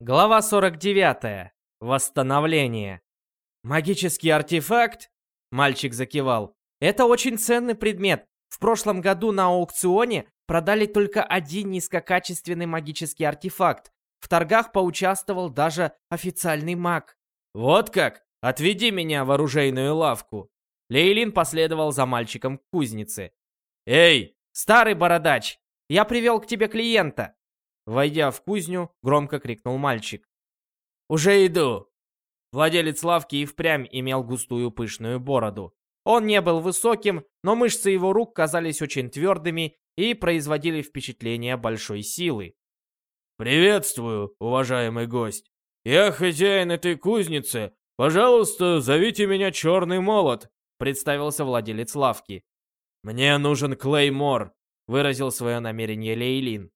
Глава 49. Восстановление. Магический артефакт? Мальчик закивал. Это очень ценный предмет. В прошлом году на аукционе продали только один низкокачественный магический артефакт. В торгах поучаствовал даже официальный маг. Вот как? Отведи меня в оружейную лавку. Лейлин последовал за мальчиком к кузнице. Эй, старый бородач, я привел к тебе клиента. Войдя в кузню, громко крикнул мальчик. «Уже иду!» Владелец лавки и впрямь имел густую пышную бороду. Он не был высоким, но мышцы его рук казались очень твердыми и производили впечатление большой силы. «Приветствую, уважаемый гость. Я хозяин этой кузницы. Пожалуйста, зовите меня Черный Молот», — представился владелец лавки. «Мне нужен Клеймор», — выразил свое намерение Лейлин.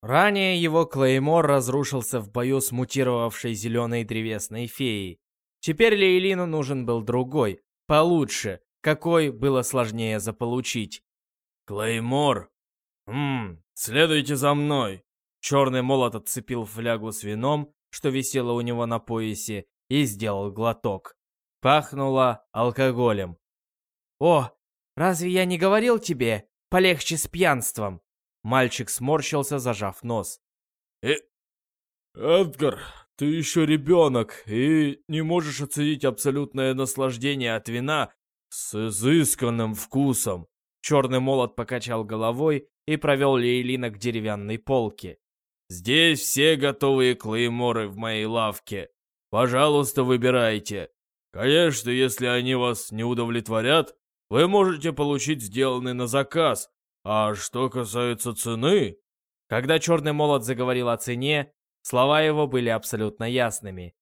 Ранее его Клеймор разрушился в бою с мутировавшей зеленой древесной феей. Теперь Лейлину нужен был другой, получше, какой было сложнее заполучить. «Клеймор? Ммм, следуйте за мной!» Черный молот отцепил флягу с вином, что висело у него на поясе, и сделал глоток. Пахнуло алкоголем. «О, разве я не говорил тебе? Полегче с пьянством!» Мальчик сморщился, зажав нос. «Э... Эдгар, ты еще ребенок и не можешь оценить абсолютное наслаждение от вина с изысканным вкусом». Черный молот покачал головой и провел Лейлина к деревянной полке. «Здесь все готовые клейморы в моей лавке. Пожалуйста, выбирайте. Конечно, если они вас не удовлетворят, вы можете получить сделанный на заказ, а что касается цены... Когда Черный Молот заговорил о цене, слова его были абсолютно ясными.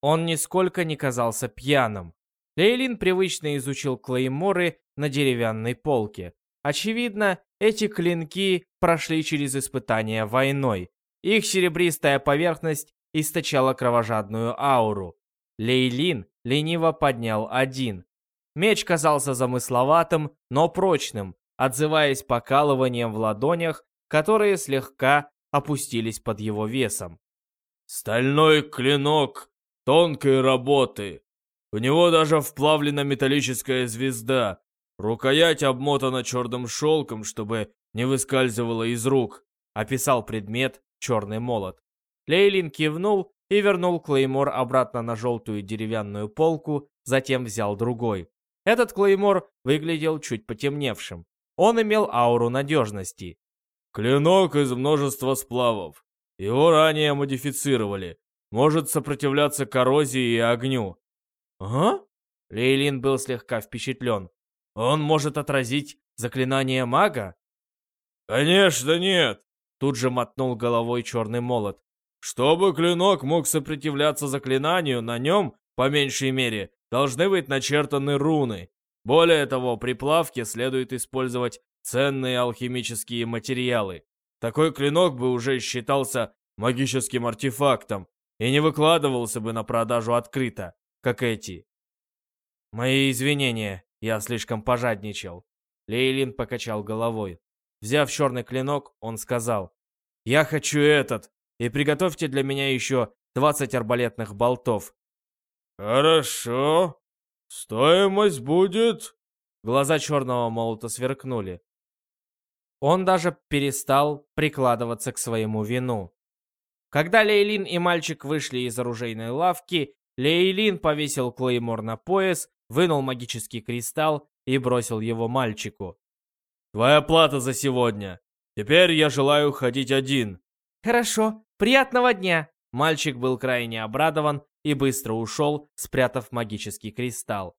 Он нисколько не казался пьяным. Лейлин привычно изучил клейморы на деревянной полке. Очевидно, эти клинки прошли через испытания войной. Их серебристая поверхность источала кровожадную ауру. Лейлин лениво поднял один. Меч казался замысловатым, но прочным, отзываясь покалыванием в ладонях, которые слегка опустились под его весом. «Стальной клинок тонкой работы. У него даже вплавлена металлическая звезда. Рукоять обмотана черным шелком, чтобы не выскальзывала из рук», — описал предмет черный молот. Лейлин кивнул и вернул Клеймор обратно на желтую деревянную полку, затем взял другой. Этот Клеймор выглядел чуть потемневшим. Он имел ауру надежности. Клинок из множества сплавов. Его ранее модифицировали. Может сопротивляться коррозии и огню. Ага? Лейлин был слегка впечатлен. Он может отразить заклинание мага? Конечно нет. Тут же мотнул головой черный молот. Чтобы клинок мог сопротивляться заклинанию, на нем, по меньшей мере, должны быть начертаны руны. Более того, при плавке следует использовать ценные алхимические материалы. Такой клинок бы уже считался магическим артефактом и не выкладывался бы на продажу открыто, как эти. Мои извинения, я слишком пожадничал. Лейлин покачал головой. Взяв черный клинок, он сказал, «Я хочу этот, и приготовьте для меня еще 20 арбалетных болтов». «Хорошо», «Стоимость будет...» Глаза черного молота сверкнули. Он даже перестал прикладываться к своему вину. Когда Лейлин и мальчик вышли из оружейной лавки, Лейлин повесил клеймор на пояс, вынул магический кристалл и бросил его мальчику. «Твоя плата за сегодня. Теперь я желаю ходить один». «Хорошо. Приятного дня!» Мальчик был крайне обрадован и быстро ушел, спрятав магический кристалл.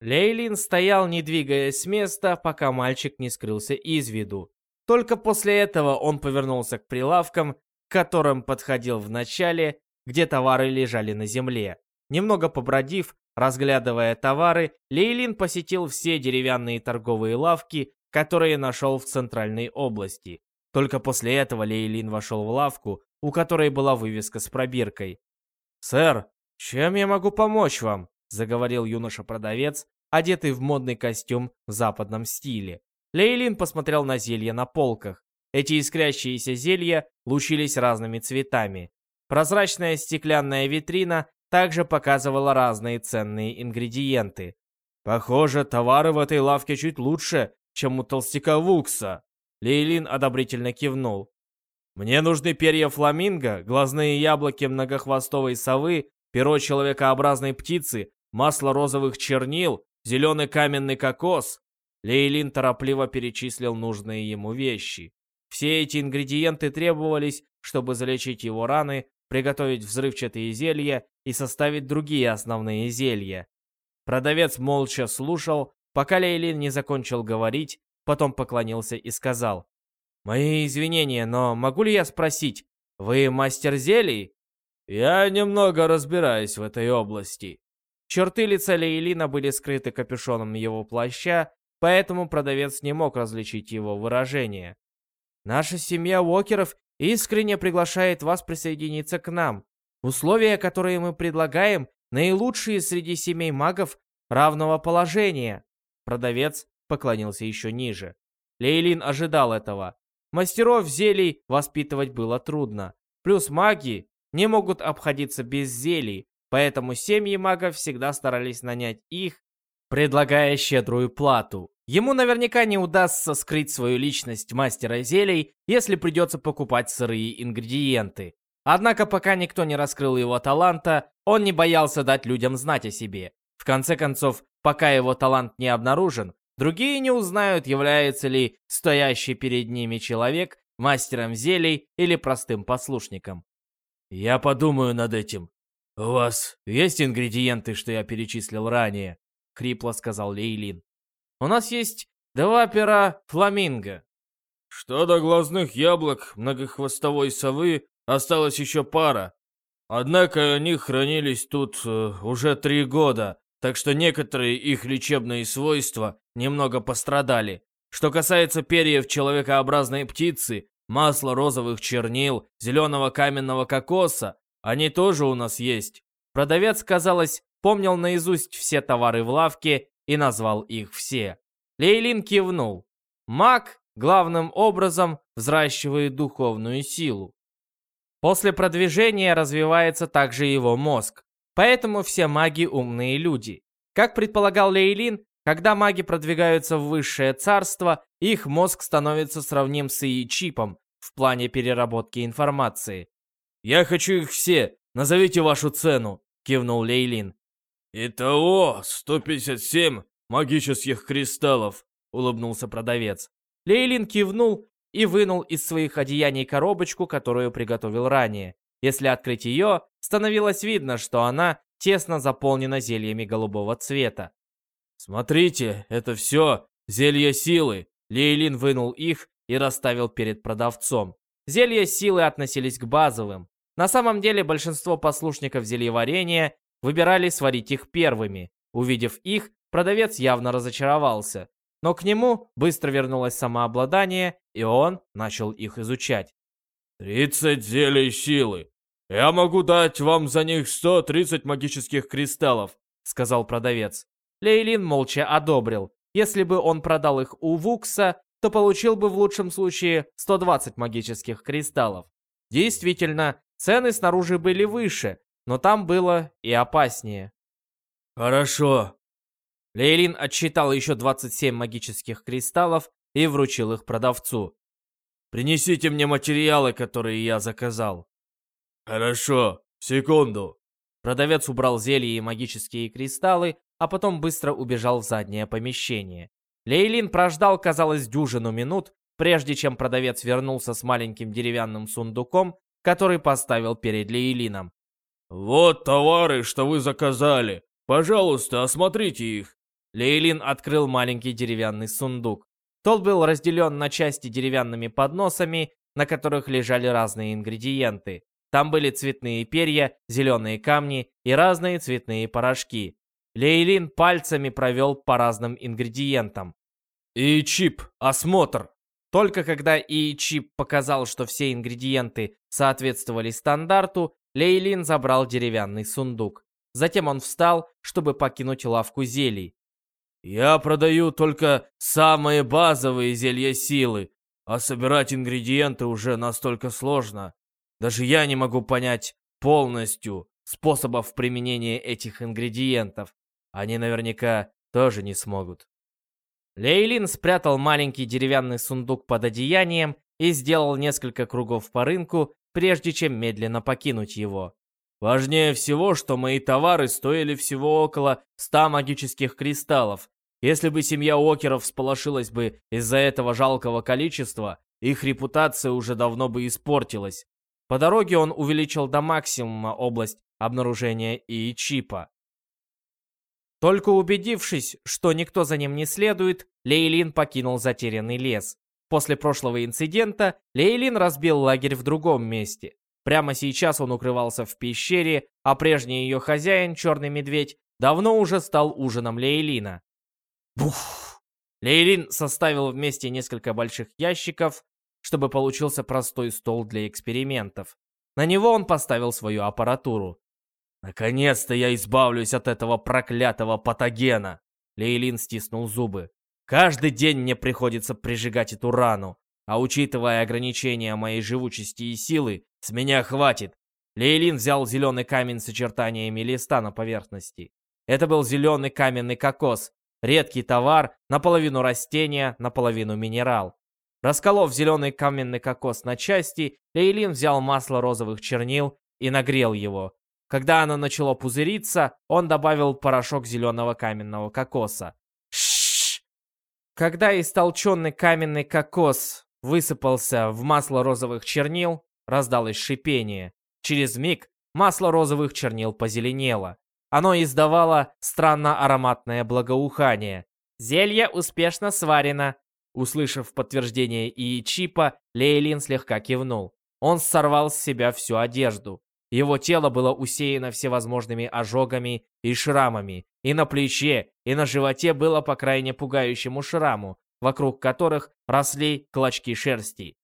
Лейлин стоял, не двигаясь с места, пока мальчик не скрылся из виду. Только после этого он повернулся к прилавкам, к которым подходил в начале, где товары лежали на земле. Немного побродив, разглядывая товары, Лейлин посетил все деревянные торговые лавки, которые нашел в центральной области. Только после этого Лейлин вошел в лавку, у которой была вывеска с пробиркой. «Сэр, чем я могу помочь вам?» — заговорил юноша-продавец, одетый в модный костюм в западном стиле. Лейлин посмотрел на зелья на полках. Эти искрящиеся зелья лучились разными цветами. Прозрачная стеклянная витрина также показывала разные ценные ингредиенты. Похоже, товары в этой лавке чуть лучше, чем у толстяка Вукса. Лейлин одобрительно кивнул. Мне нужны перья фламинго, глазные яблоки многохвостовой совы, перо человекообразной птицы, масло розовых чернил, зеленый каменный кокос. Лейлин торопливо перечислил нужные ему вещи. Все эти ингредиенты требовались, чтобы залечить его раны, приготовить взрывчатые зелья и составить другие основные зелья. Продавец молча слушал, пока Лейлин не закончил говорить, потом поклонился и сказал. «Мои извинения, но могу ли я спросить, вы мастер зелий?» «Я немного разбираюсь в этой области». Черты лица Лейлина были скрыты капюшоном его плаща, поэтому продавец не мог различить его выражение. «Наша семья Уокеров искренне приглашает вас присоединиться к нам. Условия, которые мы предлагаем, наилучшие среди семей магов равного положения». Продавец поклонился еще ниже. Лейлин ожидал этого. Мастеров зелий воспитывать было трудно. Плюс маги не могут обходиться без зелий, поэтому семьи магов всегда старались нанять их, предлагая щедрую плату. Ему наверняка не удастся скрыть свою личность мастера зелий, если придется покупать сырые ингредиенты. Однако пока никто не раскрыл его таланта, он не боялся дать людям знать о себе. В конце концов, пока его талант не обнаружен, Другие не узнают, является ли стоящий перед ними человек мастером зелий или простым послушником. «Я подумаю над этим. У вас есть ингредиенты, что я перечислил ранее?» — хрипло сказал Лейлин. «У нас есть два пера фламинго». «Что до глазных яблок многохвостовой совы, осталась еще пара. Однако они хранились тут э, уже три года, так что некоторые их лечебные свойства немного пострадали. Что касается перьев человекообразной птицы, масла розовых чернил, зеленого каменного кокоса, они тоже у нас есть. Продавец, казалось, помнил наизусть все товары в лавке и назвал их все. Лейлин кивнул. Маг, главным образом, взращивает духовную силу. После продвижения развивается также его мозг. Поэтому все маги умные люди. Как предполагал Лейлин, когда маги продвигаются в высшее царство, их мозг становится сравним с ИИ-чипом в плане переработки информации. «Я хочу их все, назовите вашу цену», — кивнул Лейлин. «Итого 157 магических кристаллов», — улыбнулся продавец. Лейлин кивнул и вынул из своих одеяний коробочку, которую приготовил ранее. Если открыть ее, становилось видно, что она тесно заполнена зельями голубого цвета. «Смотрите, это все зелья силы!» Лейлин вынул их и расставил перед продавцом. Зелья силы относились к базовым. На самом деле большинство послушников зельеварения выбирали сварить их первыми. Увидев их, продавец явно разочаровался. Но к нему быстро вернулось самообладание, и он начал их изучать. «Тридцать зелий силы. «Я могу дать вам за них 130 магических кристаллов», — сказал продавец. Лейлин молча одобрил. Если бы он продал их у Вукса, то получил бы в лучшем случае 120 магических кристаллов. Действительно, цены снаружи были выше, но там было и опаснее. «Хорошо». Лейлин отсчитал еще 27 магических кристаллов и вручил их продавцу. «Принесите мне материалы, которые я заказал». «Хорошо, секунду». Продавец убрал зелья и магические кристаллы, а потом быстро убежал в заднее помещение. Лейлин прождал, казалось, дюжину минут, прежде чем продавец вернулся с маленьким деревянным сундуком, который поставил перед Лейлином. «Вот товары, что вы заказали. Пожалуйста, осмотрите их». Лейлин открыл маленький деревянный сундук. Тот был разделен на части деревянными подносами, на которых лежали разные ингредиенты. Там были цветные перья, зеленые камни и разные цветные порошки. Лейлин пальцами провел по разным ингредиентам. И чип, осмотр. Только когда И-чип показал, что все ингредиенты соответствовали стандарту, Лейлин забрал деревянный сундук. Затем он встал, чтобы покинуть лавку зелий. «Я продаю только самые базовые зелья силы, а собирать ингредиенты уже настолько сложно. Даже я не могу понять, полностью способов применения этих ингредиентов. Они наверняка тоже не смогут. Лейлин спрятал маленький деревянный сундук под одеянием и сделал несколько кругов по рынку, прежде чем медленно покинуть его. Важнее всего, что мои товары стоили всего около 100 магических кристаллов. Если бы семья Океров сполошилась бы из-за этого жалкого количества, их репутация уже давно бы испортилась. По дороге он увеличил до максимума область обнаружения и чипа. Только убедившись, что никто за ним не следует, Лейлин покинул затерянный лес. После прошлого инцидента Лейлин разбил лагерь в другом месте. Прямо сейчас он укрывался в пещере, а прежний ее хозяин, черный медведь, давно уже стал ужином Лейлина. Бух! Лейлин составил вместе несколько больших ящиков, чтобы получился простой стол для экспериментов. На него он поставил свою аппаратуру. «Наконец-то я избавлюсь от этого проклятого патогена!» Лейлин стиснул зубы. Каждый день мне приходится прижигать эту рану, а учитывая ограничения моей живучести и силы, с меня хватит. Лейлин взял зеленый камень с очертаниями листа на поверхности. Это был зеленый каменный кокос, редкий товар, наполовину растения, наполовину минерал. Расколов зеленый каменный кокос на части, Лейлин взял масло розовых чернил и нагрел его. Когда оно начало пузыриться, он добавил порошок зеленого каменного кокоса. Когда истолченный каменный кокос высыпался в масло розовых чернил, раздалось шипение. Через миг масло розовых чернил позеленело. Оно издавало странно ароматное благоухание. «Зелье успешно сварено!» Услышав подтверждение Иичипа, Лейлин слегка кивнул. Он сорвал с себя всю одежду. Его тело было усеяно всевозможными ожогами и шрамами, и на плече, и на животе было по крайне пугающему шраму, вокруг которых росли клочки шерсти.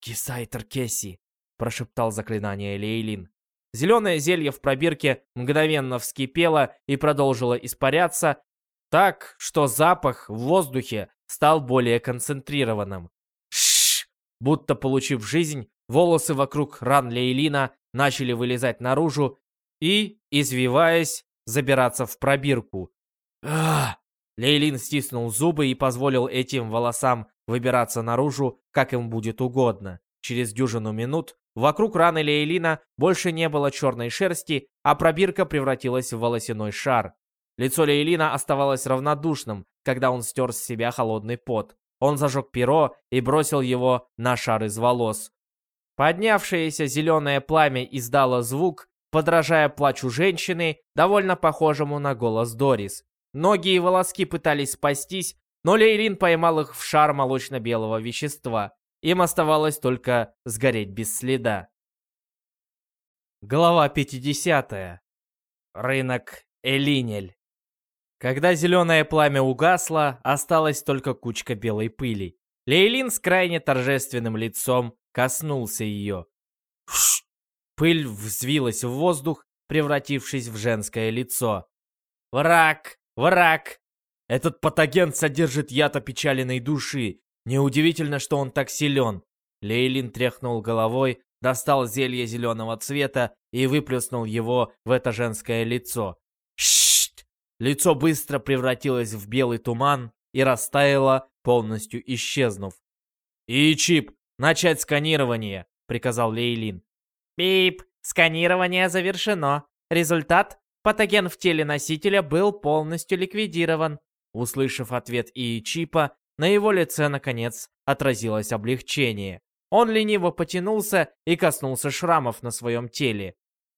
«Кисайтер Кесси», — прошептал заклинание Лейлин. Зеленое зелье в пробирке мгновенно вскипело и продолжило испаряться, так, что запах в воздухе стал более концентрированным. Шш! Будто получив жизнь, волосы вокруг ран Лейлина начали вылезать наружу и, извиваясь, забираться в пробирку. Ах! Лейлин стиснул зубы и позволил этим волосам выбираться наружу, как им будет угодно. Через дюжину минут вокруг раны Лейлина больше не было черной шерсти, а пробирка превратилась в волосяной шар. Лицо Лейлина оставалось равнодушным, когда он стер с себя холодный пот. Он зажег перо и бросил его на шар из волос. Поднявшееся зеленое пламя издало звук, подражая плачу женщины, довольно похожему на голос Дорис. Ноги и волоски пытались спастись, но Лейрин поймал их в шар молочно-белого вещества. Им оставалось только сгореть без следа. Глава 50. Рынок Элинель. Когда зеленое пламя угасло, осталась только кучка белой пыли. Лейлин с крайне торжественным лицом коснулся ее. Шш! Пыль взвилась в воздух, превратившись в женское лицо. «Враг! Враг! Этот патоген содержит яд опечаленной души. Неудивительно, что он так силен». Лейлин тряхнул головой, достал зелье зеленого цвета и выплеснул его в это женское лицо. Лицо быстро превратилось в белый туман и растаяло, полностью исчезнув. «И чип, «Начать сканирование», — приказал Лейлин. «Бип, сканирование завершено. Результат — патоген в теле носителя был полностью ликвидирован». Услышав ответ и чипа, на его лице, наконец, отразилось облегчение. Он лениво потянулся и коснулся шрамов на своем теле.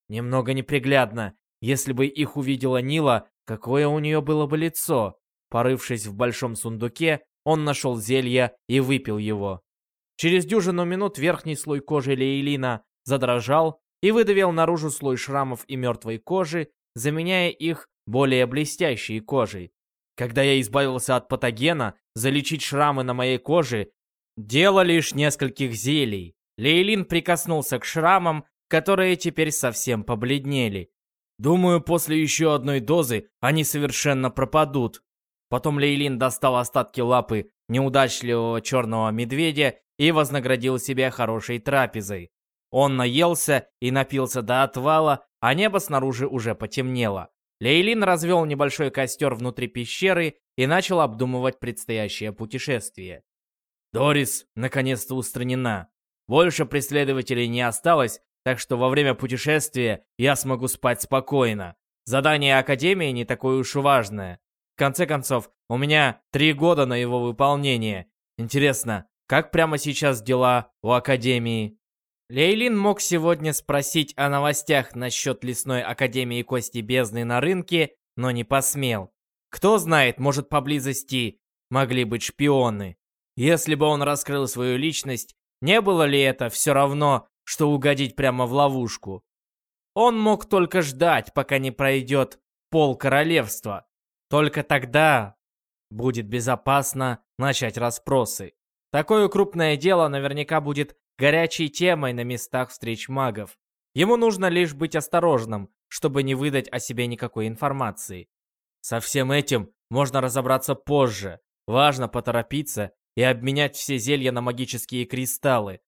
Немного неприглядно. Если бы их увидела Нила, какое у нее было бы лицо? Порывшись в большом сундуке, он нашел зелье и выпил его. Через дюжину минут верхний слой кожи Лейлина задрожал и выдавил наружу слой шрамов и мертвой кожи, заменяя их более блестящей кожей. Когда я избавился от патогена, залечить шрамы на моей коже — дело лишь нескольких зелий. Лейлин прикоснулся к шрамам, которые теперь совсем побледнели. Думаю, после еще одной дозы они совершенно пропадут. Потом Лейлин достал остатки лапы неудачливого черного медведя и вознаградил себя хорошей трапезой. Он наелся и напился до отвала, а небо снаружи уже потемнело. Лейлин развел небольшой костер внутри пещеры и начал обдумывать предстоящее путешествие. Дорис наконец-то устранена. Больше преследователей не осталось, так что во время путешествия я смогу спать спокойно. Задание Академии не такое уж и важное. Конце концов, у меня три года на его выполнение. Интересно, как прямо сейчас дела у Академии? Лейлин мог сегодня спросить о новостях насчет лесной Академии Кости Бездны на рынке, но не посмел. Кто знает, может поблизости могли быть шпионы. Если бы он раскрыл свою личность, не было ли это все равно, что угодить прямо в ловушку? Он мог только ждать, пока не пройдет пол королевства. Только тогда будет безопасно начать расспросы. Такое крупное дело наверняка будет горячей темой на местах встреч магов. Ему нужно лишь быть осторожным, чтобы не выдать о себе никакой информации. Со всем этим можно разобраться позже. Важно поторопиться и обменять все зелья на магические кристаллы.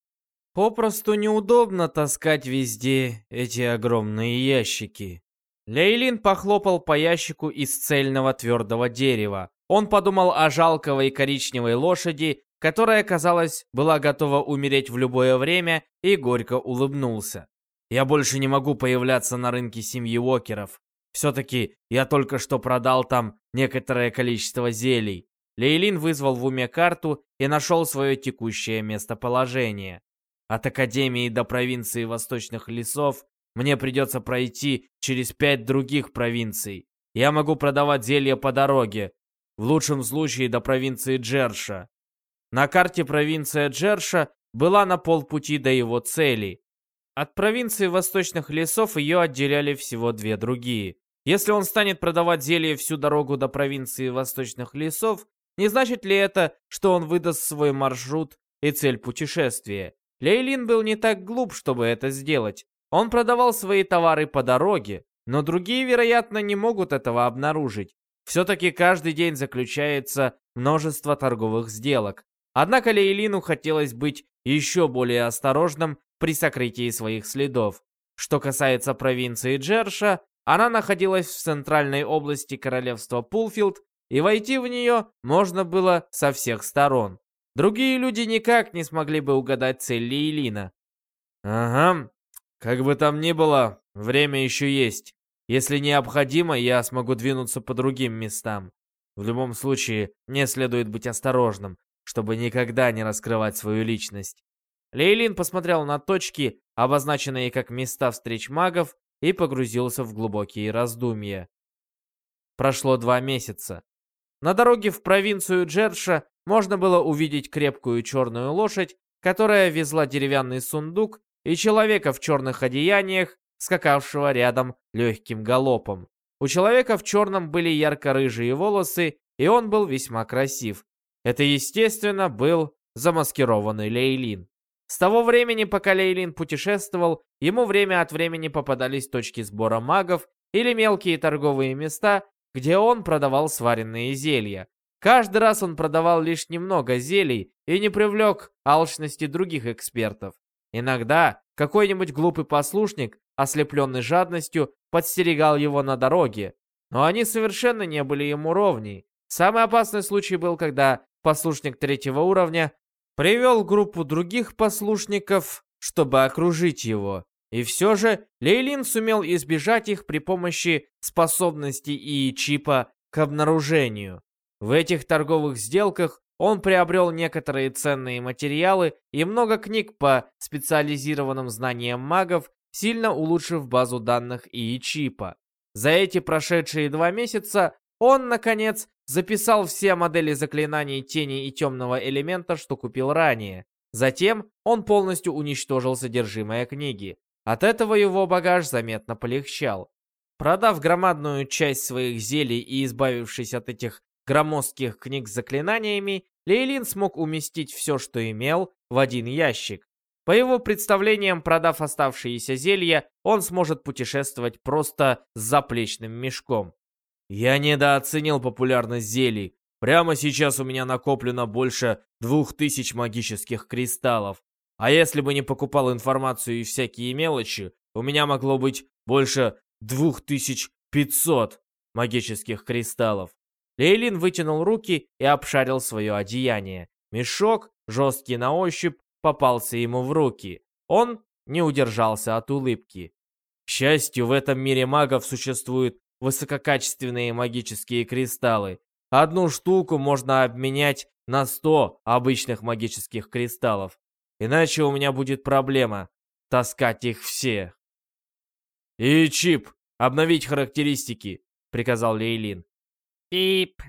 Попросту неудобно таскать везде эти огромные ящики. Лейлин похлопал по ящику из цельного твердого дерева. Он подумал о жалковой коричневой лошади, которая, казалось, была готова умереть в любое время, и горько улыбнулся. «Я больше не могу появляться на рынке семьи Уокеров. Все-таки я только что продал там некоторое количество зелий. Лейлин вызвал в уме карту и нашел свое текущее местоположение. От Академии до провинции Восточных Лесов мне придется пройти через пять других провинций. Я могу продавать зелья по дороге, в лучшем случае до провинции Джерша. На карте провинция Джерша была на полпути до его цели. От провинции Восточных Лесов ее отделяли всего две другие. Если он станет продавать зелье всю дорогу до провинции Восточных Лесов, не значит ли это, что он выдаст свой маршрут и цель путешествия? Лейлин был не так глуп, чтобы это сделать. Он продавал свои товары по дороге, но другие, вероятно, не могут этого обнаружить. Все-таки каждый день заключается множество торговых сделок. Однако Лейлину хотелось быть еще более осторожным при сокрытии своих следов. Что касается провинции Джерша, она находилась в центральной области королевства Пулфилд и войти в нее можно было со всех сторон. Другие люди никак не смогли бы угадать цель Лейлина. «Ага, как бы там ни было, время еще есть. Если необходимо, я смогу двинуться по другим местам. В любом случае, мне следует быть осторожным, чтобы никогда не раскрывать свою личность». Лейлин посмотрел на точки, обозначенные как места встреч магов, и погрузился в глубокие раздумья. Прошло два месяца. На дороге в провинцию Джерша можно было увидеть крепкую черную лошадь, которая везла деревянный сундук, и человека в черных одеяниях, скакавшего рядом легким галопом. У человека в черном были ярко-рыжие волосы, и он был весьма красив. Это, естественно, был замаскированный Лейлин. С того времени, пока Лейлин путешествовал, ему время от времени попадались точки сбора магов или мелкие торговые места, где он продавал сваренные зелья. Каждый раз он продавал лишь немного зелий и не привлек алчности других экспертов. Иногда какой-нибудь глупый послушник, ослепленный жадностью, подстерегал его на дороге, но они совершенно не были ему ровней. Самый опасный случай был, когда послушник третьего уровня привел группу других послушников, чтобы окружить его. И все же Лейлин сумел избежать их при помощи способностей и чипа к обнаружению. В этих торговых сделках он приобрел некоторые ценные материалы и много книг по специализированным знаниям магов, сильно улучшив базу данных и чипа. За эти прошедшие два месяца он, наконец, записал все модели заклинаний тени и темного элемента, что купил ранее. Затем он полностью уничтожил содержимое книги. От этого его багаж заметно полегчал. Продав громадную часть своих зелий и избавившись от этих громоздких книг с заклинаниями, Лейлин смог уместить все, что имел, в один ящик. По его представлениям, продав оставшиеся зелья, он сможет путешествовать просто с заплечным мешком. Я недооценил популярность зелий. Прямо сейчас у меня накоплено больше двух тысяч магических кристаллов. А если бы не покупал информацию и всякие мелочи, у меня могло быть больше 2500 магических кристаллов. Лейлин вытянул руки и обшарил свое одеяние. Мешок, жесткий на ощупь, попался ему в руки. Он не удержался от улыбки. К счастью, в этом мире магов существуют высококачественные магические кристаллы. Одну штуку можно обменять на 100 обычных магических кристаллов. Иначе у меня будет проблема таскать их все. «И чип, обновить характеристики», — приказал Лейлин. «Пип.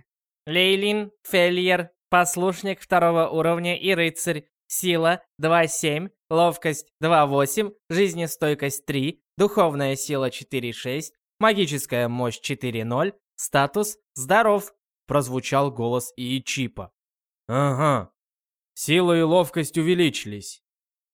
Лейлин, Фельер, послушник второго уровня и рыцарь. Сила 2.7, ловкость 2.8, жизнестойкость 3, духовная сила 4.6, магическая мощь 4.0, статус «Здоров», прозвучал голос Иичипа. «Ага, сила и ловкость увеличились.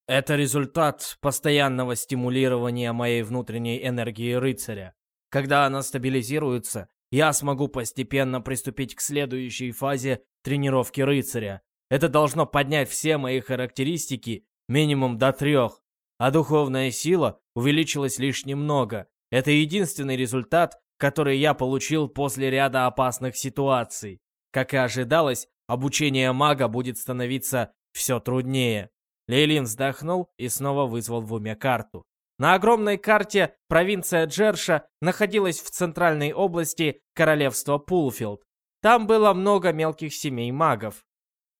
Это результат постоянного стимулирования моей внутренней энергии рыцаря. Когда она стабилизируется, я смогу постепенно приступить к следующей фазе тренировки рыцаря. Это должно поднять все мои характеристики минимум до трех. А духовная сила увеличилась лишь немного. Это единственный результат, который я получил после ряда опасных ситуаций. Как и ожидалось, обучение мага будет становиться все труднее. Лейлин вздохнул и снова вызвал в уме карту. На огромной карте провинция Джерша находилась в центральной области королевства Пулфилд. Там было много мелких семей магов.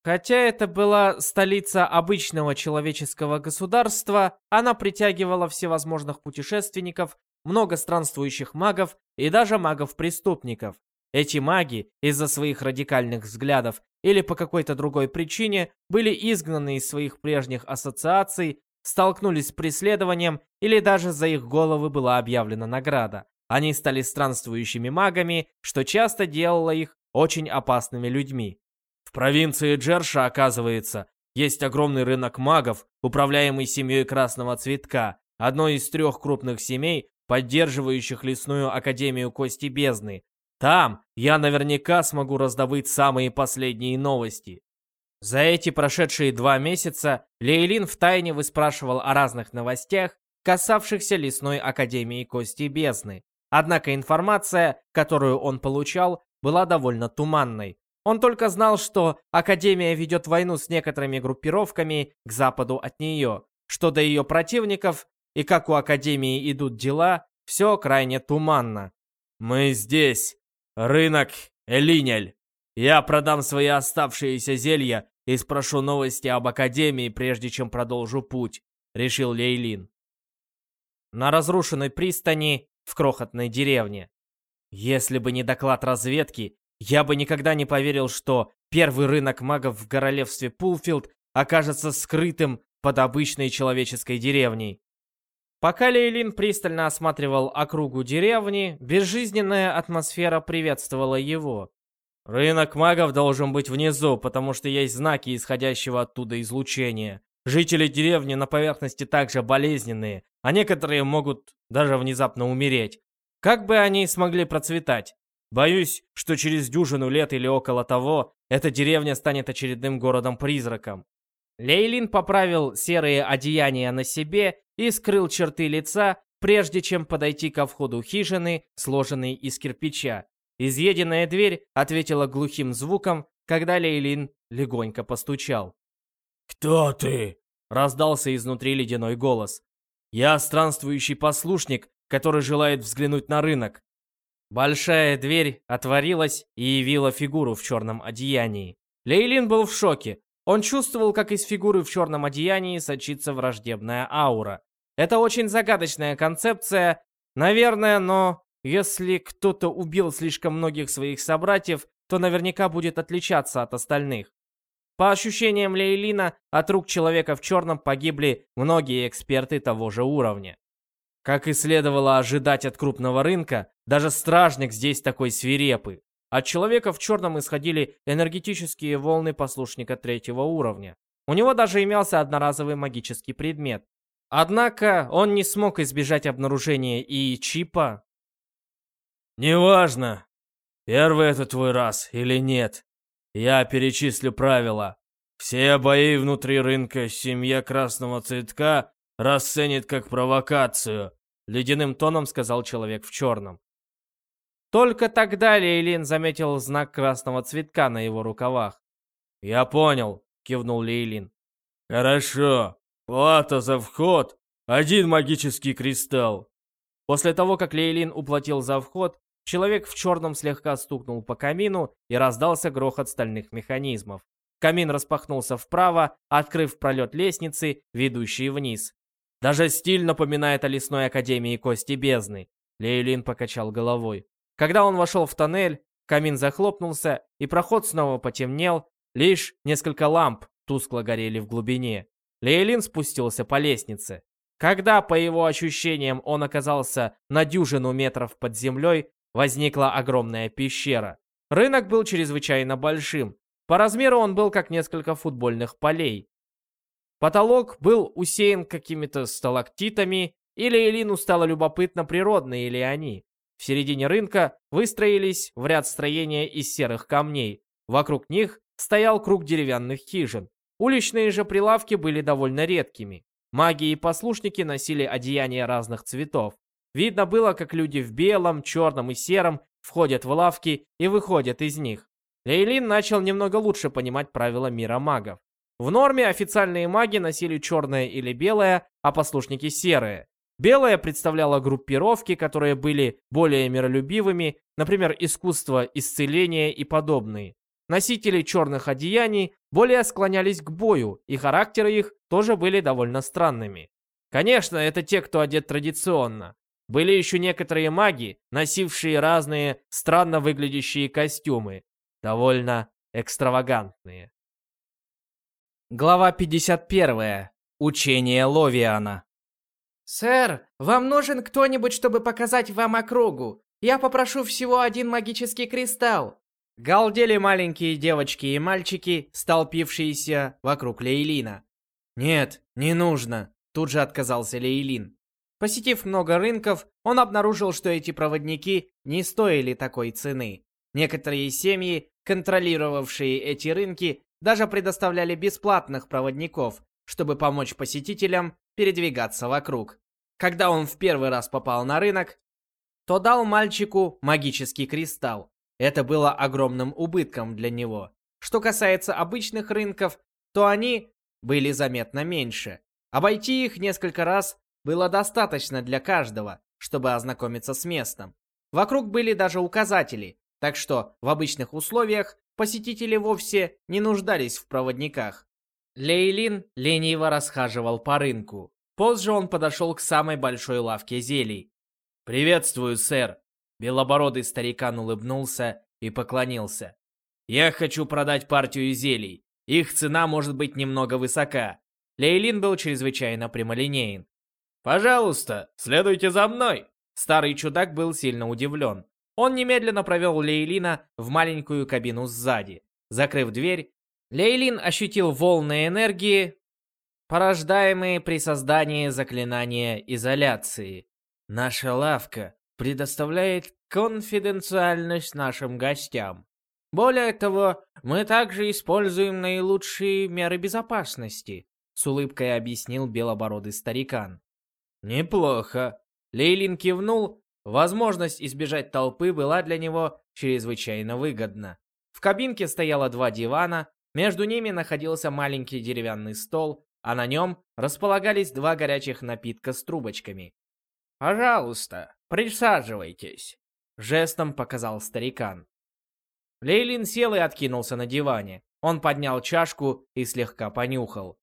Хотя это была столица обычного человеческого государства, она притягивала всевозможных путешественников, много странствующих магов и даже магов-преступников. Эти маги из-за своих радикальных взглядов или по какой-то другой причине были изгнаны из своих прежних ассоциаций, столкнулись с преследованием или даже за их головы была объявлена награда. Они стали странствующими магами, что часто делало их очень опасными людьми. В провинции Джерша, оказывается, есть огромный рынок магов, управляемый семьей Красного Цветка, одной из трех крупных семей, поддерживающих лесную Академию Кости Бездны, там я наверняка смогу раздобыть самые последние новости. За эти прошедшие два месяца Лейлин втайне выспрашивал о разных новостях, касавшихся лесной академии Кости Бездны. Однако информация, которую он получал, была довольно туманной. Он только знал, что Академия ведет войну с некоторыми группировками к западу от нее, что до ее противников и как у Академии идут дела, все крайне туманно. «Мы здесь!» «Рынок Элинель. Я продам свои оставшиеся зелья и спрошу новости об Академии, прежде чем продолжу путь», — решил Лейлин. На разрушенной пристани в крохотной деревне. Если бы не доклад разведки, я бы никогда не поверил, что первый рынок магов в королевстве Пулфилд окажется скрытым под обычной человеческой деревней. Пока Лейлин пристально осматривал округу деревни, безжизненная атмосфера приветствовала его. Рынок магов должен быть внизу, потому что есть знаки исходящего оттуда излучения. Жители деревни на поверхности также болезненные, а некоторые могут даже внезапно умереть. Как бы они смогли процветать? Боюсь, что через дюжину лет или около того, эта деревня станет очередным городом-призраком. Лейлин поправил серые одеяния на себе и скрыл черты лица, прежде чем подойти ко входу хижины, сложенной из кирпича. Изъеденная дверь ответила глухим звуком, когда Лейлин легонько постучал. «Кто ты?» — раздался изнутри ледяной голос. «Я странствующий послушник, который желает взглянуть на рынок». Большая дверь отворилась и явила фигуру в черном одеянии. Лейлин был в шоке. Он чувствовал, как из фигуры в черном одеянии сочится враждебная аура. Это очень загадочная концепция, наверное, но если кто-то убил слишком многих своих собратьев, то наверняка будет отличаться от остальных. По ощущениям Лейлина, от рук человека в черном погибли многие эксперты того же уровня. Как и следовало ожидать от крупного рынка, даже стражник здесь такой свирепый. От человека в черном исходили энергетические волны послушника третьего уровня. У него даже имелся одноразовый магический предмет. Однако он не смог избежать обнаружения и чипа. «Неважно, первый это твой раз или нет. Я перечислю правила. Все бои внутри рынка семья Красного Цветка расценит как провокацию», — ледяным тоном сказал человек в черном. Только тогда Лейлин заметил знак красного цветка на его рукавах. «Я понял», — кивнул Лейлин. «Хорошо. Плата за вход. Один магический кристалл». После того, как Лейлин уплатил за вход, человек в черном слегка стукнул по камину и раздался грохот стальных механизмов. Камин распахнулся вправо, открыв пролет лестницы, ведущей вниз. Даже стиль напоминает о лесной академии Кости Бездны. Лейлин покачал головой. Когда он вошел в тоннель, камин захлопнулся, и проход снова потемнел, лишь несколько ламп тускло горели в глубине. Лейлин спустился по лестнице. Когда, по его ощущениям, он оказался на дюжину метров под землей, возникла огромная пещера. Рынок был чрезвычайно большим. По размеру он был как несколько футбольных полей. Потолок был усеян какими-то сталактитами, и Лейлину стало любопытно, природные ли они. В середине рынка выстроились в ряд строения из серых камней. Вокруг них стоял круг деревянных хижин. Уличные же прилавки были довольно редкими. Маги и послушники носили одеяния разных цветов. Видно было, как люди в белом, черном и сером входят в лавки и выходят из них. Лейлин начал немного лучше понимать правила мира магов. В норме официальные маги носили черное или белое, а послушники серое. Белое представляло группировки, которые были более миролюбивыми, например, искусство исцеления и подобные. Носители черных одеяний более склонялись к бою, и характеры их тоже были довольно странными. Конечно, это те, кто одет традиционно. Были еще некоторые маги, носившие разные странно выглядящие костюмы, довольно экстравагантные. Глава 51. Учение Ловиана. «Сэр, вам нужен кто-нибудь, чтобы показать вам округу. Я попрошу всего один магический кристалл». Галдели маленькие девочки и мальчики, столпившиеся вокруг Лейлина. «Нет, не нужно», — тут же отказался Лейлин. Посетив много рынков, он обнаружил, что эти проводники не стоили такой цены. Некоторые семьи, контролировавшие эти рынки, даже предоставляли бесплатных проводников, чтобы помочь посетителям передвигаться вокруг. Когда он в первый раз попал на рынок, то дал мальчику магический кристалл. Это было огромным убытком для него. Что касается обычных рынков, то они были заметно меньше. Обойти их несколько раз было достаточно для каждого, чтобы ознакомиться с местом. Вокруг были даже указатели, так что в обычных условиях посетители вовсе не нуждались в проводниках. Лейлин лениво расхаживал по рынку. Позже он подошел к самой большой лавке зелий. «Приветствую, сэр!» Белобородый старикан улыбнулся и поклонился. «Я хочу продать партию зелий. Их цена может быть немного высока». Лейлин был чрезвычайно прямолинеен. «Пожалуйста, следуйте за мной!» Старый чудак был сильно удивлен. Он немедленно провел Лейлина в маленькую кабину сзади. Закрыв дверь, Лейлин ощутил волны энергии, порождаемые при создании заклинания изоляции. Наша лавка предоставляет конфиденциальность нашим гостям. Более того, мы также используем наилучшие меры безопасности, с улыбкой объяснил белобородый старикан. Неплохо. Лейлин кивнул. Возможность избежать толпы была для него чрезвычайно выгодна. В кабинке стояло два дивана, между ними находился маленький деревянный стол, а на нем располагались два горячих напитка с трубочками. «Пожалуйста, присаживайтесь», — жестом показал старикан. Лейлин сел и откинулся на диване. Он поднял чашку и слегка понюхал.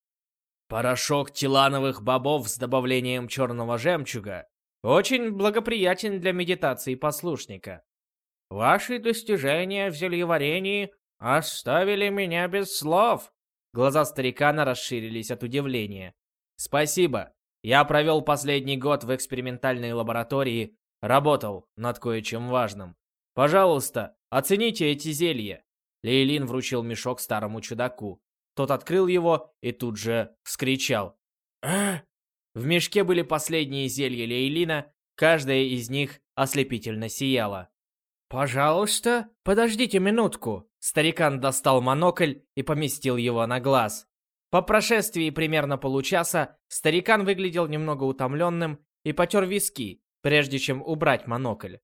Порошок тилановых бобов с добавлением черного жемчуга очень благоприятен для медитации послушника. Ваши достижения в зельеварении оставили меня без слов. Глаза старикана расширились от удивления. «Спасибо. Я провел последний год в экспериментальной лаборатории, работал над кое-чем важным. Пожалуйста, оцените эти зелья». Лейлин вручил мешок старому чудаку. Тот открыл его и тут же вскричал. «А?» В мешке были последние зелья Лейлина, каждая из них ослепительно сияла. «Пожалуйста, подождите минутку», Старикан достал монокль и поместил его на глаз. По прошествии примерно получаса старикан выглядел немного утомленным и потер виски, прежде чем убрать монокль.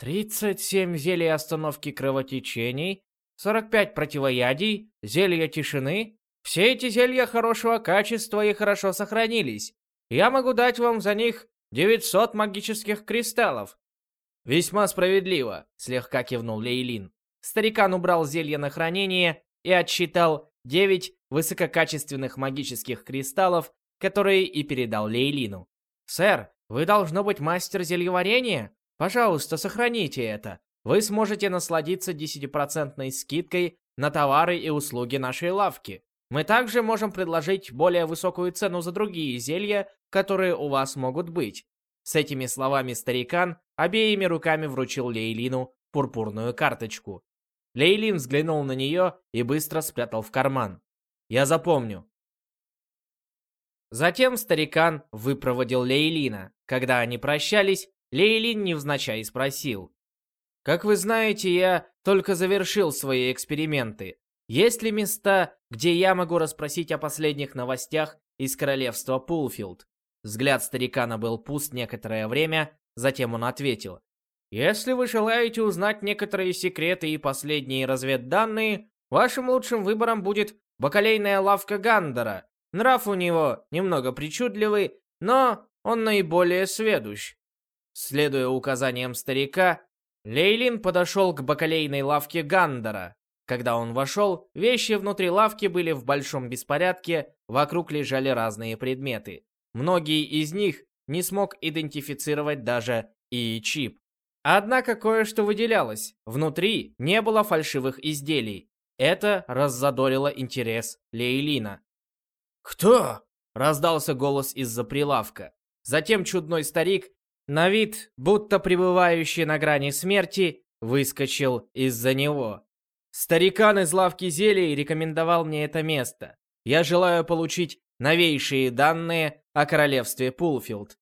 37 зелий остановки кровотечений, 45 противоядий, зелья тишины. Все эти зелья хорошего качества и хорошо сохранились. Я могу дать вам за них 900 магических кристаллов. Весьма справедливо, слегка кивнул Лейлин. Старикан убрал зелье на хранение и отсчитал 9 высококачественных магических кристаллов, которые и передал Лейлину. «Сэр, вы должно быть мастер зельеварения? Пожалуйста, сохраните это. Вы сможете насладиться 10% скидкой на товары и услуги нашей лавки. Мы также можем предложить более высокую цену за другие зелья, которые у вас могут быть». С этими словами старикан обеими руками вручил Лейлину пурпурную карточку. Лейлин взглянул на нее и быстро спрятал в карман. Я запомню. Затем старикан выпроводил Лейлина. Когда они прощались, Лейлин невзначай спросил. «Как вы знаете, я только завершил свои эксперименты. Есть ли места, где я могу расспросить о последних новостях из королевства Пулфилд?» Взгляд старикана был пуст некоторое время, затем он ответил. «Если вы желаете узнать некоторые секреты и последние разведданные, вашим лучшим выбором будет Бакалейная лавка Гандера. Нрав у него немного причудливый, но он наиболее сведущ. Следуя указаниям старика, Лейлин подошел к бакалейной лавке Гандера. Когда он вошел, вещи внутри лавки были в большом беспорядке, вокруг лежали разные предметы. Многие из них не смог идентифицировать даже и чип. Однако кое-что выделялось. Внутри не было фальшивых изделий. Это раззадорило интерес Лейлина. «Кто?» — раздался голос из-за прилавка. Затем чудной старик, на вид будто пребывающий на грани смерти, выскочил из-за него. Старикан из лавки зелий рекомендовал мне это место. Я желаю получить новейшие данные о королевстве Пулфилд.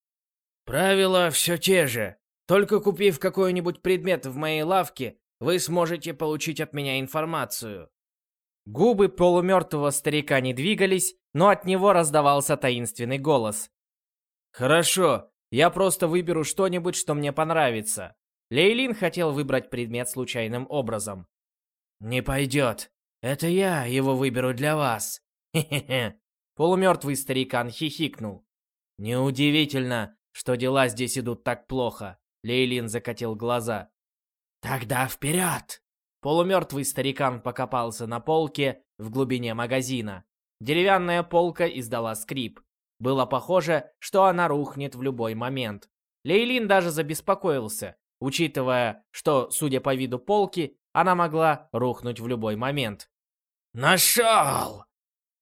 Правила все те же. Только купив какой-нибудь предмет в моей лавке, вы сможете получить от меня информацию». Губы полумертвого старика не двигались, но от него раздавался таинственный голос. «Хорошо, я просто выберу что-нибудь, что мне понравится». Лейлин хотел выбрать предмет случайным образом. «Не пойдет. Это я его выберу для вас. Хе-хе-хе». Полумертвый старикан хихикнул. «Неудивительно, что дела здесь идут так плохо». Лейлин закатил глаза. «Тогда вперед!» Полумертвый старикан покопался на полке в глубине магазина. Деревянная полка издала скрип. Было похоже, что она рухнет в любой момент. Лейлин даже забеспокоился, учитывая, что, судя по виду полки, она могла рухнуть в любой момент. «Нашел!»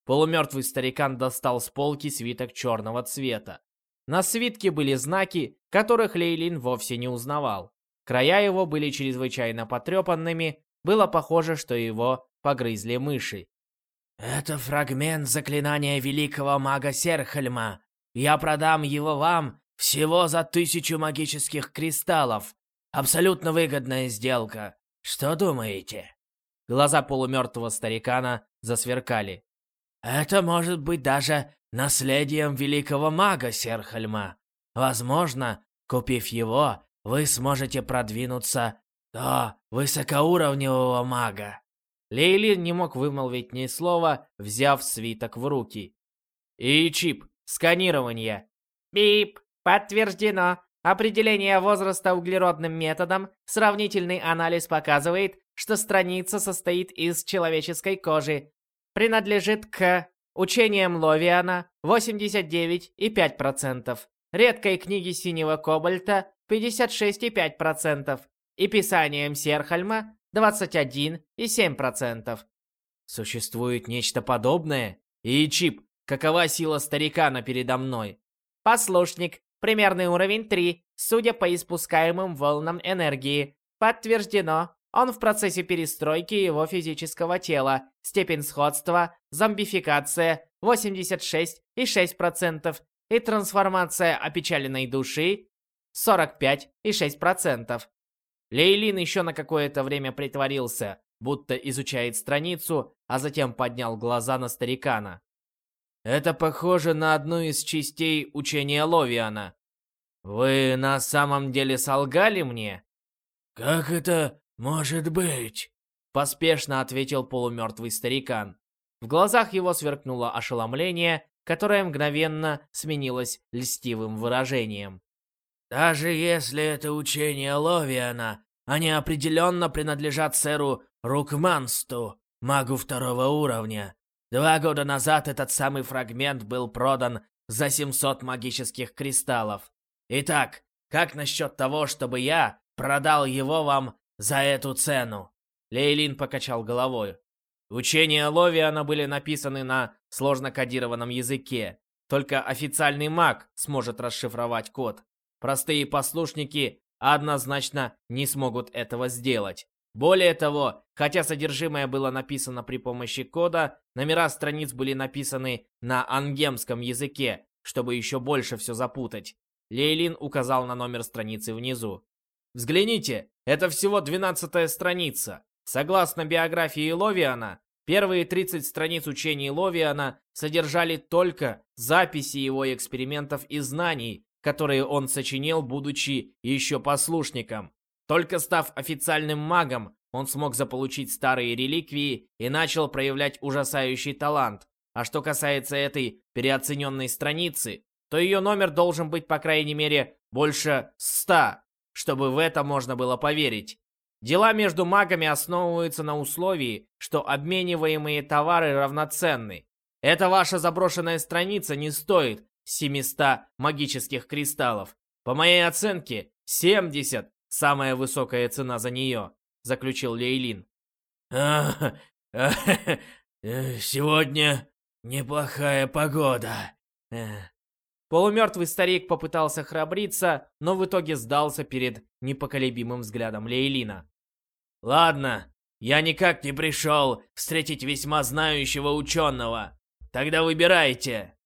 Полумертвый старикан достал с полки свиток черного цвета. На свитке были знаки, которых Лейлин вовсе не узнавал. Края его были чрезвычайно потрепанными, было похоже, что его погрызли мыши. «Это фрагмент заклинания великого мага Серхельма. Я продам его вам всего за тысячу магических кристаллов. Абсолютно выгодная сделка. Что думаете?» Глаза полумертвого старикана засверкали. «Это может быть даже наследием великого мага Серхельма. Возможно, купив его, вы сможете продвинуться до высокоуровневого мага. Лейлин не мог вымолвить ни слова, взяв свиток в руки. И чип. Сканирование. Бип. Подтверждено. Определение возраста углеродным методом. Сравнительный анализ показывает, что страница состоит из человеческой кожи. Принадлежит к учениям Ловиана 89,5%. Редкой книги синего кобальта 56,5% и писанием Серхальма 21,7%. Существует нечто подобное? И чип, какова сила старикана передо мной? Послушник, примерный уровень 3, судя по испускаемым волнам энергии. Подтверждено, он в процессе перестройки его физического тела. Степень сходства, зомбификация 86,6% и трансформация опечаленной души 45,6%. Лейлин еще на какое-то время притворился, будто изучает страницу, а затем поднял глаза на старикана. «Это похоже на одну из частей учения Ловиана. Вы на самом деле солгали мне?» «Как это может быть?» Поспешно ответил полумертвый старикан. В глазах его сверкнуло ошеломление, которое мгновенно сменилось льстивым выражением. «Даже если это учение Ловиана, они определенно принадлежат сэру Рукмансту, магу второго уровня. Два года назад этот самый фрагмент был продан за 700 магических кристаллов. Итак, как насчет того, чтобы я продал его вам за эту цену?» Лейлин покачал головой. Учения Ловиана были написаны на сложно кодированном языке. Только официальный маг сможет расшифровать код. Простые послушники однозначно не смогут этого сделать. Более того, хотя содержимое было написано при помощи кода, номера страниц были написаны на ангемском языке, чтобы еще больше все запутать. Лейлин указал на номер страницы внизу. «Взгляните, это всего двенадцатая страница. Согласно биографии Ловиана, первые 30 страниц учений Ловиана содержали только записи его экспериментов и знаний, которые он сочинил, будучи еще послушником. Только став официальным магом, он смог заполучить старые реликвии и начал проявлять ужасающий талант. А что касается этой переоцененной страницы, то ее номер должен быть по крайней мере больше 100, чтобы в это можно было поверить. Дела между магами основываются на условии, что обмениваемые товары равноценны. Эта ваша заброшенная страница не стоит 700 магических кристаллов. По моей оценке, 70 – самая высокая цена за нее, заключил Лейлин. сегодня неплохая погода. Полумертвый старик попытался храбриться, но в итоге сдался перед непоколебимым взглядом Лейлина. «Ладно, я никак не пришел встретить весьма знающего ученого. Тогда выбирайте».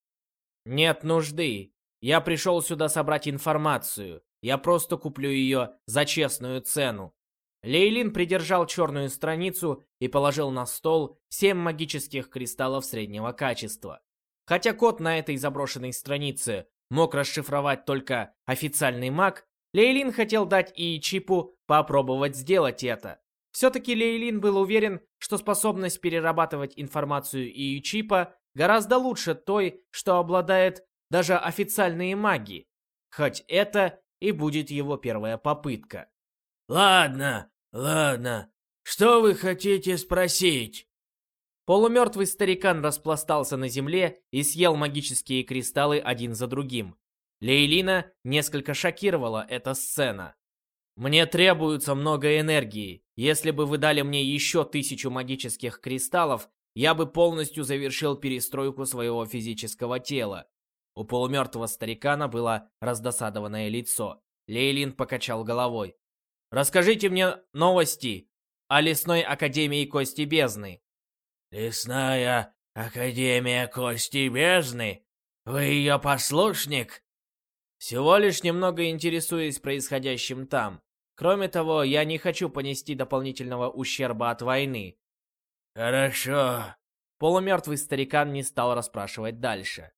«Нет нужды. Я пришел сюда собрать информацию. Я просто куплю ее за честную цену». Лейлин придержал черную страницу и положил на стол семь магических кристаллов среднего качества. Хотя код на этой заброшенной странице мог расшифровать только официальный маг, Лейлин хотел дать и Чипу попробовать сделать это. Все-таки Лейлин был уверен, что способность перерабатывать информацию и Чипа гораздо лучше той, что обладает даже официальные маги. Хоть это и будет его первая попытка. «Ладно, ладно. Что вы хотите спросить?» Полумертвый старикан распластался на земле и съел магические кристаллы один за другим. Лейлина несколько шокировала эта сцена. «Мне требуется много энергии. Если бы вы дали мне еще тысячу магических кристаллов, я бы полностью завершил перестройку своего физического тела». У полумертвого старикана было раздосадованное лицо. Лейлин покачал головой. «Расскажите мне новости о лесной академии Кости Бездны. «Лесная Академия Кости Бездны? Вы ее послушник?» «Всего лишь немного интересуюсь происходящим там. Кроме того, я не хочу понести дополнительного ущерба от войны». «Хорошо». Полумертвый старикан не стал расспрашивать дальше.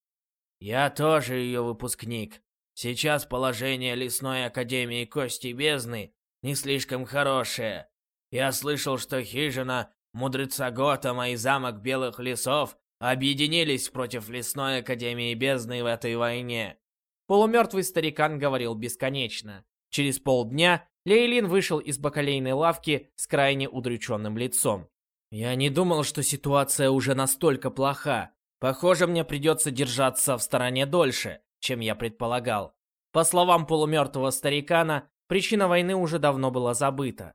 «Я тоже ее выпускник. Сейчас положение Лесной Академии Кости Бездны не слишком хорошее. Я слышал, что хижина Мудреца Готэма и замок Белых Лесов объединились против Лесной Академии Бездны в этой войне. Полумертвый старикан говорил бесконечно. Через полдня Лейлин вышел из бакалейной лавки с крайне удрученным лицом. «Я не думал, что ситуация уже настолько плоха. Похоже, мне придется держаться в стороне дольше, чем я предполагал». По словам полумертвого старикана, причина войны уже давно была забыта.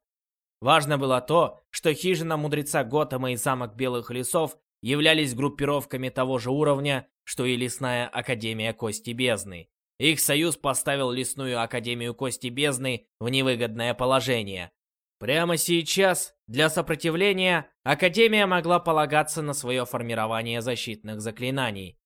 Важно было то, что хижина мудреца Готэма и замок Белых Лесов являлись группировками того же уровня, что и лесная Академия Кости Бездны. Их союз поставил лесную Академию Кости Бездны в невыгодное положение. Прямо сейчас, для сопротивления, Академия могла полагаться на свое формирование защитных заклинаний.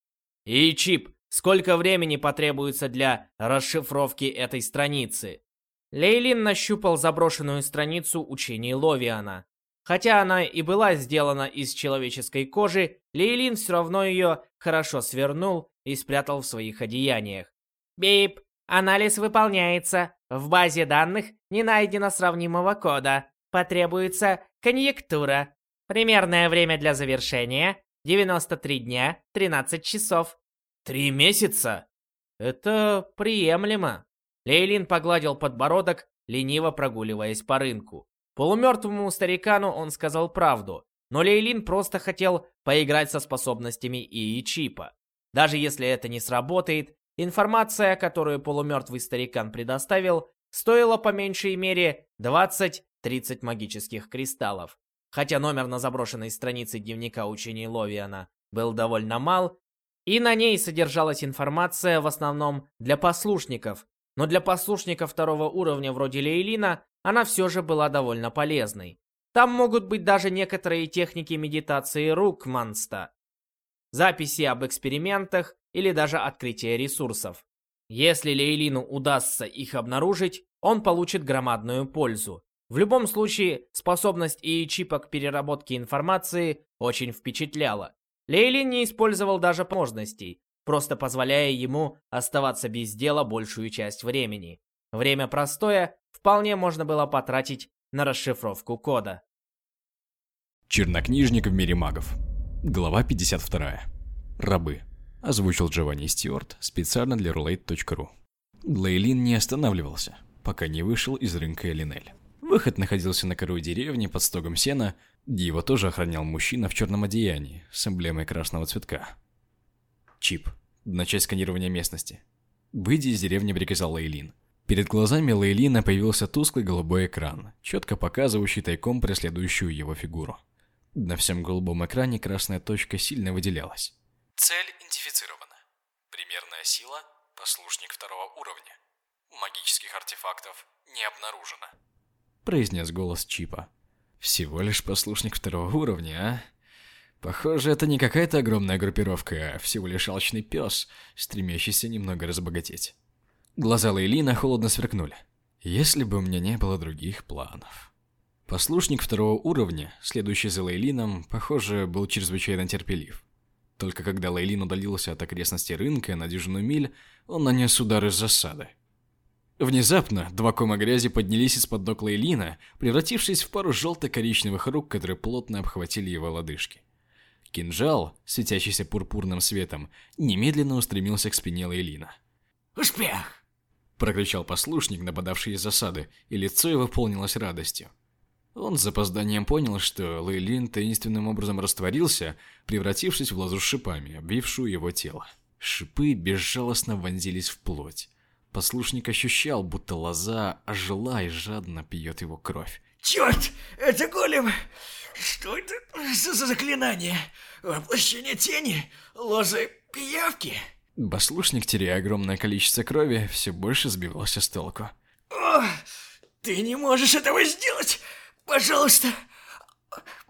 И Чип, сколько времени потребуется для расшифровки этой страницы? Лейлин нащупал заброшенную страницу учений Ловиана. Хотя она и была сделана из человеческой кожи, Лейлин все равно ее хорошо свернул и спрятал в своих одеяниях. «Бип, анализ выполняется. В базе данных не найдено сравнимого кода. Потребуется конъюнктура. Примерное время для завершения — 93 дня, 13 часов». «Три месяца?» «Это приемлемо». Лейлин погладил подбородок, лениво прогуливаясь по рынку. Полумертвому старикану он сказал правду, но Лейлин просто хотел поиграть со способностями ИИ-чипа. Даже если это не сработает, информация, которую полумертвый старикан предоставил, стоила по меньшей мере 20-30 магических кристаллов. Хотя номер на заброшенной странице дневника учений Ловиана был довольно мал, и на ней содержалась информация в основном для послушников, но для послушников второго уровня вроде Лейлина она все же была довольно полезной. Там могут быть даже некоторые техники медитации рук Манста, записи об экспериментах или даже открытие ресурсов. Если Лейлину удастся их обнаружить, он получит громадную пользу. В любом случае, способность ИИ-чипа к переработке информации очень впечатляла. Лейлин не использовал даже возможностей, просто позволяя ему оставаться без дела большую часть времени. Время простое вполне можно было потратить на расшифровку кода. Чернокнижник в мире магов. Глава 52. Рабы. Озвучил Джованни Стюарт специально для roulette.ru. Лейлин не останавливался, пока не вышел из рынка Элинель. Выход находился на кору деревни под стогом сена, где его тоже охранял мужчина в черном одеянии с эмблемой красного цветка. Чип. Начать сканирование местности. Выйди из деревни, приказал Лейлин. Перед глазами Лейлина появился тусклый голубой экран, четко показывающий тайком преследующую его фигуру. На всем голубом экране красная точка сильно выделялась. Цель идентифицирована. Примерная сила – послушник второго уровня. Магических артефактов не обнаружено. Произнес голос Чипа. Всего лишь послушник второго уровня, а? Похоже, это не какая-то огромная группировка, а всего лишь алчный пес, стремящийся немного разбогатеть. Глаза Лейлина холодно сверкнули. Если бы у меня не было других планов. Послушник второго уровня, следующий за Лейлином, похоже, был чрезвычайно терпелив. Только когда Лейлин удалился от окрестностей рынка на дюжину миль, он нанес удар из засады. Внезапно два кома грязи поднялись из-под ног Лейлина, превратившись в пару желто-коричневых рук, которые плотно обхватили его лодыжки. Кинжал, светящийся пурпурным светом, немедленно устремился к спине Лейлина. «Успех!» – прокричал послушник, нападавший из засады, и лицо его полнилось радостью. Он с запозданием понял, что Лейлин таинственным образом растворился, превратившись в лозу с шипами, обвившую его тело. Шипы безжалостно вонзились в плоть. Послушник ощущал, будто лоза ожила и жадно пьет его кровь. «Черт! Это голем! Что это за заклинание? Воплощение тени? Лозы пиявки?» Послушник, теряя огромное количество крови, все больше сбивался с толку. «О, ты не можешь этого сделать! Пожалуйста,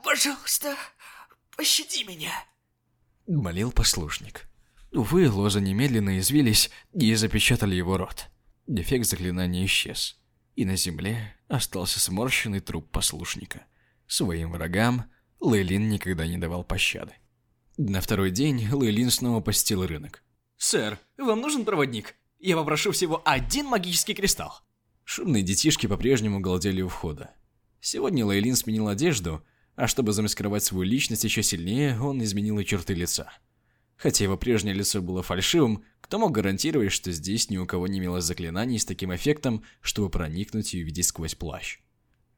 пожалуйста, пощади меня!» Молил послушник. Увы, лозы немедленно извились и запечатали его рот. Дефект заклинания исчез, и на земле остался сморщенный труп послушника. Своим врагам Лейлин никогда не давал пощады. На второй день Лейлин снова посетил рынок. «Сэр, вам нужен проводник? Я попрошу всего один магический кристалл». Шумные детишки по-прежнему галдели у входа. Сегодня Лейлин сменил одежду, а чтобы замаскировать свою личность еще сильнее, он изменил и черты лица. Хотя его прежнее лицо было фальшивым, кто мог гарантировать, что здесь ни у кого не имелось заклинаний с таким эффектом, чтобы проникнуть и увидеть сквозь плащ.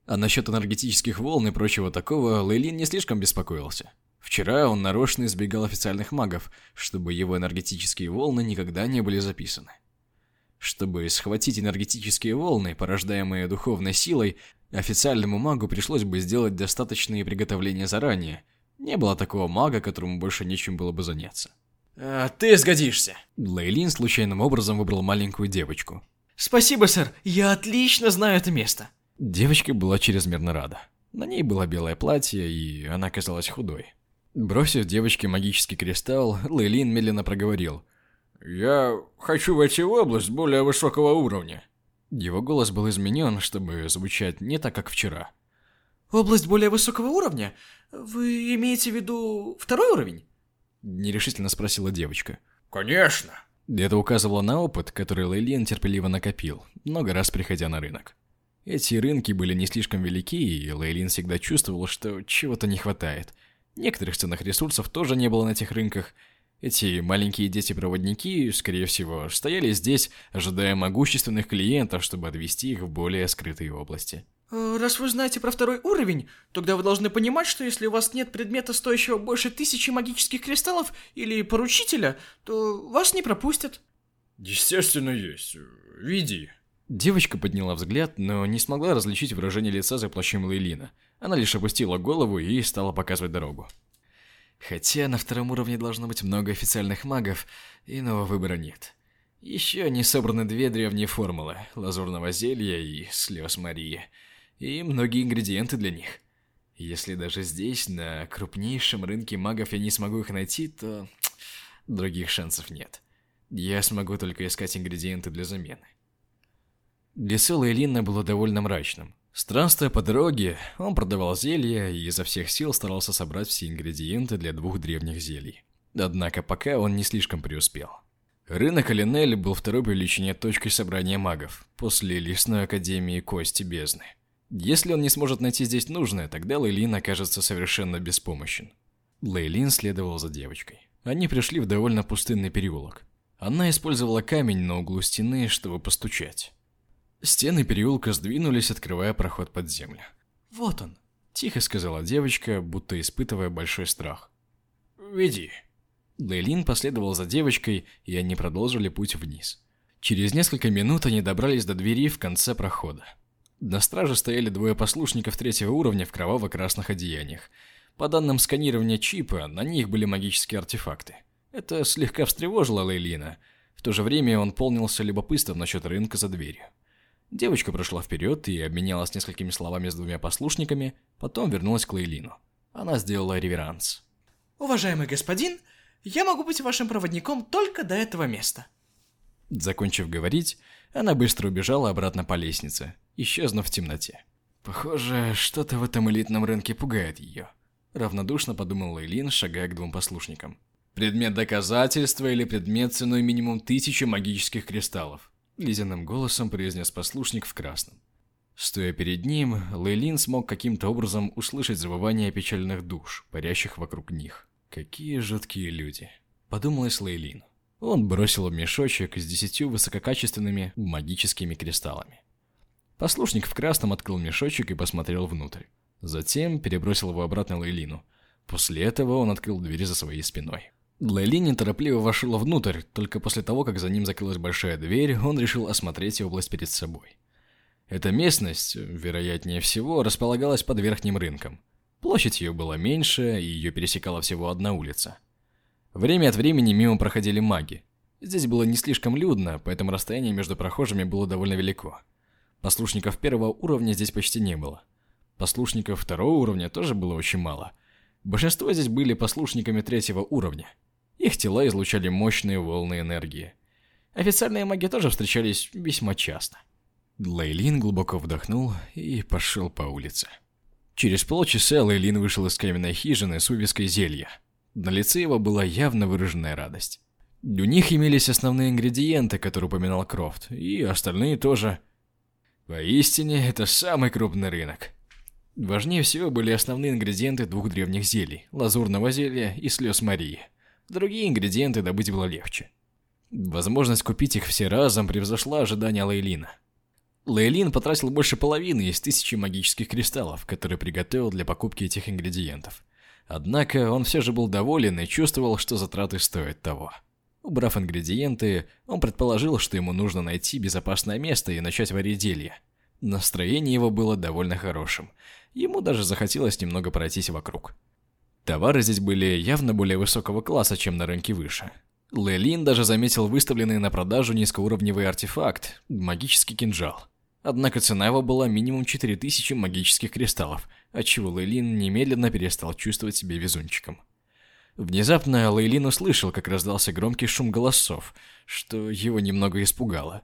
А насчет энергетических волн и прочего такого Лейлин не слишком беспокоился. Вчера он нарочно избегал официальных магов, чтобы его энергетические волны никогда не были записаны. Чтобы схватить энергетические волны, порождаемые духовной силой, официальному магу пришлось бы сделать достаточные приготовления заранее. Не было такого мага, которому больше нечем было бы заняться. А, «Ты сгодишься!» Лейлин случайным образом выбрал маленькую девочку. «Спасибо, сэр, я отлично знаю это место!» Девочка была чрезмерно рада. На ней было белое платье, и она казалась худой. Бросив девочке магический кристалл, Лейлин медленно проговорил. «Я хочу войти в область более высокого уровня». Его голос был изменен, чтобы звучать не так, как вчера. Область более высокого уровня? Вы имеете в виду второй уровень? Нерешительно спросила девочка. Конечно. Это указывало на опыт, который Лейлин терпеливо накопил, много раз приходя на рынок. Эти рынки были не слишком велики, и Лейлин всегда чувствовал, что чего-то не хватает. Некоторых ценных ресурсов тоже не было на этих рынках. Эти маленькие дети-проводники, скорее всего, стояли здесь, ожидая могущественных клиентов, чтобы отвести их в более скрытые области. Э, Раз вы знаете про второй уровень, тогда вы должны понимать, что если у вас нет предмета, стоящего больше тысячи магических кристаллов или поручителя, то вас не пропустят. Естественно, есть. Веди. Девочка подняла взгляд, но не смогла различить выражение лица за плащом Лейлина. Она лишь опустила голову и стала показывать дорогу. Хотя на втором уровне должно быть много официальных магов, иного выбора нет. Еще не собраны две древние формулы – лазурного зелья и слез Марии, и многие ингредиенты для них. Если даже здесь, на крупнейшем рынке магов, я не смогу их найти, то других шансов нет. Я смогу только искать ингредиенты для замены. Лицо Лейлина было довольно мрачным. Странствуя по дороге, он продавал зелья и изо всех сил старался собрать все ингредиенты для двух древних зелий. Однако пока он не слишком преуспел. Рынок Алинель был второй по величине точкой собрания магов, после Лесной Академии Кости Бездны. Если он не сможет найти здесь нужное, тогда Лейлин окажется совершенно беспомощен. Лейлин следовал за девочкой. Они пришли в довольно пустынный переулок. Она использовала камень на углу стены, чтобы постучать. Стены переулка сдвинулись, открывая проход под землю. Вот он. Тихо сказала девочка, будто испытывая большой страх. Веди. Лейлин последовал за девочкой, и они продолжили путь вниз. Через несколько минут они добрались до двери в конце прохода. На страже стояли двое послушников третьего уровня в кроваво-красных одеяниях. По данным сканирования чипа, на них были магические артефакты. Это слегка встревожило Лейлина. В то же время он полнился любопытством насчет рынка за дверью. Девочка прошла вперед и обменялась несколькими словами с двумя послушниками, потом вернулась к Лейлину. Она сделала реверанс. Уважаемый господин, я могу быть вашим проводником только до этого места. Закончив говорить, она быстро убежала обратно по лестнице, исчезнув в темноте. Похоже, что-то в этом элитном рынке пугает ее. Равнодушно подумал Лейлин, шагая к двум послушникам. Предмет доказательства или предмет ценой минимум тысячи магических кристаллов? Ледяным голосом произнес послушник в красном. Стоя перед ним, Лейлин смог каким-то образом услышать завывание печальных душ, парящих вокруг них. Какие жуткие люди. Подумалось Лейлин. Он бросил мешочек с десятью высококачественными магическими кристаллами. Послушник в красном открыл мешочек и посмотрел внутрь. Затем перебросил его обратно Лейлину. После этого он открыл дверь за своей спиной. Лейли неторопливо вошел внутрь, только после того, как за ним закрылась большая дверь, он решил осмотреть область перед собой. Эта местность, вероятнее всего, располагалась под верхним рынком. Площадь ее была меньше, и ее пересекала всего одна улица. Время от времени мимо проходили маги. Здесь было не слишком людно, поэтому расстояние между прохожими было довольно велико. Послушников первого уровня здесь почти не было. Послушников второго уровня тоже было очень мало. Большинство здесь были послушниками третьего уровня. Их тела излучали мощные волны энергии. Официальные маги тоже встречались весьма часто. Лейлин глубоко вдохнул и пошел по улице. Через полчаса Лейлин вышел из каменной хижины с вывеской зелья. На лице его была явно выраженная радость. У них имелись основные ингредиенты, которые упоминал Крофт, и остальные тоже. Поистине, это самый крупный рынок. Важнее всего были основные ингредиенты двух древних зелий – лазурного зелья и слез Марии. Другие ингредиенты добыть было легче. Возможность купить их все разом превзошла ожидания Лейлина. Лейлин потратил больше половины из тысячи магических кристаллов, которые приготовил для покупки этих ингредиентов. Однако он все же был доволен и чувствовал, что затраты стоят того. Убрав ингредиенты, он предположил, что ему нужно найти безопасное место и начать варить зелье. Настроение его было довольно хорошим. Ему даже захотелось немного пройтись вокруг. Товары здесь были явно более высокого класса, чем на рынке выше. Лейлин даже заметил выставленный на продажу низкоуровневый артефакт – магический кинжал. Однако цена его была минимум 4000 магических кристаллов, отчего Лейлин немедленно перестал чувствовать себя везунчиком. Внезапно Лейлин услышал, как раздался громкий шум голосов, что его немного испугало.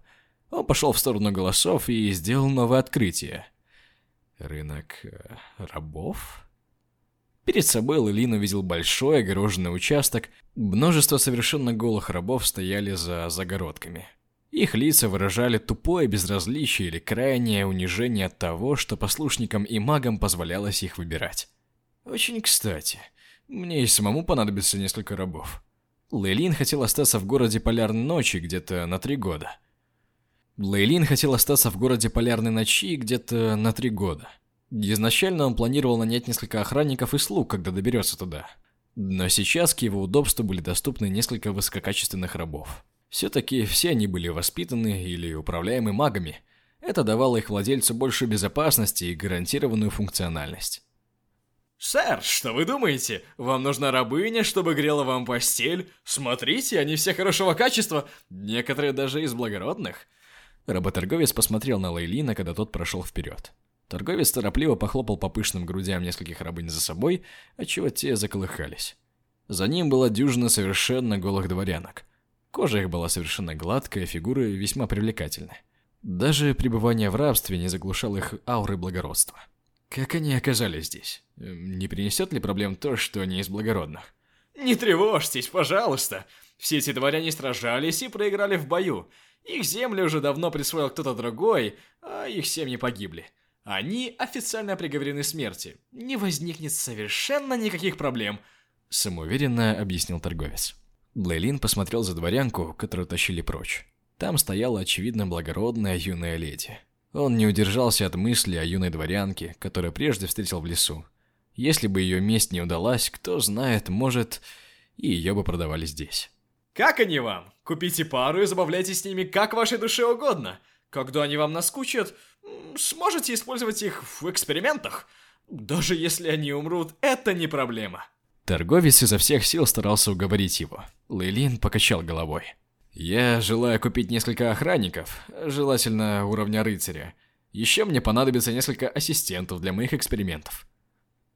Он пошел в сторону голосов и сделал новое открытие. Рынок э, рабов? Перед собой Лилин увидел большой огороженный участок. Множество совершенно голых рабов стояли за загородками. Их лица выражали тупое безразличие или крайнее унижение от того, что послушникам и магам позволялось их выбирать. Очень кстати, мне и самому понадобится несколько рабов. Лейлин хотел остаться в городе Полярной Ночи где-то на три года. Лейлин хотел остаться в городе Полярной Ночи где-то на три года. Изначально он планировал нанять несколько охранников и слуг, когда доберется туда. Но сейчас к его удобству были доступны несколько высококачественных рабов. Все-таки все они были воспитаны или управляемы магами. Это давало их владельцу больше безопасности и гарантированную функциональность. «Сэр, что вы думаете? Вам нужна рабыня, чтобы грела вам постель? Смотрите, они все хорошего качества, некоторые даже из благородных». Работорговец посмотрел на Лейлина, когда тот прошел вперед. Торговец торопливо похлопал по пышным грудям нескольких рабынь за собой, отчего те заколыхались. За ним была дюжина совершенно голых дворянок. Кожа их была совершенно гладкая, фигуры весьма привлекательны. Даже пребывание в рабстве не заглушало их ауры благородства. Как они оказались здесь? Эм, не принесет ли проблем то, что они из благородных? «Не тревожьтесь, пожалуйста. Все эти дворяне сражались и проиграли в бою. Их земли уже давно присвоил кто-то другой, а их семьи погибли. Они официально приговорены смерти. Не возникнет совершенно никаких проблем. Самоуверенно объяснил торговец. Блейлин посмотрел за дворянку, которую тащили прочь. Там стояла, очевидно, благородная юная леди. Он не удержался от мысли о юной дворянке, которую прежде встретил в лесу. Если бы ее месть не удалась, кто знает, может, и ее бы продавали здесь. «Как они вам? Купите пару и забавляйтесь с ними как вашей душе угодно. Когда они вам наскучат, сможете использовать их в экспериментах. Даже если они умрут, это не проблема. Торговец изо всех сил старался уговорить его. Лейлин покачал головой. «Я желаю купить несколько охранников, желательно уровня рыцаря. Еще мне понадобится несколько ассистентов для моих экспериментов».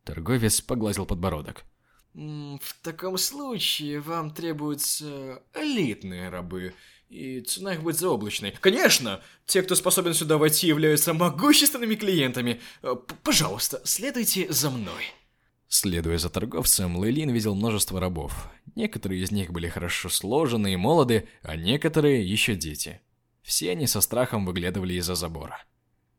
Торговец погладил подбородок. «В таком случае вам требуются элитные рабы и цена их будет заоблачной. Конечно, те, кто способен сюда войти, являются могущественными клиентами. Э, п пожалуйста, следуйте за мной. Следуя за торговцем, Лейлин видел множество рабов. Некоторые из них были хорошо сложены и молоды, а некоторые еще дети. Все они со страхом выглядывали из-за забора.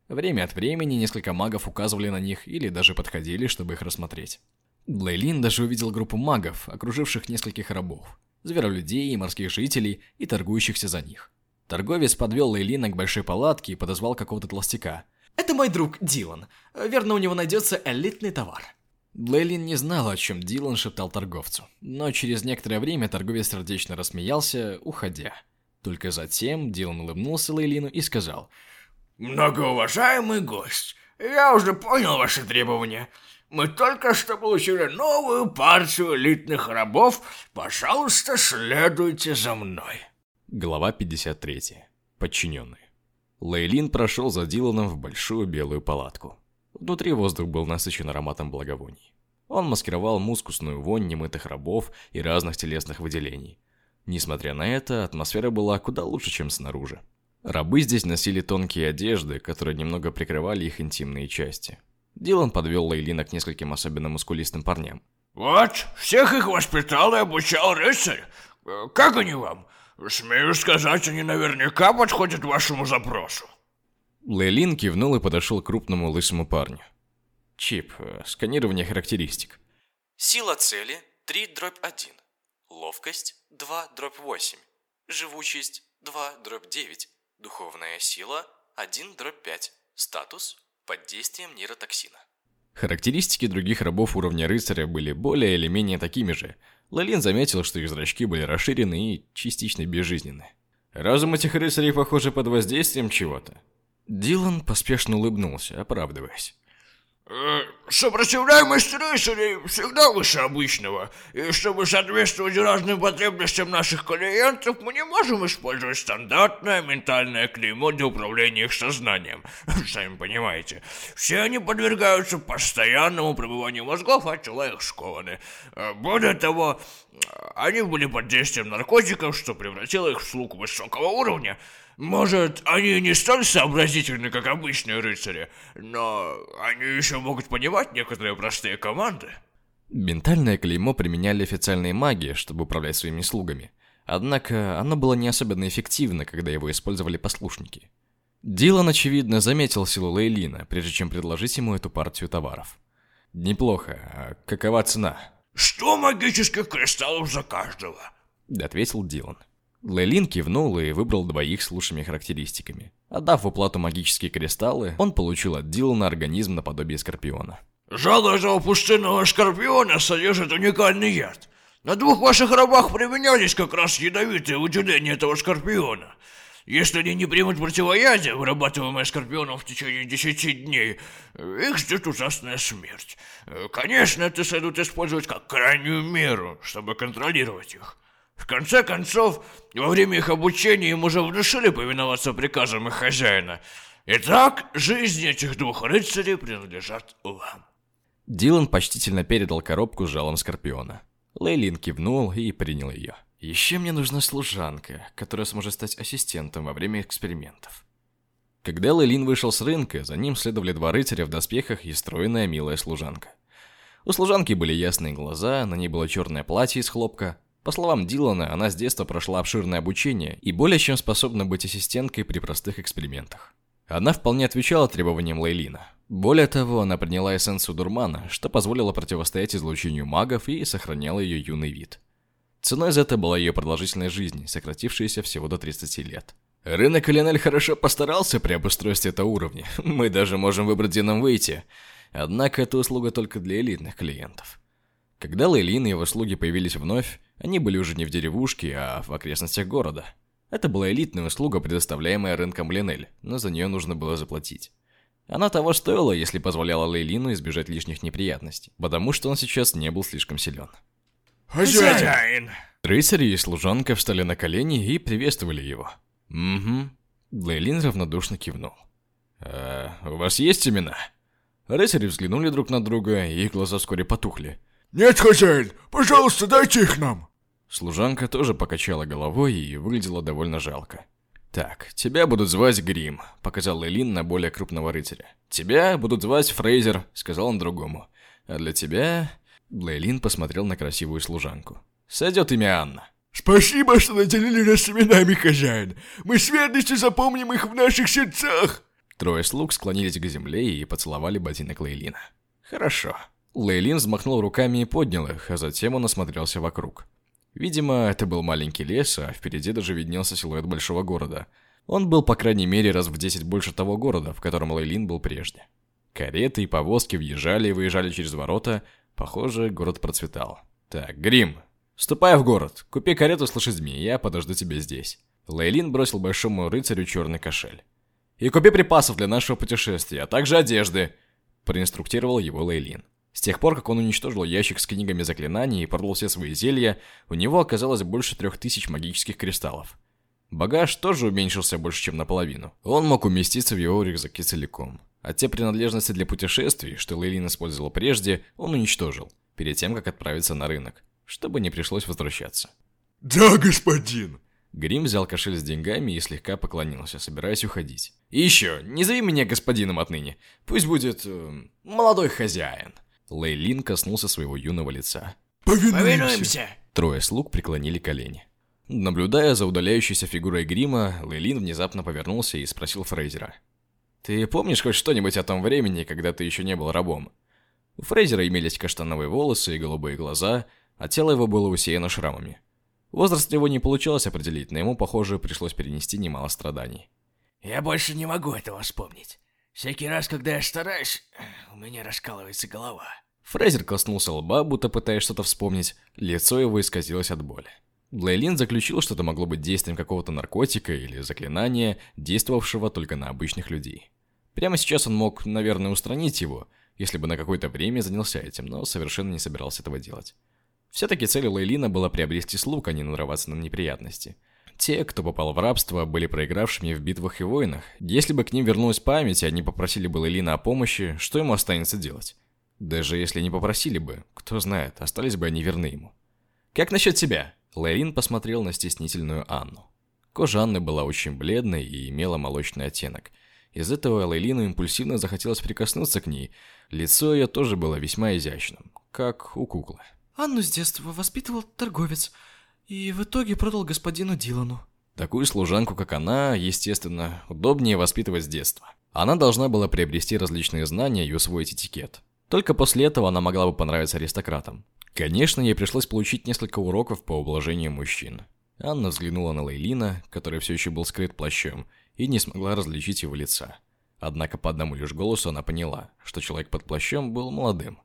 Время от времени несколько магов указывали на них или даже подходили, чтобы их рассмотреть. Лейлин даже увидел группу магов, окруживших нескольких рабов зверолюдей морских жителей и торгующихся за них. Торговец подвел Лейлина к большой палатке и подозвал какого-то толстяка. «Это мой друг Дилан. Верно, у него найдется элитный товар». Лейлин не знал, о чем Дилан шептал торговцу, но через некоторое время торговец сердечно рассмеялся, уходя. Только затем Дилан улыбнулся Лейлину и сказал «Многоуважаемый гость, я уже понял ваши требования. Мы только что получили новую партию элитных рабов. Пожалуйста, следуйте за мной. Глава 53. Подчиненный. Лейлин прошел за Диланом в большую белую палатку. Внутри воздух был насыщен ароматом благовоний. Он маскировал мускусную вонь немытых рабов и разных телесных выделений. Несмотря на это, атмосфера была куда лучше, чем снаружи. Рабы здесь носили тонкие одежды, которые немного прикрывали их интимные части. Дилан подвел Лейлина к нескольким особенно мускулистым парням. «Вот, всех их воспитал и обучал рыцарь. Как они вам? Смею сказать, они наверняка подходят вашему запросу». Лейлин кивнул и подошел к крупному лысому парню. Чип, э, сканирование характеристик. Сила цели 3 дробь 1. Ловкость 2 дробь 8. Живучесть 2 дробь 9. Духовная сила 1 дробь 5. Статус под действием нейротоксина. Характеристики других рабов уровня рыцаря были более или менее такими же. Лалин заметил, что их зрачки были расширены и частично безжизненны. Разум этих рыцарей, похоже, под воздействием чего-то. Дилан поспешно улыбнулся, оправдываясь. Э, сопротивляемость рыцарей всегда выше обычного, и чтобы соответствовать разным потребностям наших клиентов, мы не можем использовать стандартное ментальное клеймо для управления их сознанием. Сами понимаете, все они подвергаются постоянному пробыванию мозгов, а тела их скованы. Э, более того, они были под действием наркотиков, что превратило их в слуг высокого уровня. Может, они не столь сообразительны, как обычные рыцари, но они еще могут понимать некоторые простые команды. Ментальное клеймо применяли официальные маги, чтобы управлять своими слугами. Однако оно было не особенно эффективно, когда его использовали послушники. Дилан, очевидно, заметил силу Лейлина, прежде чем предложить ему эту партию товаров. «Неплохо. А какова цена?» «Сто магических кристаллов за каждого», — ответил Дилан. Лейлин кивнул и выбрал двоих с лучшими характеристиками. Отдав в уплату магические кристаллы, он получил от Дилана организм наподобие Скорпиона. «Жало этого пустынного Скорпиона содержит уникальный яд. На двух ваших рабах применялись как раз ядовитые выделения этого Скорпиона. Если они не примут противоядие, вырабатываемое Скорпионом в течение 10 дней, их ждет ужасная смерть. Конечно, это следует использовать как крайнюю меру, чтобы контролировать их. В конце концов, во время их обучения им уже внушили повиноваться приказам их хозяина. Итак, жизни этих двух рыцарей принадлежат вам. Дилан почтительно передал коробку с жалом Скорпиона. Лейлин кивнул и принял ее. Еще мне нужна служанка, которая сможет стать ассистентом во время экспериментов. Когда Лейлин вышел с рынка, за ним следовали два рыцаря в доспехах и стройная милая служанка. У служанки были ясные глаза, на ней было черное платье из хлопка, по словам Дилана, она с детства прошла обширное обучение и более чем способна быть ассистенткой при простых экспериментах. Она вполне отвечала требованиям Лейлина. Более того, она приняла эссенцию дурмана, что позволило противостоять излучению магов и сохраняло ее юный вид. Ценой за это была ее продолжительная жизнь, сократившаяся всего до 30 лет. Рынок Эленель хорошо постарался при обустройстве этого уровня. Мы даже можем выбрать, где нам выйти. Однако это услуга только для элитных клиентов. Когда Лейлин и его слуги появились вновь, они были уже не в деревушке, а в окрестностях города. Это была элитная услуга, предоставляемая рынком Ленель, но за нее нужно было заплатить. Она того стоила, если позволяла Лейлину избежать лишних неприятностей, потому что он сейчас не был слишком силен. «Хозяин!» Рыцари и служанка встали на колени и приветствовали его. «Угу». Лейлин равнодушно кивнул. «А, у вас есть имена?» Рыцари взглянули друг на друга, и их глаза вскоре потухли. «Нет, хозяин, пожалуйста, дайте их нам!» Служанка тоже покачала головой и выглядела довольно жалко. «Так, тебя будут звать Грим», — показал Элин на более крупного рыцаря. «Тебя будут звать Фрейзер», — сказал он другому. «А для тебя...» Лейлин посмотрел на красивую служанку. «Сойдет имя Анна». «Спасибо, что наделили нас именами, хозяин. Мы с верностью запомним их в наших сердцах!» Трое слуг склонились к земле и поцеловали ботинок Лейлина. «Хорошо». Лейлин взмахнул руками и поднял их, а затем он осмотрелся вокруг. Видимо, это был маленький лес, а впереди даже виднелся силуэт большого города. Он был, по крайней мере, раз в десять больше того города, в котором Лейлин был прежде. Кареты и повозки въезжали и выезжали через ворота. Похоже, город процветал. «Так, Грим, ступай в город, купи карету с лошадьми, я подожду тебя здесь». Лейлин бросил большому рыцарю черный кошель. «И купи припасов для нашего путешествия, а также одежды», – проинструктировал его Лейлин. С тех пор, как он уничтожил ящик с книгами заклинаний и продал все свои зелья, у него оказалось больше трех тысяч магических кристаллов. Багаж тоже уменьшился больше, чем наполовину. Он мог уместиться в его рюкзаке целиком. А те принадлежности для путешествий, что Лейлин использовал прежде, он уничтожил, перед тем, как отправиться на рынок, чтобы не пришлось возвращаться. «Да, господин!» Грим взял кошель с деньгами и слегка поклонился, собираясь уходить. «И еще, не зови меня господином отныне. Пусть будет... Э, молодой хозяин». Лейлин коснулся своего юного лица. «Повинуемся!» Трое слуг преклонили колени. Наблюдая за удаляющейся фигурой грима, Лейлин внезапно повернулся и спросил Фрейзера. «Ты помнишь хоть что-нибудь о том времени, когда ты еще не был рабом?» У Фрейзера имелись каштановые волосы и голубые глаза, а тело его было усеяно шрамами. Возраст его не получалось определить, но ему, похоже, пришлось перенести немало страданий. «Я больше не могу этого вспомнить. Всякий раз, когда я стараюсь, у меня раскалывается голова. Фрейзер коснулся лба, будто пытаясь что-то вспомнить. Лицо его исказилось от боли. Блейлин заключил, что это могло быть действием какого-то наркотика или заклинания, действовавшего только на обычных людей. Прямо сейчас он мог, наверное, устранить его, если бы на какое-то время занялся этим, но совершенно не собирался этого делать. Все-таки целью Лейлина было приобрести слуг, а не нарываться на неприятности. Те, кто попал в рабство, были проигравшими в битвах и войнах. Если бы к ним вернулась память, и они попросили бы Лейлина о помощи, что ему останется делать? Даже если не попросили бы, кто знает, остались бы они верны ему. «Как насчет тебя?» Лейлин посмотрел на стеснительную Анну. Кожа Анны была очень бледной и имела молочный оттенок. Из этого Лейлину импульсивно захотелось прикоснуться к ней. Лицо ее тоже было весьма изящным, как у куклы. Анну с детства воспитывал торговец, и в итоге продал господину Дилану. Такую служанку, как она, естественно, удобнее воспитывать с детства. Она должна была приобрести различные знания и усвоить этикет. Только после этого она могла бы понравиться аристократам. Конечно, ей пришлось получить несколько уроков по ублажению мужчин. Анна взглянула на Лейлина, который все еще был скрыт плащом, и не смогла различить его лица. Однако по одному лишь голосу она поняла, что человек под плащом был молодым.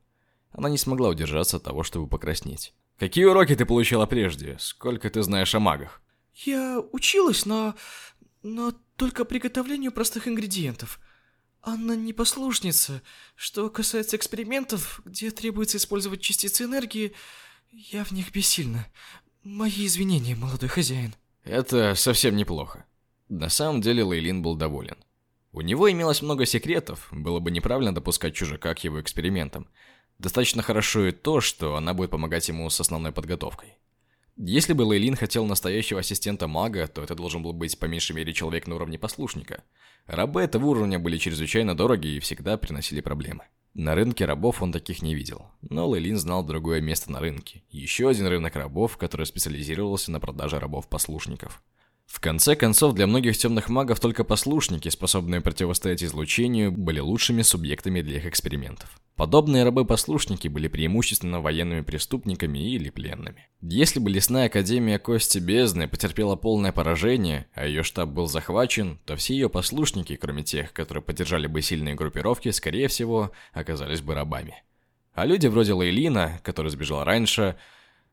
Она не смогла удержаться от того, чтобы покраснеть. «Какие уроки ты получила прежде? Сколько ты знаешь о магах?» Я училась, но... но только приготовлению простых ингредиентов. Анна не послушница. Что касается экспериментов, где требуется использовать частицы энергии, я в них бессильна. Мои извинения, молодой хозяин. Это совсем неплохо. На самом деле Лейлин был доволен. У него имелось много секретов, было бы неправильно допускать чужака к его экспериментам. Достаточно хорошо и то, что она будет помогать ему с основной подготовкой. Если бы Лейлин хотел настоящего ассистента мага, то это должен был быть по меньшей мере человек на уровне послушника. Рабы этого уровня были чрезвычайно дороги и всегда приносили проблемы. На рынке рабов он таких не видел, но Лейлин знал другое место на рынке. Еще один рынок рабов, который специализировался на продаже рабов-послушников. В конце концов, для многих темных магов только послушники, способные противостоять излучению, были лучшими субъектами для их экспериментов. Подобные рабы-послушники были преимущественно военными преступниками или пленными. Если бы лесная академия Кости Бездны потерпела полное поражение, а ее штаб был захвачен, то все ее послушники, кроме тех, которые поддержали бы сильные группировки, скорее всего, оказались бы рабами. А люди вроде Лейлина, который сбежал раньше,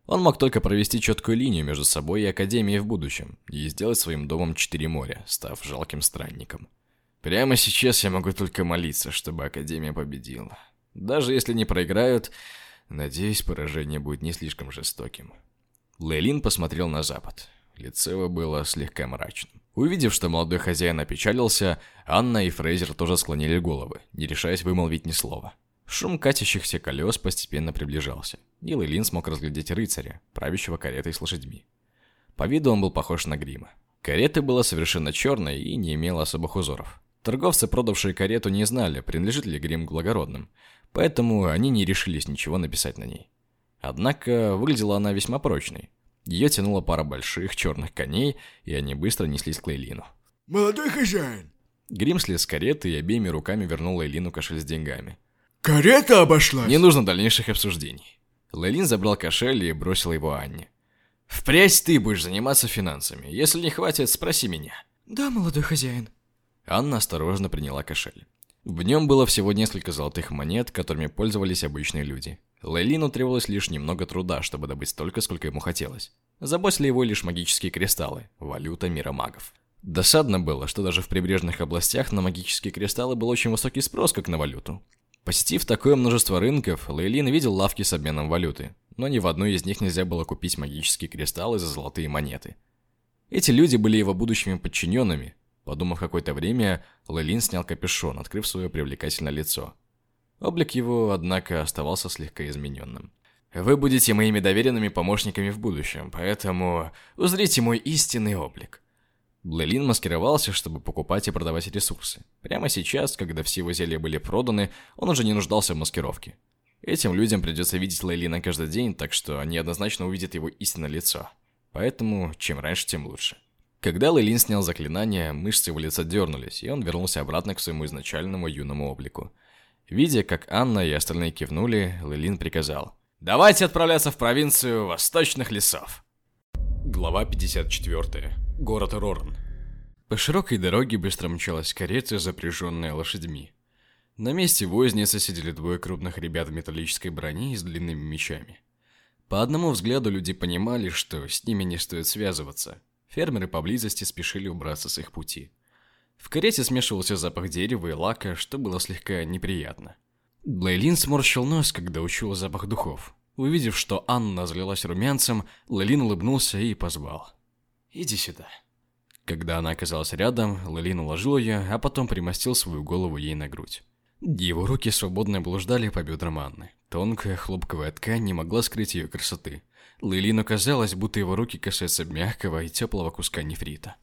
он мог только провести четкую линию между собой и Академией в будущем и сделать своим домом Четыре моря, став жалким странником. Прямо сейчас я могу только молиться, чтобы Академия победила. Даже если не проиграют, надеюсь, поражение будет не слишком жестоким. Лейлин посмотрел на запад. Лицо его было слегка мрачным. Увидев, что молодой хозяин опечалился, Анна и Фрейзер тоже склонили головы, не решаясь вымолвить ни слова. Шум катящихся колес постепенно приближался, и Лейлин смог разглядеть рыцаря, правящего каретой с лошадьми. По виду он был похож на грима. Карета была совершенно черной и не имела особых узоров. Торговцы, продавшие карету, не знали, принадлежит ли грим благородным, поэтому они не решились ничего написать на ней. Однако выглядела она весьма прочной. Ее тянула пара больших черных коней, и они быстро неслись к Лейлину. «Молодой хозяин!» Грим слез с кареты и обеими руками вернул Лейлину кошель с деньгами. Карета обошлась. Не нужно дальнейших обсуждений. Лейлин забрал кошель и бросил его Анне. «Впрядь ты будешь заниматься финансами. Если не хватит, спроси меня». Да, молодой хозяин. Анна осторожно приняла кошель. В нем было всего несколько золотых монет, которыми пользовались обычные люди. Лейлину требовалось лишь немного труда, чтобы добыть столько, сколько ему хотелось. Заботили его лишь магические кристаллы, валюта мира магов. Досадно было, что даже в прибрежных областях на магические кристаллы был очень высокий спрос, как на валюту. Посетив такое множество рынков, Лейлин видел лавки с обменом валюты, но ни в одной из них нельзя было купить магические кристаллы за золотые монеты. Эти люди были его будущими подчиненными. Подумав какое-то время, Лейлин снял капюшон, открыв свое привлекательное лицо. Облик его, однако, оставался слегка измененным. «Вы будете моими доверенными помощниками в будущем, поэтому узрите мой истинный облик. Блейлин маскировался, чтобы покупать и продавать ресурсы. Прямо сейчас, когда все его зелья были проданы, он уже не нуждался в маскировке. Этим людям придется видеть Лейлина каждый день, так что они однозначно увидят его истинное лицо. Поэтому, чем раньше, тем лучше. Когда Лейлин снял заклинание, мышцы его лица дернулись, и он вернулся обратно к своему изначальному юному облику. Видя, как Анна и остальные кивнули, Лейлин приказал. «Давайте отправляться в провинцию Восточных лесов!» Глава 54. Город Рорн. По широкой дороге быстро мчалась карета, запряженная лошадьми. На месте возницы сидели двое крупных ребят в металлической броне и с длинными мечами. По одному взгляду люди понимали, что с ними не стоит связываться. Фермеры поблизости спешили убраться с их пути. В карете смешивался запах дерева и лака, что было слегка неприятно. Блейлин сморщил нос, когда учуял запах духов. Увидев, что Анна залилась румянцем, Лелин улыбнулся и позвал. «Иди сюда». Когда она оказалась рядом, Лелин уложил ее, а потом примостил свою голову ей на грудь. Его руки свободно блуждали по бедрам Анны. Тонкая хлопковая ткань не могла скрыть ее красоты. Лейлину казалось, будто его руки касаются мягкого и теплого куска нефрита.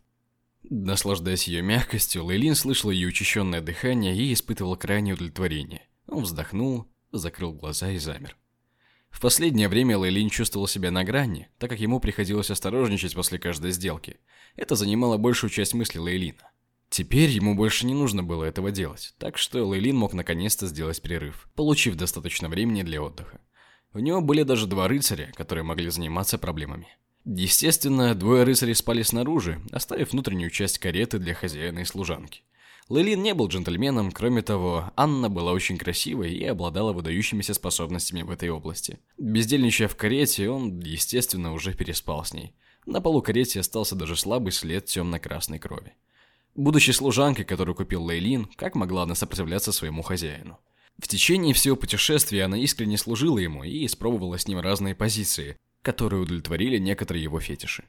Наслаждаясь ее мягкостью, Лейлин слышал ее учащенное дыхание и испытывал крайнее удовлетворение. Он вздохнул, закрыл глаза и замер. В последнее время Лейлин чувствовал себя на грани, так как ему приходилось осторожничать после каждой сделки. Это занимало большую часть мысли Лейлина. Теперь ему больше не нужно было этого делать, так что Лейлин мог наконец-то сделать перерыв, получив достаточно времени для отдыха. У него были даже два рыцаря, которые могли заниматься проблемами. Естественно, двое рыцарей спали снаружи, оставив внутреннюю часть кареты для хозяина и служанки. Лейлин не был джентльменом, кроме того, Анна была очень красивой и обладала выдающимися способностями в этой области. Бездельничая в карете, он, естественно, уже переспал с ней. На полу карете остался даже слабый след темно-красной крови. Будучи служанкой, которую купил Лейлин, как могла она сопротивляться своему хозяину? В течение всего путешествия она искренне служила ему и испробовала с ним разные позиции, которые удовлетворили некоторые его фетиши.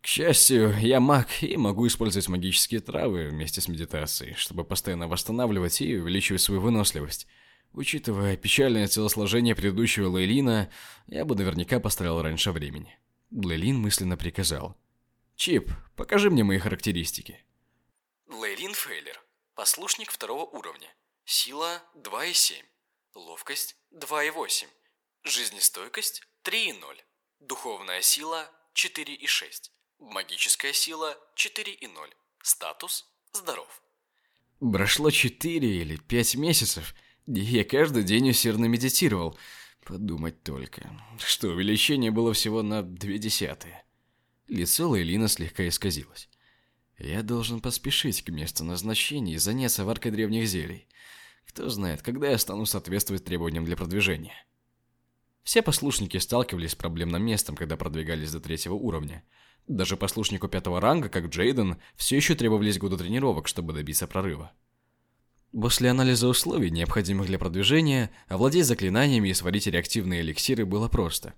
К счастью, я маг и могу использовать магические травы вместе с медитацией, чтобы постоянно восстанавливать и увеличивать свою выносливость. Учитывая печальное телосложение предыдущего Лейлина, я бы наверняка постарел раньше времени. Лейлин мысленно приказал. «Чип, покажи мне мои характеристики». Лейлин Фейлер. Послушник второго уровня. Сила 2,7. Ловкость 2,8. Жизнестойкость 3,0. Духовная сила 4,6. Магическая сила 4,0. Статус здоров. Прошло 4 или 5 месяцев, и я каждый день усердно медитировал. Подумать только, что увеличение было всего на две десятые. Лицо Лейлина слегка исказилось. Я должен поспешить к месту назначения и заняться варкой древних зелий. Кто знает, когда я стану соответствовать требованиям для продвижения. Все послушники сталкивались с проблемным местом, когда продвигались до третьего уровня – даже послушнику пятого ранга, как Джейден, все еще требовались годы тренировок, чтобы добиться прорыва. После анализа условий, необходимых для продвижения, овладеть заклинаниями и сварить реактивные эликсиры было просто.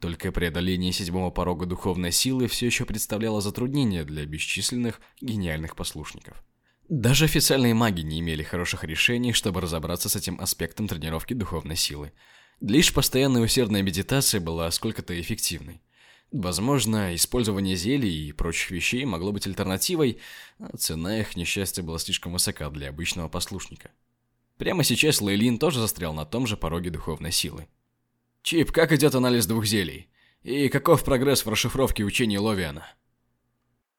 Только преодоление седьмого порога духовной силы все еще представляло затруднение для бесчисленных гениальных послушников. Даже официальные маги не имели хороших решений, чтобы разобраться с этим аспектом тренировки духовной силы. Лишь постоянная усердная медитация была сколько-то эффективной. Возможно, использование зелий и прочих вещей могло быть альтернативой, а цена их несчастья была слишком высока для обычного послушника. Прямо сейчас Лейлин тоже застрял на том же пороге духовной силы. «Чип, как идет анализ двух зелий? И каков прогресс в расшифровке учений Ловиана?»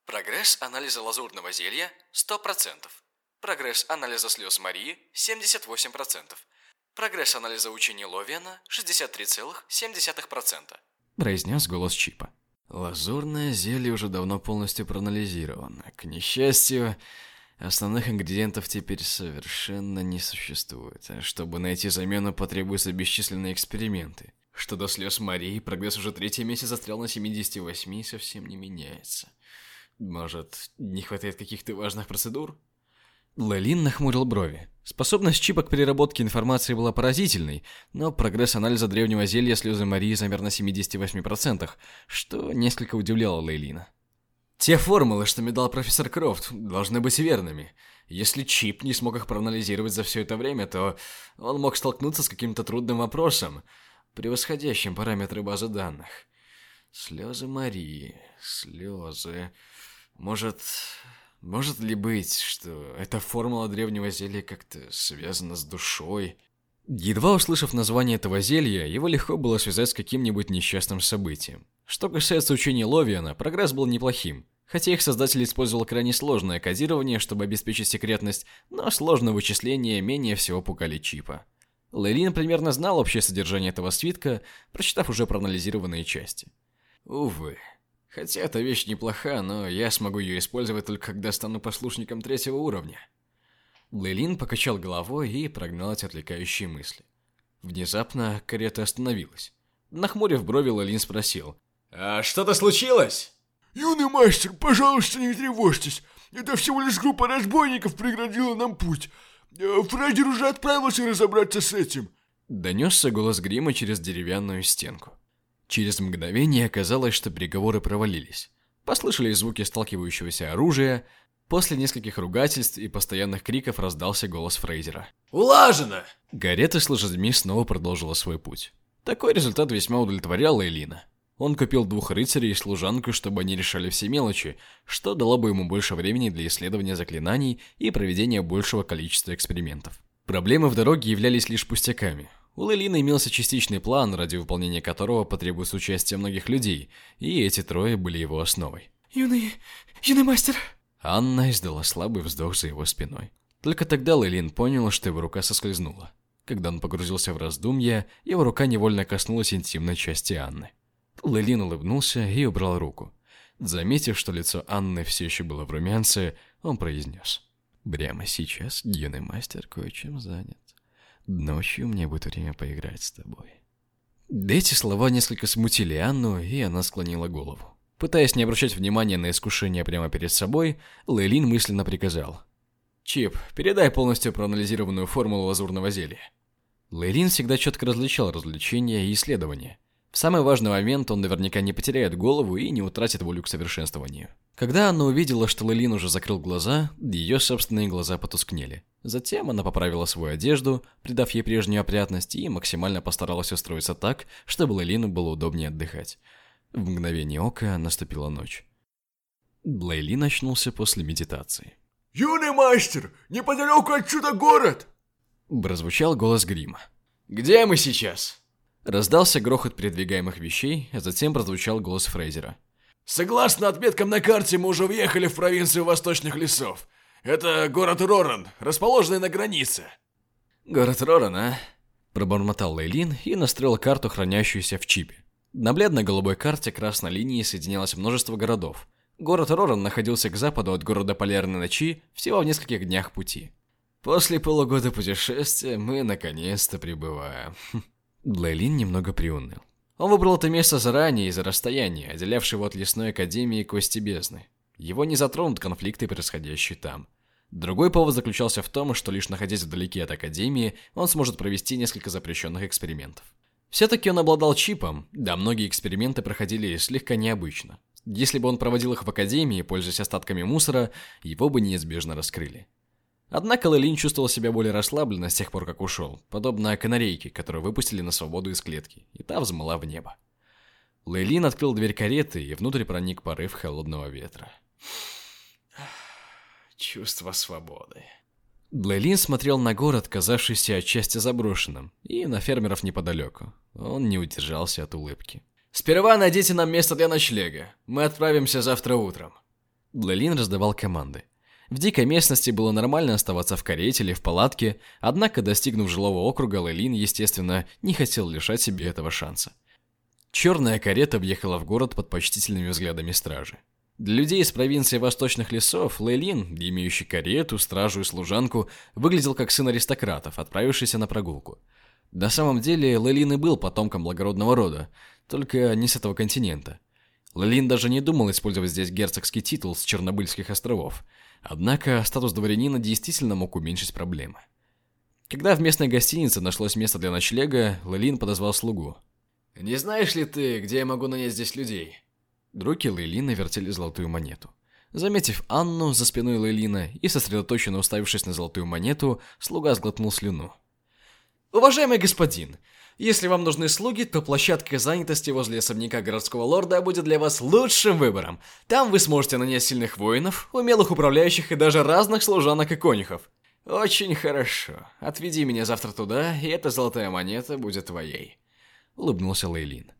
Прогресс анализа лазурного зелья 100%. Прогресс анализа слез Марии 78%. Прогресс анализа учений Ловиана 63,7% произнес голос Чипа. Лазурное зелье уже давно полностью проанализировано. К несчастью, основных ингредиентов теперь совершенно не существует. Чтобы найти замену, потребуются бесчисленные эксперименты. Что до слез Марии, прогресс уже третий месяц застрял на 78 и совсем не меняется. Может, не хватает каких-то важных процедур? Лелин нахмурил брови. Способность чипа к переработке информации была поразительной, но прогресс анализа древнего зелья слезы Марии замер на 78%, что несколько удивляло Лейлина. Те формулы, что мне дал профессор Крофт, должны быть верными. Если чип не смог их проанализировать за все это время, то он мог столкнуться с каким-то трудным вопросом, превосходящим параметры базы данных. Слезы Марии, слезы... Может, может ли быть, что эта формула древнего зелья как-то связана с душой? Едва услышав название этого зелья, его легко было связать с каким-нибудь несчастным событием. Что касается учения Ловиана, прогресс был неплохим. Хотя их создатель использовал крайне сложное кодирование, чтобы обеспечить секретность, но сложные вычисления менее всего пугали чипа. Лейлин примерно знал общее содержание этого свитка, прочитав уже проанализированные части. Увы. Хотя эта вещь неплоха, но я смогу ее использовать только когда стану послушником третьего уровня. Лейлин покачал головой и прогнал эти отвлекающие мысли. Внезапно карета остановилась. Нахмурив брови, Лейлин спросил. «А что-то случилось?» «Юный мастер, пожалуйста, не тревожьтесь. Это всего лишь группа разбойников преградила нам путь. Э, Фредер уже отправился разобраться с этим». Донесся голос Грима через деревянную стенку. Через мгновение оказалось, что переговоры провалились. Послышались звуки сталкивающегося оружия. После нескольких ругательств и постоянных криков раздался голос Фрейзера. «Улажено!» Гарета с лошадьми снова продолжила свой путь. Такой результат весьма удовлетворял Элина. Он купил двух рыцарей и служанку, чтобы они решали все мелочи, что дало бы ему больше времени для исследования заклинаний и проведения большего количества экспериментов. Проблемы в дороге являлись лишь пустяками. У Лейлина имелся частичный план, ради выполнения которого потребуется участие многих людей, и эти трое были его основой. Юный... юный мастер... Анна издала слабый вздох за его спиной. Только тогда Лейлин понял, что его рука соскользнула. Когда он погрузился в раздумья, его рука невольно коснулась интимной части Анны. Лейлин улыбнулся и убрал руку. Заметив, что лицо Анны все еще было в румянце, он произнес. «Прямо сейчас юный мастер кое-чем занят. Ночью мне будет время поиграть с тобой». Эти слова несколько смутили Анну, и она склонила голову. Пытаясь не обращать внимания на искушение прямо перед собой, Лейлин мысленно приказал. «Чип, передай полностью проанализированную формулу лазурного зелья». Лейлин всегда четко различал развлечения и исследования. В самый важный момент он наверняка не потеряет голову и не утратит волю к совершенствованию. Когда она увидела, что Лейлин уже закрыл глаза, ее собственные глаза потускнели. Затем она поправила свою одежду, придав ей прежнюю опрятность, и максимально постаралась устроиться так, чтобы Лейлину было удобнее отдыхать. В мгновение ока наступила ночь. Лейлин очнулся после медитации. «Юный мастер, неподалеку отсюда город!» Прозвучал голос Грима. «Где мы сейчас?» Раздался грохот передвигаемых вещей, а затем прозвучал голос Фрейзера. «Согласно отметкам на карте, мы уже въехали в провинцию Восточных лесов. Это город Роран, расположенный на границе». «Город Роран, а?» Пробормотал Лейлин и настроил карту, хранящуюся в чипе. На бледно-голубой карте красной линии соединялось множество городов. Город Роран находился к западу от города Полярной Ночи всего в нескольких днях пути. После полугода путешествия мы наконец-то прибываем. Лейлин немного приуныл. Он выбрал это место заранее из-за расстояния, отделявшего от лесной академии Кости Бездны. Его не затронут конфликты, происходящие там. Другой повод заключался в том, что лишь находясь вдалеке от Академии, он сможет провести несколько запрещенных экспериментов. Все-таки он обладал чипом, да многие эксперименты проходили слегка необычно. Если бы он проводил их в Академии, пользуясь остатками мусора, его бы неизбежно раскрыли. Однако Лелин чувствовал себя более расслабленно с тех пор, как ушел, подобно канарейке, которую выпустили на свободу из клетки, и та взмыла в небо. Лейлин открыл дверь кареты, и внутрь проник порыв холодного ветра. Чувство свободы. Лейлин смотрел на город, казавшийся отчасти заброшенным, и на фермеров неподалеку. Он не удержался от улыбки. «Сперва найдите нам место для ночлега. Мы отправимся завтра утром». Лейлин раздавал команды. В дикой местности было нормально оставаться в карете или в палатке, однако, достигнув жилого округа, Лейлин, естественно, не хотел лишать себе этого шанса. Черная карета въехала в город под почтительными взглядами стражи. Для людей из провинции Восточных лесов Лейлин, имеющий карету, стражу и служанку, выглядел как сын аристократов, отправившийся на прогулку. На самом деле, Лейлин и был потомком благородного рода, только не с этого континента. Лейлин даже не думал использовать здесь герцогский титул с Чернобыльских островов, однако статус дворянина действительно мог уменьшить проблемы. Когда в местной гостинице нашлось место для ночлега, Лейлин подозвал слугу. «Не знаешь ли ты, где я могу нанять здесь людей?» Руки Лейлина вертели золотую монету. Заметив Анну за спиной Лейлина и сосредоточенно уставившись на золотую монету, слуга сглотнул слюну. «Уважаемый господин, если вам нужны слуги, то площадка занятости возле особняка городского лорда будет для вас лучшим выбором. Там вы сможете нанять сильных воинов, умелых управляющих и даже разных служанок и конюхов. Очень хорошо. Отведи меня завтра туда, и эта золотая монета будет твоей. Улыбнулся Лейлин.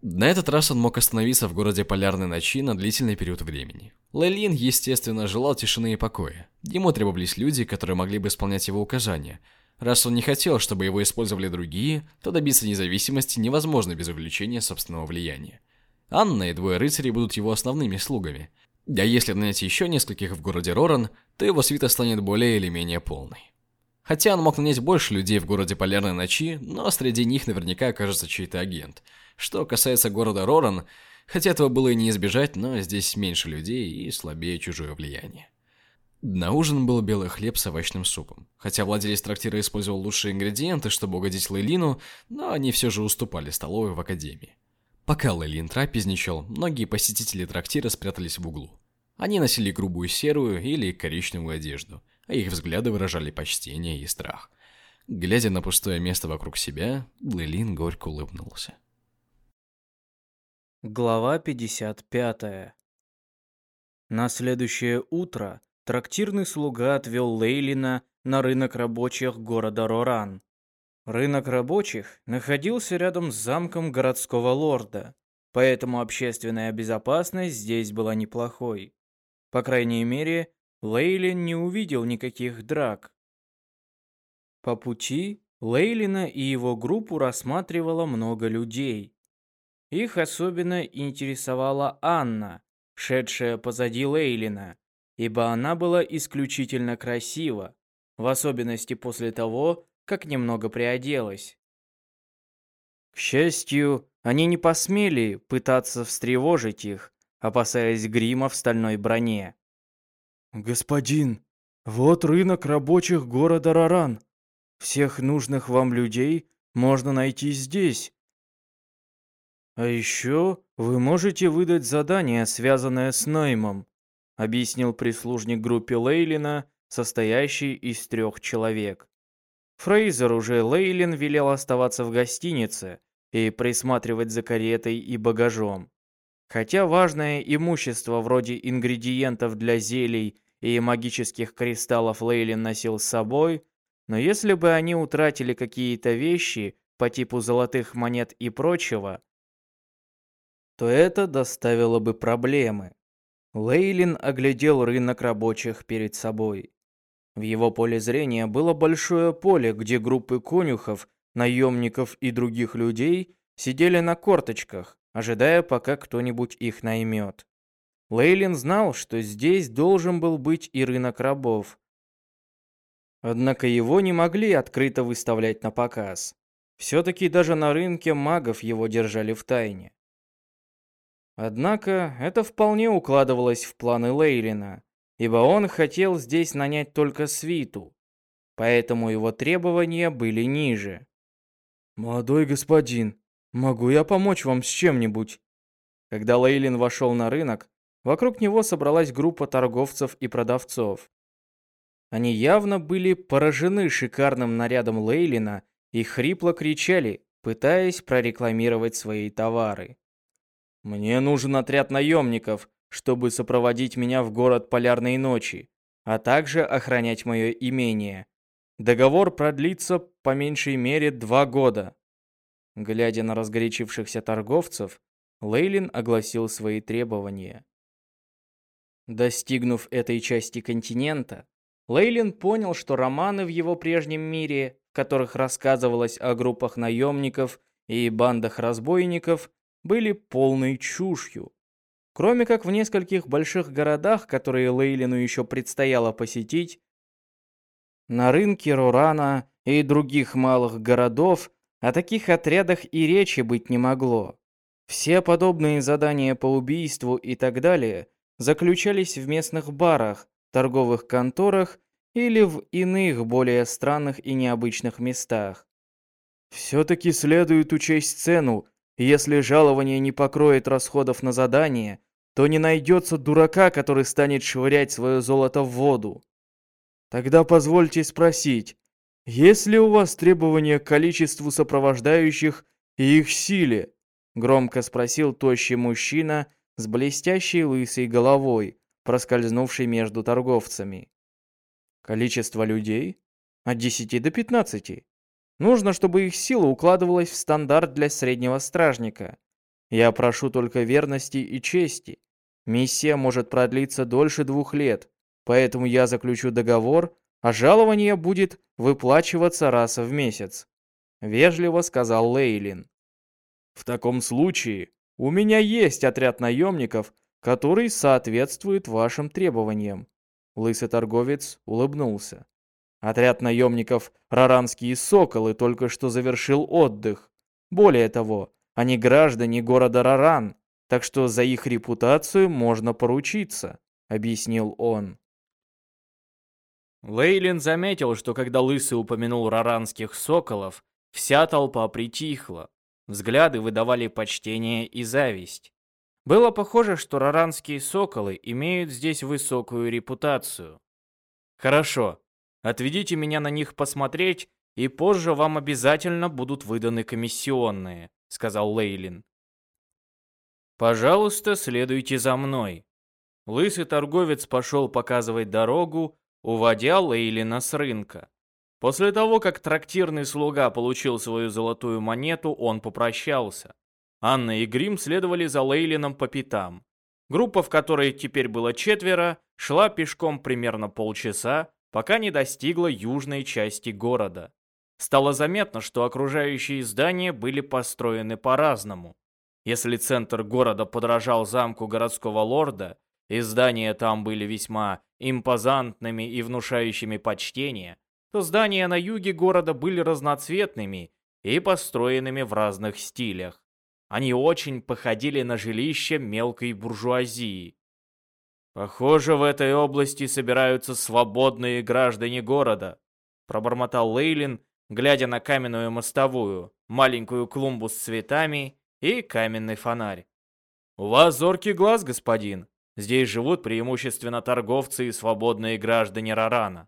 На этот раз он мог остановиться в городе Полярной Ночи на длительный период времени. Лейлин, естественно, желал тишины и покоя. Ему требовались люди, которые могли бы исполнять его указания. Раз он не хотел, чтобы его использовали другие, то добиться независимости невозможно без увеличения собственного влияния. Анна и двое рыцарей будут его основными слугами. А если нанять еще нескольких в городе Роран, то его свита станет более или менее полной. Хотя он мог нанять больше людей в городе Полярной Ночи, но среди них наверняка окажется чей-то агент – что касается города Роран, хотя этого было и не избежать, но здесь меньше людей и слабее чужое влияние. На ужин был белый хлеб с овощным супом. Хотя владелец трактира использовал лучшие ингредиенты, чтобы угодить Лейлину, но они все же уступали столовой в академии. Пока Лейлин трапезничал, многие посетители трактира спрятались в углу. Они носили грубую серую или коричневую одежду, а их взгляды выражали почтение и страх. Глядя на пустое место вокруг себя, Лейлин горько улыбнулся. Глава 55. На следующее утро трактирный слуга отвел Лейлина на рынок рабочих города Роран. Рынок рабочих находился рядом с замком городского лорда, поэтому общественная безопасность здесь была неплохой. По крайней мере, Лейлин не увидел никаких драк. По пути Лейлина и его группу рассматривало много людей. Их особенно интересовала Анна, шедшая позади Лейлина, ибо она была исключительно красива, в особенности после того, как немного приоделась. К счастью, они не посмели пытаться встревожить их, опасаясь грима в стальной броне. «Господин, вот рынок рабочих города Раран. Всех нужных вам людей можно найти здесь. А еще вы можете выдать задание, связанное с наймом, объяснил прислужник группе Лейлина, состоящий из трех человек. Фрейзер уже Лейлин велел оставаться в гостинице и присматривать за каретой и багажом. Хотя важное имущество вроде ингредиентов для зелий и магических кристаллов Лейлин носил с собой, но если бы они утратили какие-то вещи по типу золотых монет и прочего, то это доставило бы проблемы. Лейлин оглядел рынок рабочих перед собой. В его поле зрения было большое поле, где группы конюхов, наемников и других людей сидели на корточках, ожидая, пока кто-нибудь их наймет. Лейлин знал, что здесь должен был быть и рынок рабов. Однако его не могли открыто выставлять на показ. Все-таки даже на рынке магов его держали в тайне. Однако это вполне укладывалось в планы Лейлина, ибо он хотел здесь нанять только свиту, поэтому его требования были ниже. «Молодой господин, могу я помочь вам с чем-нибудь?» Когда Лейлин вошел на рынок, вокруг него собралась группа торговцев и продавцов. Они явно были поражены шикарным нарядом Лейлина и хрипло кричали, пытаясь прорекламировать свои товары. Мне нужен отряд наемников, чтобы сопроводить меня в город Полярной ночи, а также охранять мое имение. Договор продлится по меньшей мере два года. Глядя на разгорячившихся торговцев, Лейлин огласил свои требования. Достигнув этой части континента, Лейлин понял, что романы в его прежнем мире, в которых рассказывалось о группах наемников и бандах разбойников, были полной чушью. Кроме как в нескольких больших городах, которые Лейлину еще предстояло посетить, на рынке Рурана и других малых городов о таких отрядах и речи быть не могло. Все подобные задания по убийству и так далее заключались в местных барах, торговых конторах или в иных более странных и необычных местах. Все-таки следует учесть цену, если жалование не покроет расходов на задание, то не найдется дурака, который станет швырять свое золото в воду. Тогда позвольте спросить, есть ли у вас требования к количеству сопровождающих и их силе? Громко спросил тощий мужчина с блестящей лысой головой, проскользнувший между торговцами. Количество людей? От 10 до 15. Нужно, чтобы их сила укладывалась в стандарт для среднего стражника. Я прошу только верности и чести. Миссия может продлиться дольше двух лет, поэтому я заключу договор, а жалование будет выплачиваться раз в месяц. Вежливо сказал Лейлин. В таком случае у меня есть отряд наемников, который соответствует вашим требованиям. Лысый торговец улыбнулся. Отряд наемников «Раранские соколы» только что завершил отдых. Более того, они граждане города Раран, так что за их репутацию можно поручиться, объяснил он. Лейлин заметил, что когда Лысый упомянул раранских соколов, вся толпа притихла. Взгляды выдавали почтение и зависть. Было похоже, что раранские соколы имеют здесь высокую репутацию. Хорошо, Отведите меня на них посмотреть, и позже вам обязательно будут выданы комиссионные», — сказал Лейлин. Пожалуйста, следуйте за мной. Лысый торговец пошел показывать дорогу, уводя Лейлина с рынка. После того, как трактирный слуга получил свою золотую монету, он попрощался. Анна и Грим следовали за Лейлином по пятам. Группа, в которой теперь было четверо, шла пешком примерно полчаса, пока не достигла южной части города. Стало заметно, что окружающие здания были построены по-разному. Если центр города подражал замку городского лорда, и здания там были весьма импозантными и внушающими почтение, то здания на юге города были разноцветными и построенными в разных стилях. Они очень походили на жилища мелкой буржуазии. «Похоже, в этой области собираются свободные граждане города», пробормотал Лейлин, глядя на каменную мостовую, маленькую клумбу с цветами и каменный фонарь. «У вас зоркий глаз, господин. Здесь живут преимущественно торговцы и свободные граждане Рарана.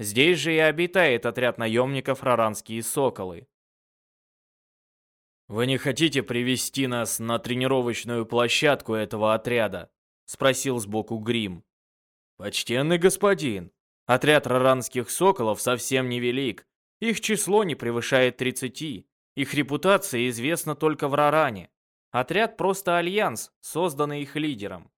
Здесь же и обитает отряд наемников Раранские Соколы. «Вы не хотите привести нас на тренировочную площадку этого отряда?» — спросил сбоку Грим. «Почтенный господин, отряд Раранских Соколов совсем невелик. Их число не превышает 30. Их репутация известна только в Раране. Отряд просто альянс, созданный их лидером.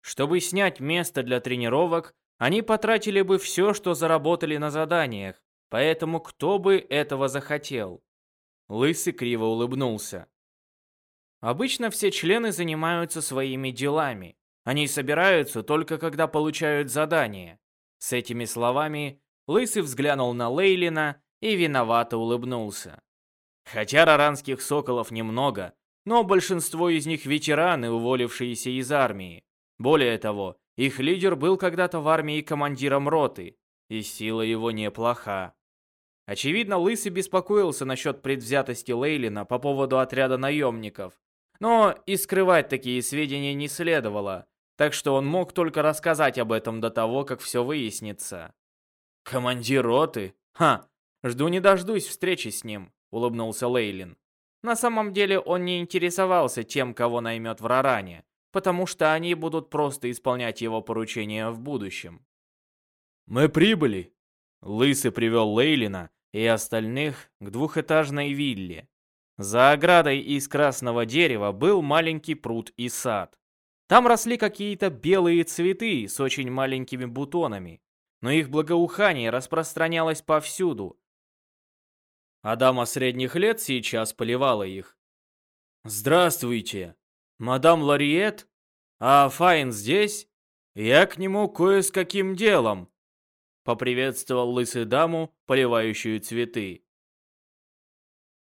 Чтобы снять место для тренировок, они потратили бы все, что заработали на заданиях, поэтому кто бы этого захотел? Лысый криво улыбнулся. Обычно все члены занимаются своими делами. Они собираются только когда получают задание. С этими словами Лысый взглянул на Лейлина и виновато улыбнулся. Хотя раранских соколов немного, но большинство из них ветераны, уволившиеся из армии. Более того, их лидер был когда-то в армии командиром роты, и сила его неплоха. Очевидно, Лысый беспокоился насчет предвзятости Лейлина по поводу отряда наемников. Но и скрывать такие сведения не следовало, так что он мог только рассказать об этом до того, как все выяснится. «Командир роты? Ха! Жду не дождусь встречи с ним», — улыбнулся Лейлин. На самом деле он не интересовался тем, кого наймет в Раране потому что они будут просто исполнять его поручения в будущем. «Мы прибыли!» Лысый привел Лейлина и остальных к двухэтажной вилле. За оградой из красного дерева был маленький пруд и сад. Там росли какие-то белые цветы с очень маленькими бутонами, но их благоухание распространялось повсюду. А дама средних лет сейчас поливала их. «Здравствуйте!» «Мадам Лариет? А Файн здесь? Я к нему кое с каким делом!» Поприветствовал лысый даму, поливающую цветы.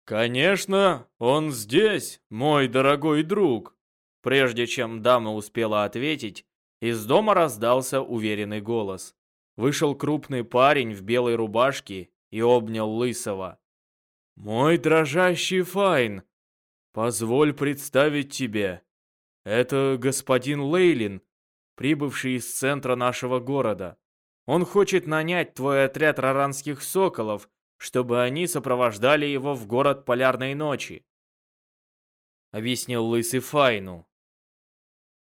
«Конечно, он здесь, мой дорогой друг!» Прежде чем дама успела ответить, из дома раздался уверенный голос. Вышел крупный парень в белой рубашке и обнял Лысого. «Мой дрожащий Файн, «Позволь представить тебе. Это господин Лейлин, прибывший из центра нашего города. Он хочет нанять твой отряд раранских соколов, чтобы они сопровождали его в город Полярной ночи», — объяснил Лысый Файну.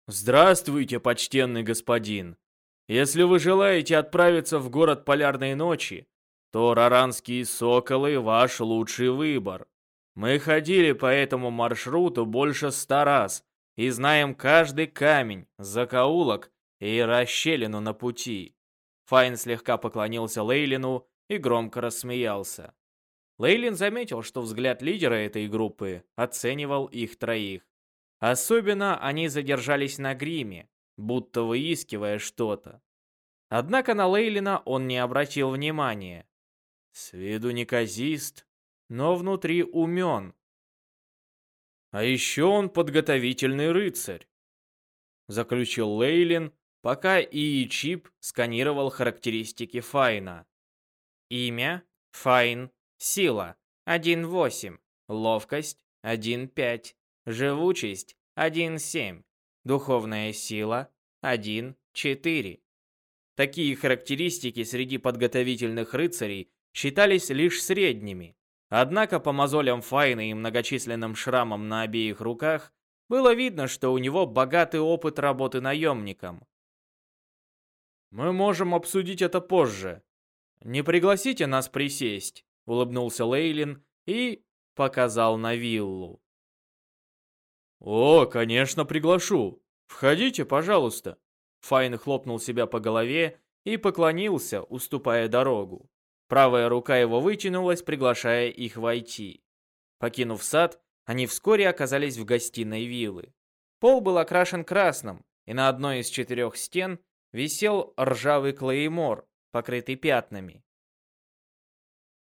«Здравствуйте, почтенный господин. Если вы желаете отправиться в город Полярной ночи, то раранские соколы — ваш лучший выбор. Мы ходили по этому маршруту больше ста раз и знаем каждый камень, закоулок и расщелину на пути. Файн слегка поклонился Лейлину и громко рассмеялся. Лейлин заметил, что взгляд лидера этой группы оценивал их троих. Особенно они задержались на гриме, будто выискивая что-то. Однако на Лейлина он не обратил внимания. С виду неказист, но внутри умен. А еще он подготовительный рыцарь. Заключил Лейлин, пока ИИ Чип сканировал характеристики Файна. Имя – Файн, сила – 1.8, ловкость – 1.5, живучесть – 1.7, духовная сила – 1.4. Такие характеристики среди подготовительных рыцарей считались лишь средними. Однако по мозолям Файна и многочисленным шрамам на обеих руках Было видно, что у него богатый опыт работы наемником. «Мы можем обсудить это позже. Не пригласите нас присесть», — улыбнулся Лейлин и показал на виллу. «О, конечно, приглашу. Входите, пожалуйста». Файн хлопнул себя по голове и поклонился, уступая дорогу. Правая рука его вытянулась, приглашая их войти. Покинув сад, они вскоре оказались в гостиной виллы. Пол был окрашен красным, и на одной из четырех стен висел ржавый клеймор, покрытый пятнами.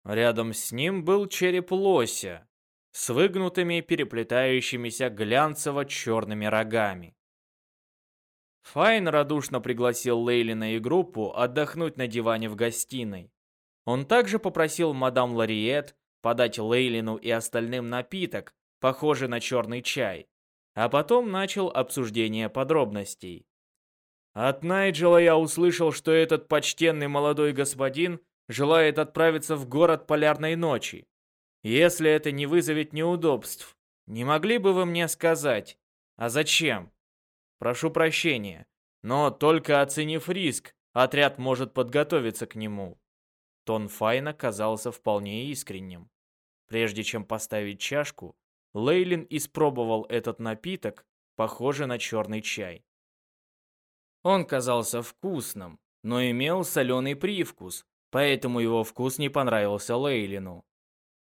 Рядом с ним был череп лося с выгнутыми переплетающимися глянцево-черными рогами. Файн радушно пригласил Лейлина и группу отдохнуть на диване в гостиной. Он также попросил мадам Лариет подать Лейлину и остальным напиток, похожий на черный чай, а потом начал обсуждение подробностей. От Найджела я услышал, что этот почтенный молодой господин желает отправиться в город Полярной ночи. Если это не вызовет неудобств, не могли бы вы мне сказать, а зачем? Прошу прощения, но только оценив риск, отряд может подготовиться к нему. Тон Файна казался вполне искренним. Прежде чем поставить чашку, Лейлин испробовал этот напиток, похожий на черный чай. Он казался вкусным, но имел соленый привкус, поэтому его вкус не понравился Лейлину.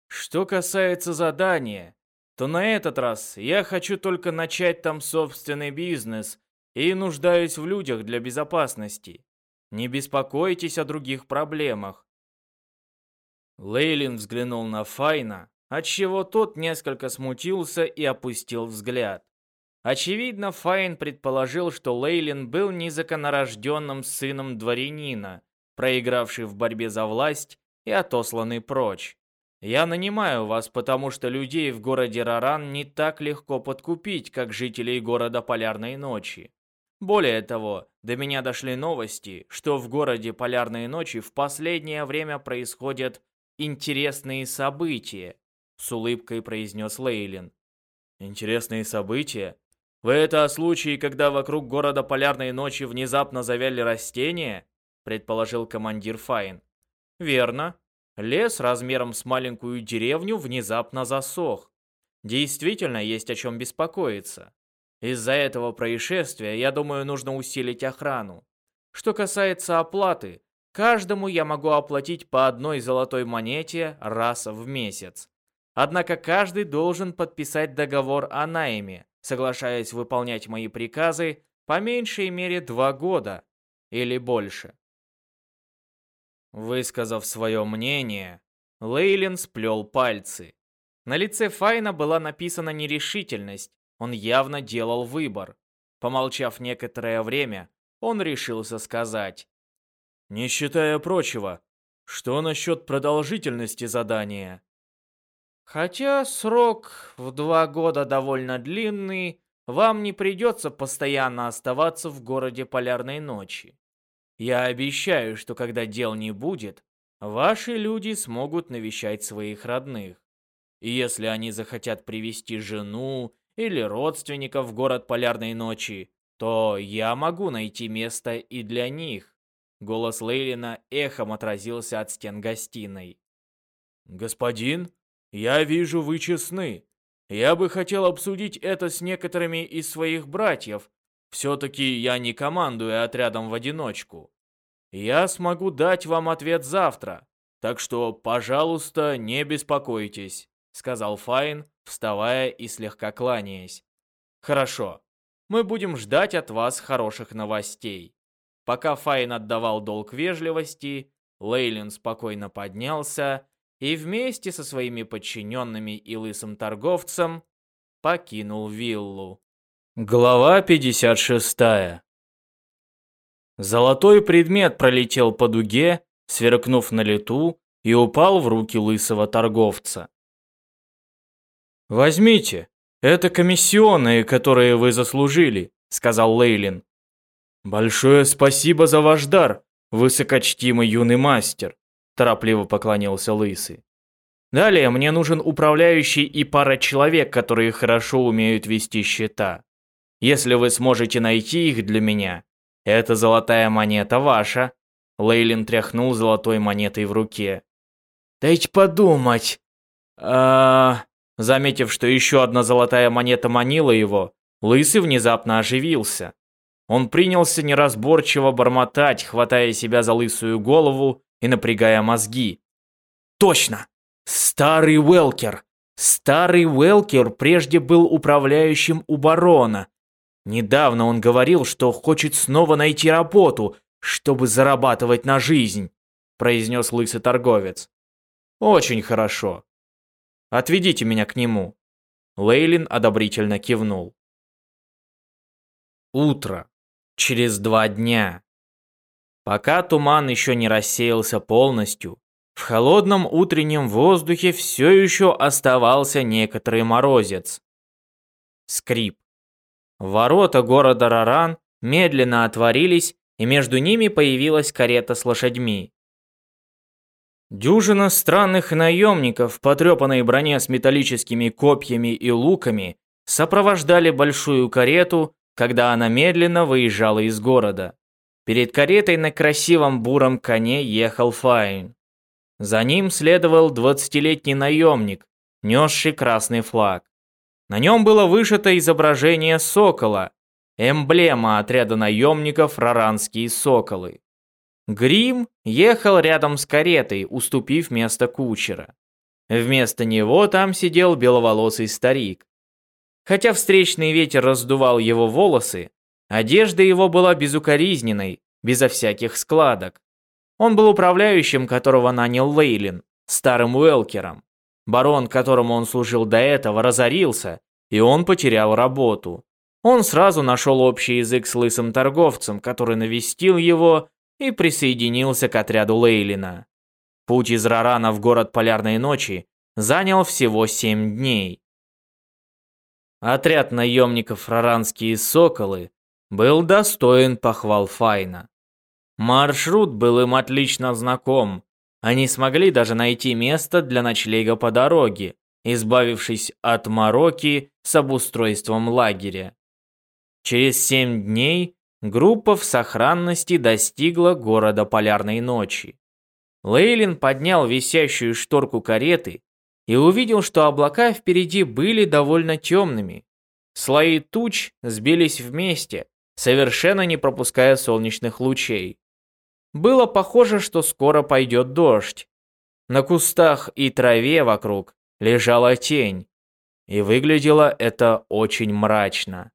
Что касается задания, то на этот раз я хочу только начать там собственный бизнес и нуждаюсь в людях для безопасности. Не беспокойтесь о других проблемах. Лейлин взглянул на Файна, отчего тот несколько смутился и опустил взгляд. Очевидно, Файн предположил, что Лейлин был незаконнорожденным сыном дворянина, проигравший в борьбе за власть и отосланный прочь. Я нанимаю вас, потому что людей в городе Раран не так легко подкупить, как жителей города Полярной ночи. Более того, до меня дошли новости, что в городе Полярной ночи в последнее время происходят интересные события, с улыбкой произнес Лейлин. Интересные события? Вы это о случае, когда вокруг города Полярной ночи внезапно завяли растения? Предположил командир Файн. Верно. Лес размером с маленькую деревню внезапно засох. Действительно, есть о чем беспокоиться. Из-за этого происшествия, я думаю, нужно усилить охрану. Что касается оплаты, каждому я могу оплатить по одной золотой монете раз в месяц. Однако каждый должен подписать договор о найме, соглашаясь выполнять мои приказы по меньшей мере два года или больше. Высказав свое мнение, Лейлин сплел пальцы. На лице Файна была написана нерешительность, он явно делал выбор. Помолчав некоторое время, он решился сказать. «Не считая прочего, что насчет продолжительности задания?» Хотя срок в два года довольно длинный, вам не придется постоянно оставаться в городе Полярной ночи. Я обещаю, что когда дел не будет, ваши люди смогут навещать своих родных. И если они захотят привести жену или родственников в город Полярной ночи, то я могу найти место и для них. Голос Лейлина эхом отразился от стен гостиной. «Господин, я вижу, вы честны. Я бы хотел обсудить это с некоторыми из своих братьев. Все-таки я не командую отрядом в одиночку. Я смогу дать вам ответ завтра. Так что, пожалуйста, не беспокойтесь», — сказал Файн, вставая и слегка кланяясь. «Хорошо. Мы будем ждать от вас хороших новостей». Пока Файн отдавал долг вежливости, Лейлин спокойно поднялся и вместе со своими подчиненными и лысым торговцем покинул виллу. Глава 56. Золотой предмет пролетел по дуге, сверкнув на лету, и упал в руки лысого торговца. «Возьмите, это комиссионные, которые вы заслужили», — сказал Лейлин. «Большое спасибо за ваш дар, высокочтимый юный мастер торопливо поклонился лысый. Далее мне нужен управляющий и пара человек, которые хорошо умеют вести счета. Если вы сможете найти их для меня, эта золотая монета ваша. Лейлин тряхнул золотой монетой в руке. Дайте подумать. А, заметив, что еще одна золотая монета манила его, Лысый внезапно оживился. Он принялся неразборчиво бормотать, хватая себя за лысую голову и напрягая мозги. Точно! Старый Уэлкер! Старый Уэлкер прежде был управляющим у барона. Недавно он говорил, что хочет снова найти работу, чтобы зарабатывать на жизнь, произнес лысый торговец. Очень хорошо. Отведите меня к нему. Лейлин одобрительно кивнул. Утро. Через два дня. Пока туман еще не рассеялся полностью, в холодном утреннем воздухе все еще оставался некоторый морозец. Скрип. Ворота города Раран медленно отворились, и между ними появилась карета с лошадьми. Дюжина странных наемников в потрепанной броне с металлическими копьями и луками сопровождали большую карету, когда она медленно выезжала из города. Перед каретой на красивом буром коне ехал Файн. За ним следовал двадцатилетний наемник, несший красный флаг. На нем было вышито изображение сокола, эмблема отряда наемников «Раранские соколы». Грим ехал рядом с каретой, уступив место кучера. Вместо него там сидел беловолосый старик. Хотя встречный ветер раздувал его волосы, одежда его была безукоризненной, безо всяких складок. Он был управляющим, которого нанял Лейлин, старым Уэлкером. Барон, которому он служил до этого, разорился, и он потерял работу. Он сразу нашел общий язык с лысым торговцем, который навестил его и присоединился к отряду Лейлина. Путь из Рарана в город Полярной Ночи занял всего семь дней. Отряд наемников Раранские Соколы был достоин похвал Файна. Маршрут был им отлично знаком, они смогли даже найти место для ночлега по дороге, избавившись от мороки с обустройством лагеря. Через семь дней группа в сохранности достигла города Полярной ночи. Лейлин поднял висящую шторку кареты и увидел, что облака впереди были довольно темными. Слои туч сбились вместе, совершенно не пропуская солнечных лучей. Было похоже, что скоро пойдет дождь. На кустах и траве вокруг лежала тень, и выглядело это очень мрачно.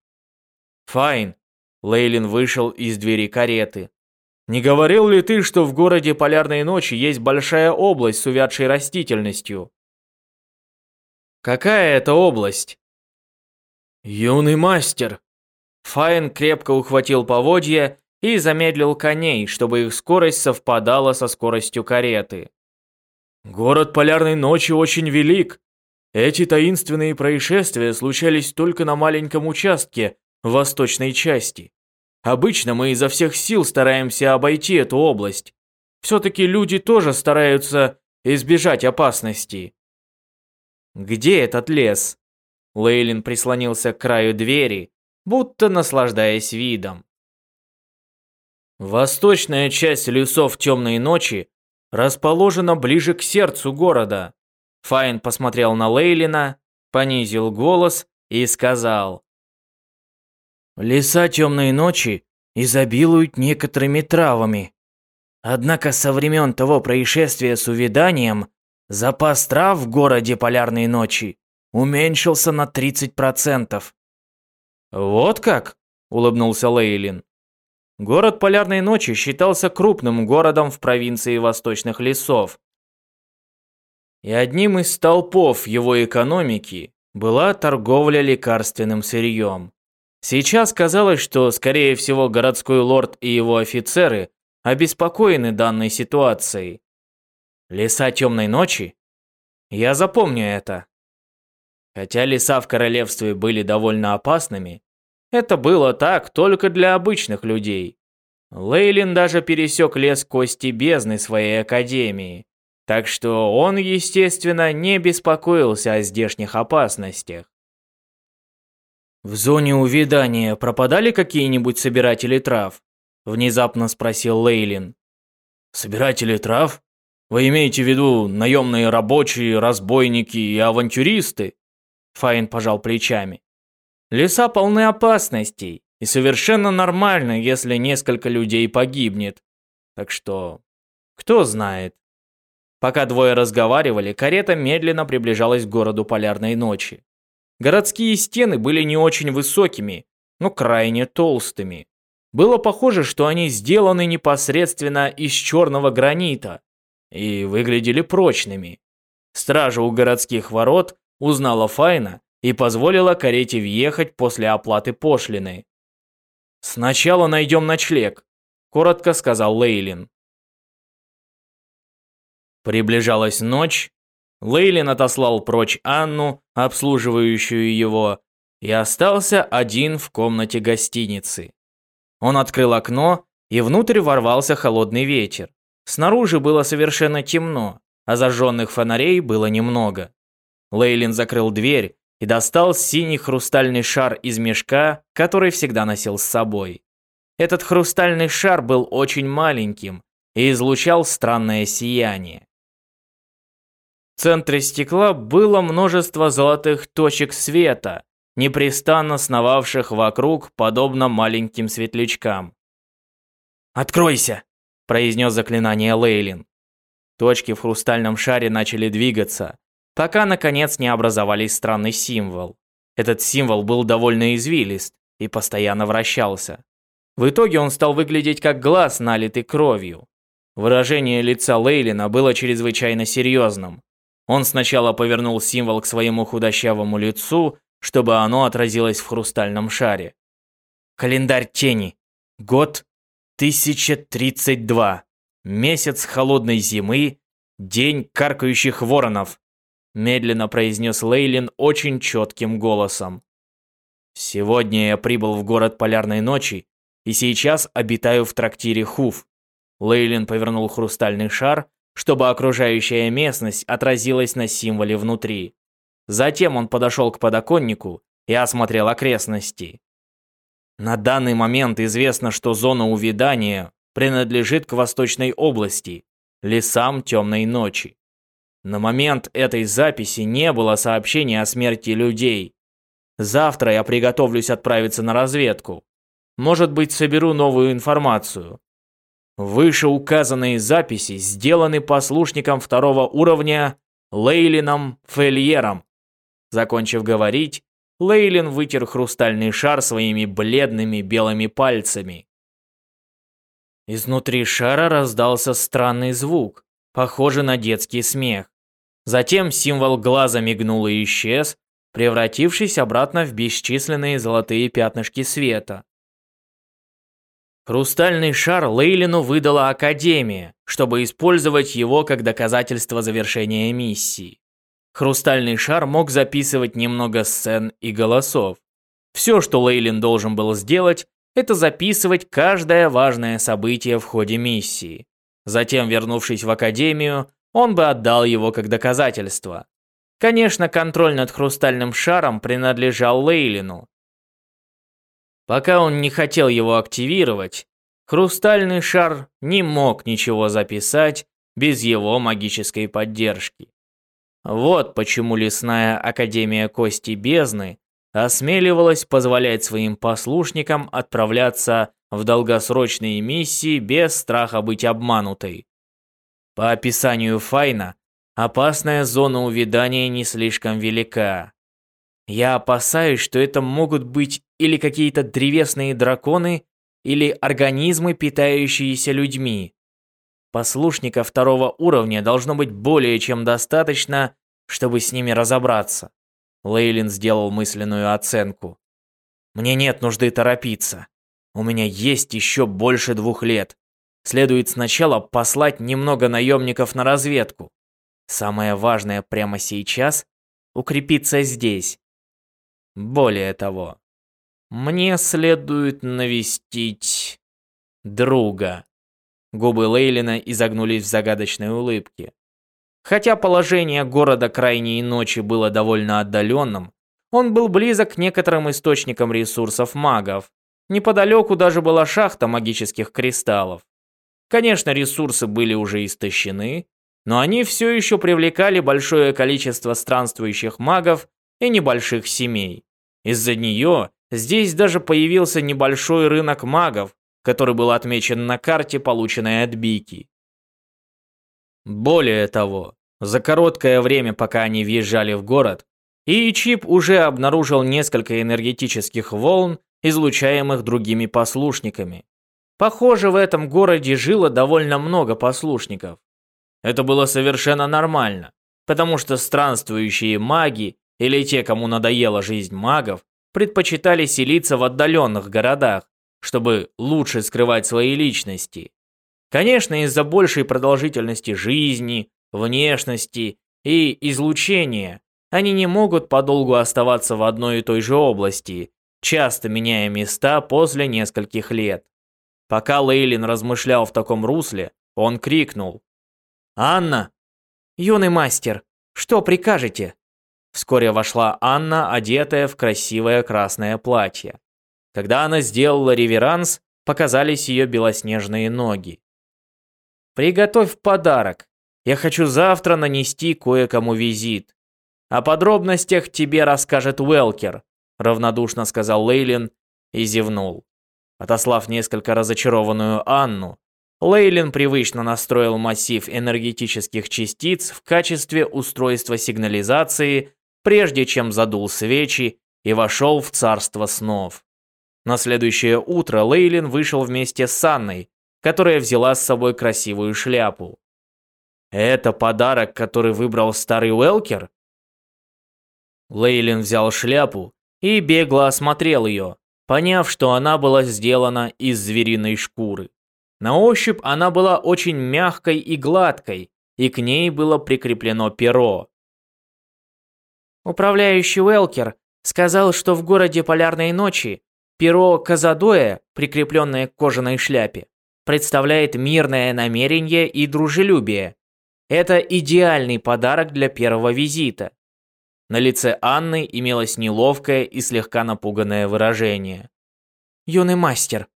«Файн!» — Лейлин вышел из двери кареты. «Не говорил ли ты, что в городе Полярной ночи есть большая область с увядшей растительностью?» «Какая это область?» «Юный мастер!» Файн крепко ухватил поводья и замедлил коней, чтобы их скорость совпадала со скоростью кареты. Город Полярной Ночи очень велик. Эти таинственные происшествия случались только на маленьком участке в восточной части. Обычно мы изо всех сил стараемся обойти эту область. Все-таки люди тоже стараются избежать опасности. Где этот лес? Лейлин прислонился к краю двери, будто наслаждаясь видом. Восточная часть лесов темной ночи расположена ближе к сердцу города. Файн посмотрел на Лейлина, понизил голос и сказал. Леса темной ночи изобилуют некоторыми травами. Однако со времен того происшествия с увяданием запас трав в городе Полярной ночи уменьшился на 30%. «Вот как?» – улыбнулся Лейлин. Город Полярной Ночи считался крупным городом в провинции Восточных Лесов. И одним из столпов его экономики была торговля лекарственным сырьем. Сейчас казалось, что, скорее всего, городской лорд и его офицеры обеспокоены данной ситуацией. Леса темной ночи? Я запомню это. Хотя леса в королевстве были довольно опасными, это было так только для обычных людей. Лейлин даже пересек лес Кости Бездны своей академии. Так что он, естественно, не беспокоился о здешних опасностях. «В зоне увядания пропадали какие-нибудь собиратели трав?» Внезапно спросил Лейлин. «Собиратели трав? Вы имеете в виду наемные рабочие, разбойники и авантюристы?» Файн пожал плечами. «Леса полны опасностей, и совершенно нормально, если несколько людей погибнет. Так что, кто знает. Пока двое разговаривали, карета медленно приближалась к городу Полярной ночи. Городские стены были не очень высокими, но крайне толстыми. Было похоже, что они сделаны непосредственно из черного гранита и выглядели прочными. Стража у городских ворот узнала Файна и позволила карете въехать после оплаты пошлины. «Сначала найдем ночлег», — коротко сказал Лейлин. Приближалась ночь. Лейлин отослал прочь Анну, обслуживающую его, и остался один в комнате гостиницы. Он открыл окно, и внутрь ворвался холодный ветер. Снаружи было совершенно темно, а зажженных фонарей было немного. Лейлин закрыл дверь и достал синий хрустальный шар из мешка, который всегда носил с собой. Этот хрустальный шар был очень маленьким и излучал странное сияние. В центре стекла было множество золотых точек света, непрестанно сновавших вокруг, подобно маленьким светлячкам. «Откройся!» – произнес заклинание Лейлин. Точки в хрустальном шаре начали двигаться, пока наконец не образовали странный символ. Этот символ был довольно извилист и постоянно вращался. В итоге он стал выглядеть как глаз, налитый кровью. Выражение лица Лейлина было чрезвычайно серьезным. Он сначала повернул символ к своему худощавому лицу, чтобы оно отразилось в хрустальном шаре. Календарь тени. Год 1032. Месяц холодной зимы. День каркающих воронов медленно произнес Лейлин очень четким голосом. Сегодня я прибыл в город Полярной ночи и сейчас обитаю в трактире Хуф. Лейлин повернул хрустальный шар, чтобы окружающая местность отразилась на символе внутри. Затем он подошел к подоконнику и осмотрел окрестности. На данный момент известно, что зона увядания принадлежит к Восточной области, лесам темной ночи. На момент этой записи не было сообщения о смерти людей. Завтра я приготовлюсь отправиться на разведку. Может быть, соберу новую информацию. Вышеуказанные записи сделаны послушником второго уровня Лейлином Фельером. Закончив говорить, Лейлин вытер хрустальный шар своими бледными белыми пальцами. Изнутри шара раздался странный звук похожий на детский смех. Затем символ глаза мигнул и исчез, превратившись обратно в бесчисленные золотые пятнышки света. Хрустальный шар Лейлину выдала Академия, чтобы использовать его как доказательство завершения миссии. Хрустальный шар мог записывать немного сцен и голосов. Все, что Лейлин должен был сделать, это записывать каждое важное событие в ходе миссии. Затем, вернувшись в академию, он бы отдал его как доказательство. Конечно, контроль над хрустальным шаром принадлежал Лейлину. Пока он не хотел его активировать, хрустальный шар не мог ничего записать без его магической поддержки. Вот почему Лесная Академия Кости Бездны осмеливалась позволять своим послушникам отправляться в долгосрочные миссии без страха быть обманутой. По описанию Файна, опасная зона увядания не слишком велика. Я опасаюсь, что это могут быть или какие-то древесные драконы, или организмы, питающиеся людьми. Послушников второго уровня должно быть более чем достаточно, чтобы с ними разобраться. Лейлин сделал мысленную оценку. Мне нет нужды торопиться. У меня есть еще больше двух лет. Следует сначала послать немного наемников на разведку. Самое важное прямо сейчас — укрепиться здесь. Более того, мне следует навестить друга. Губы Лейлина изогнулись в загадочной улыбке. Хотя положение города крайней ночи было довольно отдаленным, он был близок к некоторым источникам ресурсов магов. Неподалеку даже была шахта магических кристаллов. Конечно, ресурсы были уже истощены, но они все еще привлекали большое количество странствующих магов и небольших семей. Из-за нее здесь даже появился небольшой рынок магов, который был отмечен на карте, полученной от Бики. Более того, за короткое время, пока они въезжали в город, и Чип уже обнаружил несколько энергетических волн, излучаемых другими послушниками. Похоже, в этом городе жило довольно много послушников. Это было совершенно нормально, потому что странствующие маги или те, кому надоела жизнь магов, предпочитали селиться в отдаленных городах, чтобы лучше скрывать свои личности. Конечно, из-за большей продолжительности жизни, внешности и излучения они не могут подолгу оставаться в одной и той же области, часто меняя места после нескольких лет. Пока Лейлин размышлял в таком русле, он крикнул. «Анна!» «Юный мастер, что прикажете?» Вскоре вошла Анна, одетая в красивое красное платье. Когда она сделала реверанс, показались ее белоснежные ноги. «Приготовь подарок. Я хочу завтра нанести кое-кому визит. О подробностях тебе расскажет Уэлкер», равнодушно сказал Лейлин и зевнул. Отослав несколько разочарованную Анну, Лейлин привычно настроил массив энергетических частиц в качестве устройства сигнализации, прежде чем задул свечи и вошел в царство снов. На следующее утро Лейлин вышел вместе с Анной, которая взяла с собой красивую шляпу. «Это подарок, который выбрал старый Уэлкер?» Лейлин взял шляпу и бегло осмотрел ее, поняв, что она была сделана из звериной шкуры. На ощупь она была очень мягкой и гладкой, и к ней было прикреплено перо. Управляющий Уэлкер сказал, что в городе Полярной ночи перо Казадоя, прикрепленное к кожаной шляпе, представляет мирное намерение и дружелюбие. Это идеальный подарок для первого визита. На лице Анны имелось неловкое и слегка напуганное выражение. «Юный мастер,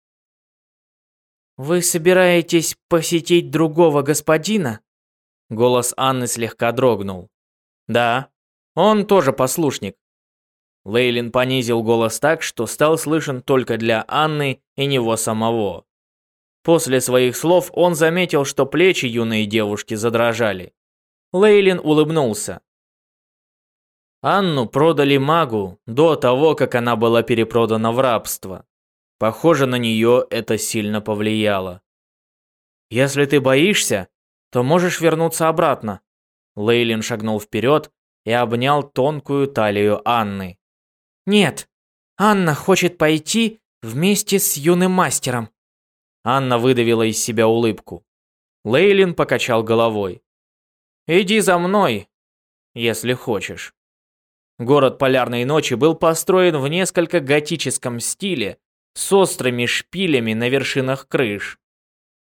вы собираетесь посетить другого господина?» Голос Анны слегка дрогнул. «Да, он тоже послушник». Лейлин понизил голос так, что стал слышен только для Анны и него самого. После своих слов он заметил, что плечи юной девушки задрожали. Лейлин улыбнулся. Анну продали магу до того, как она была перепродана в рабство. Похоже, на нее это сильно повлияло. «Если ты боишься, то можешь вернуться обратно». Лейлин шагнул вперед и обнял тонкую талию Анны. «Нет, Анна хочет пойти вместе с юным мастером». Анна выдавила из себя улыбку. Лейлин покачал головой. «Иди за мной, если хочешь». Город Полярной ночи был построен в несколько готическом стиле, с острыми шпилями на вершинах крыш.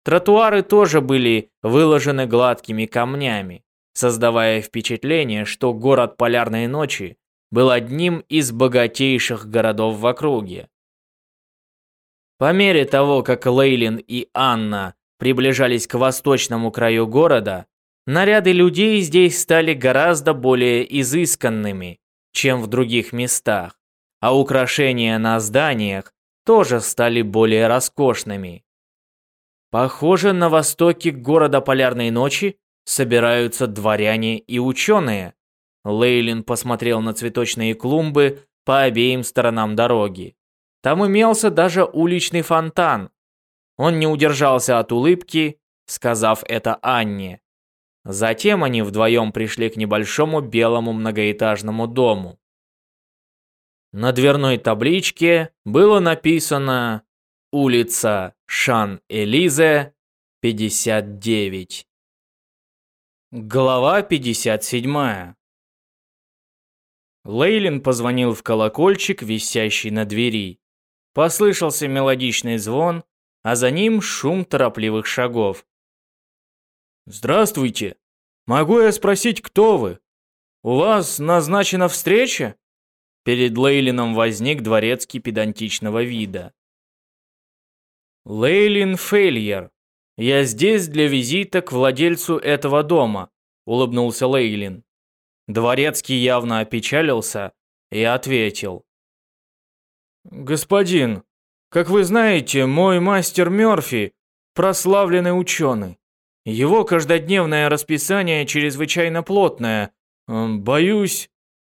Тротуары тоже были выложены гладкими камнями, создавая впечатление, что город Полярной ночи был одним из богатейших городов в округе. По мере того, как Лейлин и Анна приближались к восточному краю города, наряды людей здесь стали гораздо более изысканными, чем в других местах, а украшения на зданиях тоже стали более роскошными. Похоже, на востоке города Полярной ночи собираются дворяне и ученые. Лейлин посмотрел на цветочные клумбы по обеим сторонам дороги. Там имелся даже уличный фонтан. Он не удержался от улыбки, сказав это Анне. Затем они вдвоем пришли к небольшому белому многоэтажному дому. На дверной табличке было написано «Улица Шан-Элизе, 59». Глава 57. Лейлин позвонил в колокольчик, висящий на двери. Послышался мелодичный звон, а за ним шум торопливых шагов. «Здравствуйте!» Могу я спросить, кто вы? У вас назначена встреча? Перед Лейлином возник дворецкий педантичного вида. Лейлин Фейльер. Я здесь для визита к владельцу этого дома, улыбнулся Лейлин. Дворецкий явно опечалился и ответил. Господин, как вы знаете, мой мастер Мёрфи – прославленный ученый. Его каждодневное расписание чрезвычайно плотное. Боюсь,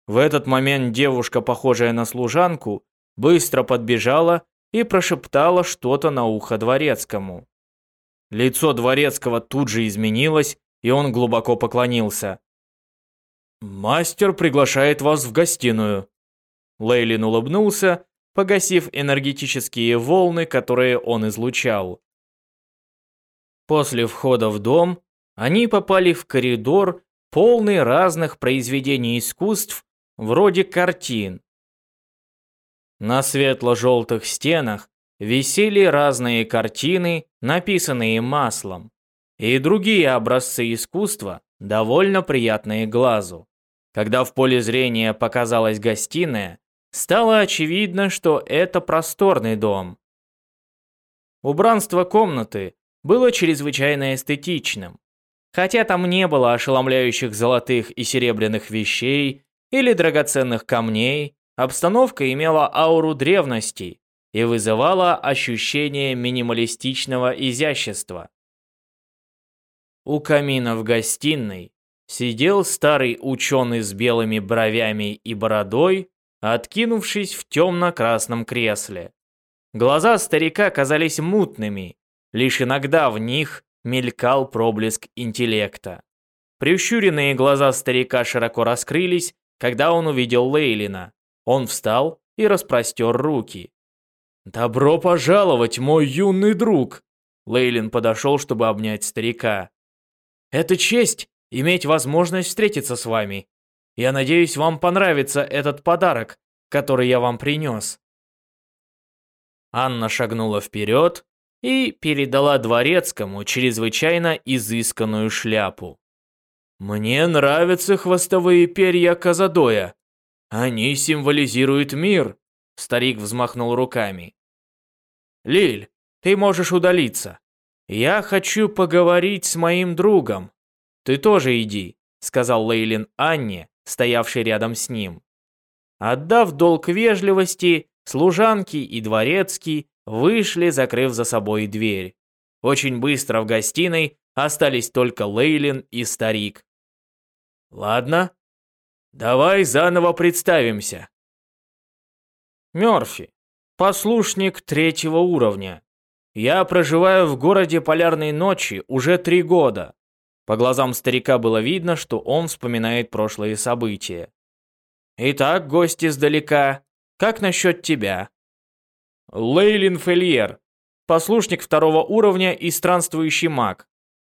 в этот момент девушка, похожая на служанку, быстро подбежала и прошептала что-то на ухо дворецкому. Лицо дворецкого тут же изменилось, и он глубоко поклонился. «Мастер приглашает вас в гостиную». Лейлин улыбнулся, погасив энергетические волны, которые он излучал. После входа в дом они попали в коридор, полный разных произведений искусств, вроде картин. На светло-желтых стенах висели разные картины, написанные маслом, и другие образцы искусства, довольно приятные глазу. Когда в поле зрения показалась гостиная, стало очевидно, что это просторный дом. Убранство комнаты было чрезвычайно эстетичным. Хотя там не было ошеломляющих золотых и серебряных вещей или драгоценных камней, обстановка имела ауру древности и вызывала ощущение минималистичного изящества. У камина в гостиной сидел старый ученый с белыми бровями и бородой, откинувшись в темно-красном кресле. Глаза старика казались мутными, Лишь иногда в них мелькал проблеск интеллекта. Прищуренные глаза старика широко раскрылись, когда он увидел Лейлина. Он встал и распростер руки. «Добро пожаловать, мой юный друг!» Лейлин подошел, чтобы обнять старика. «Это честь иметь возможность встретиться с вами. Я надеюсь, вам понравится этот подарок, который я вам принес». Анна шагнула вперед, и передала дворецкому чрезвычайно изысканную шляпу. «Мне нравятся хвостовые перья Казадоя. Они символизируют мир», — старик взмахнул руками. «Лиль, ты можешь удалиться. Я хочу поговорить с моим другом. Ты тоже иди», — сказал Лейлин Анне, стоявшей рядом с ним. Отдав долг вежливости, служанки и дворецкий вышли, закрыв за собой дверь. Очень быстро в гостиной остались только Лейлин и старик. «Ладно, давай заново представимся». Мёрфи, послушник третьего уровня. Я проживаю в городе Полярной ночи уже три года. По глазам старика было видно, что он вспоминает прошлые события. Итак, гость издалека, как насчет тебя? Лейлин Фельер, послушник второго уровня и странствующий маг.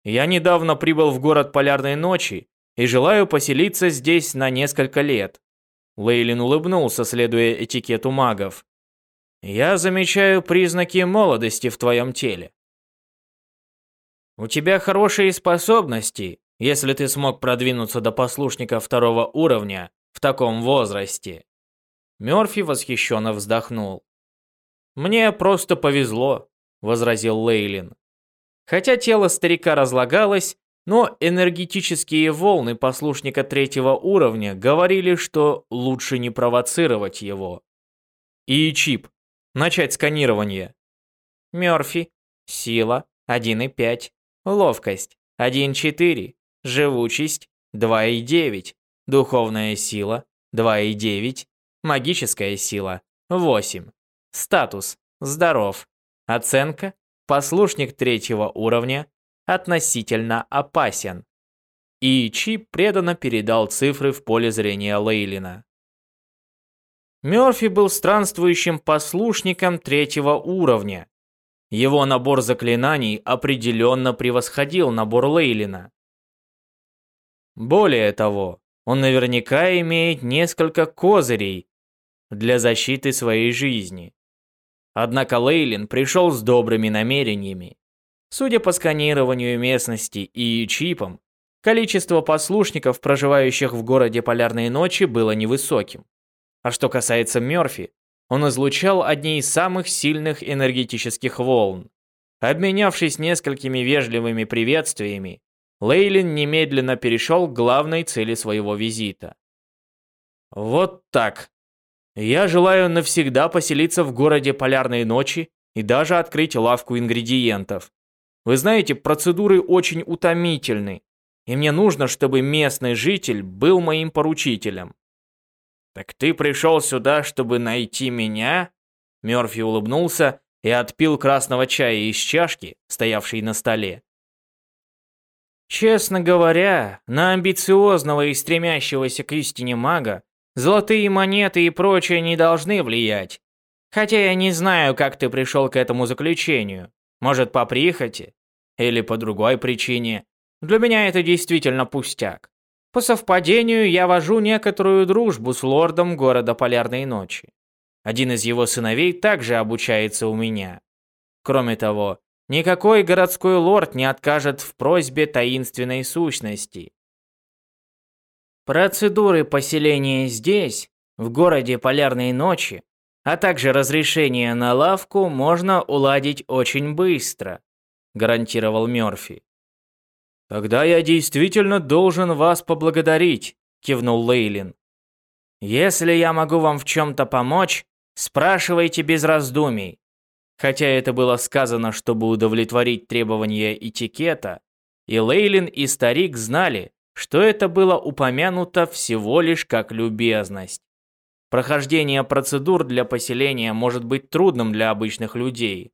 Я недавно прибыл в город Полярной ночи и желаю поселиться здесь на несколько лет. Лейлин улыбнулся, следуя этикету магов. Я замечаю признаки молодости в твоем теле. У тебя хорошие способности, если ты смог продвинуться до послушника второго уровня в таком возрасте. Мёрфи восхищенно вздохнул. «Мне просто повезло», — возразил Лейлин. Хотя тело старика разлагалось, но энергетические волны послушника третьего уровня говорили, что лучше не провоцировать его. И чип. Начать сканирование. Мёрфи. Сила 1,5. Ловкость 1,4. Живучесть 2,9. Духовная сила 2,9. Магическая сила 8. Статус. Здоров. Оценка. Послушник третьего уровня. Относительно опасен. И Чип преданно передал цифры в поле зрения Лейлина. Мёрфи был странствующим послушником третьего уровня. Его набор заклинаний определенно превосходил набор Лейлина. Более того, он наверняка имеет несколько козырей для защиты своей жизни. Однако Лейлин пришел с добрыми намерениями. Судя по сканированию местности и чипам, количество послушников, проживающих в городе Полярные ночи, было невысоким. А что касается Мёрфи, он излучал одни из самых сильных энергетических волн. Обменявшись несколькими вежливыми приветствиями, Лейлин немедленно перешел к главной цели своего визита. Вот так. Я желаю навсегда поселиться в городе Полярные ночи и даже открыть лавку ингредиентов. Вы знаете, процедуры очень утомительны, и мне нужно, чтобы местный житель был моим поручителем. «Так ты пришел сюда, чтобы найти меня?» Мёрфи улыбнулся и отпил красного чая из чашки, стоявшей на столе. Честно говоря, на амбициозного и стремящегося к истине мага золотые монеты и прочее не должны влиять. Хотя я не знаю, как ты пришел к этому заключению. Может, по прихоти? Или по другой причине. Для меня это действительно пустяк. По совпадению, я вожу некоторую дружбу с лордом города Полярной Ночи. Один из его сыновей также обучается у меня. Кроме того, никакой городской лорд не откажет в просьбе таинственной сущности. Процедуры поселения здесь, в городе Полярной Ночи, а также разрешение на лавку можно уладить очень быстро, гарантировал Мёрфи. «Тогда я действительно должен вас поблагодарить», — кивнул Лейлин. «Если я могу вам в чем-то помочь, спрашивайте без раздумий». Хотя это было сказано, чтобы удовлетворить требования этикета, и Лейлин и старик знали, что это было упомянуто всего лишь как любезность. Прохождение процедур для поселения может быть трудным для обычных людей.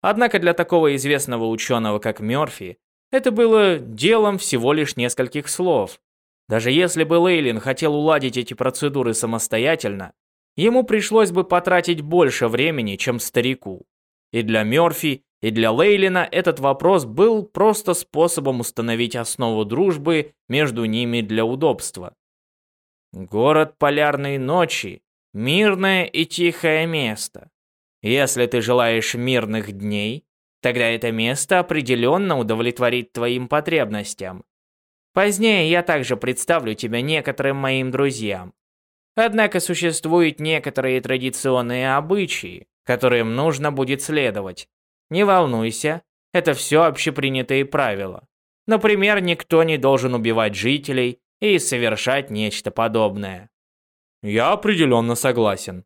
Однако для такого известного ученого, как Мёрфи, это было делом всего лишь нескольких слов. Даже если бы Лейлин хотел уладить эти процедуры самостоятельно, ему пришлось бы потратить больше времени, чем старику. И для Мёрфи, и для Лейлина этот вопрос был просто способом установить основу дружбы между ними для удобства. Город полярной ночи – мирное и тихое место. Если ты желаешь мирных дней, Тогда это место определенно удовлетворит твоим потребностям. Позднее я также представлю тебя некоторым моим друзьям. Однако существуют некоторые традиционные обычаи, которым нужно будет следовать. Не волнуйся, это все общепринятые правила. Например, никто не должен убивать жителей и совершать нечто подобное. Я определенно согласен.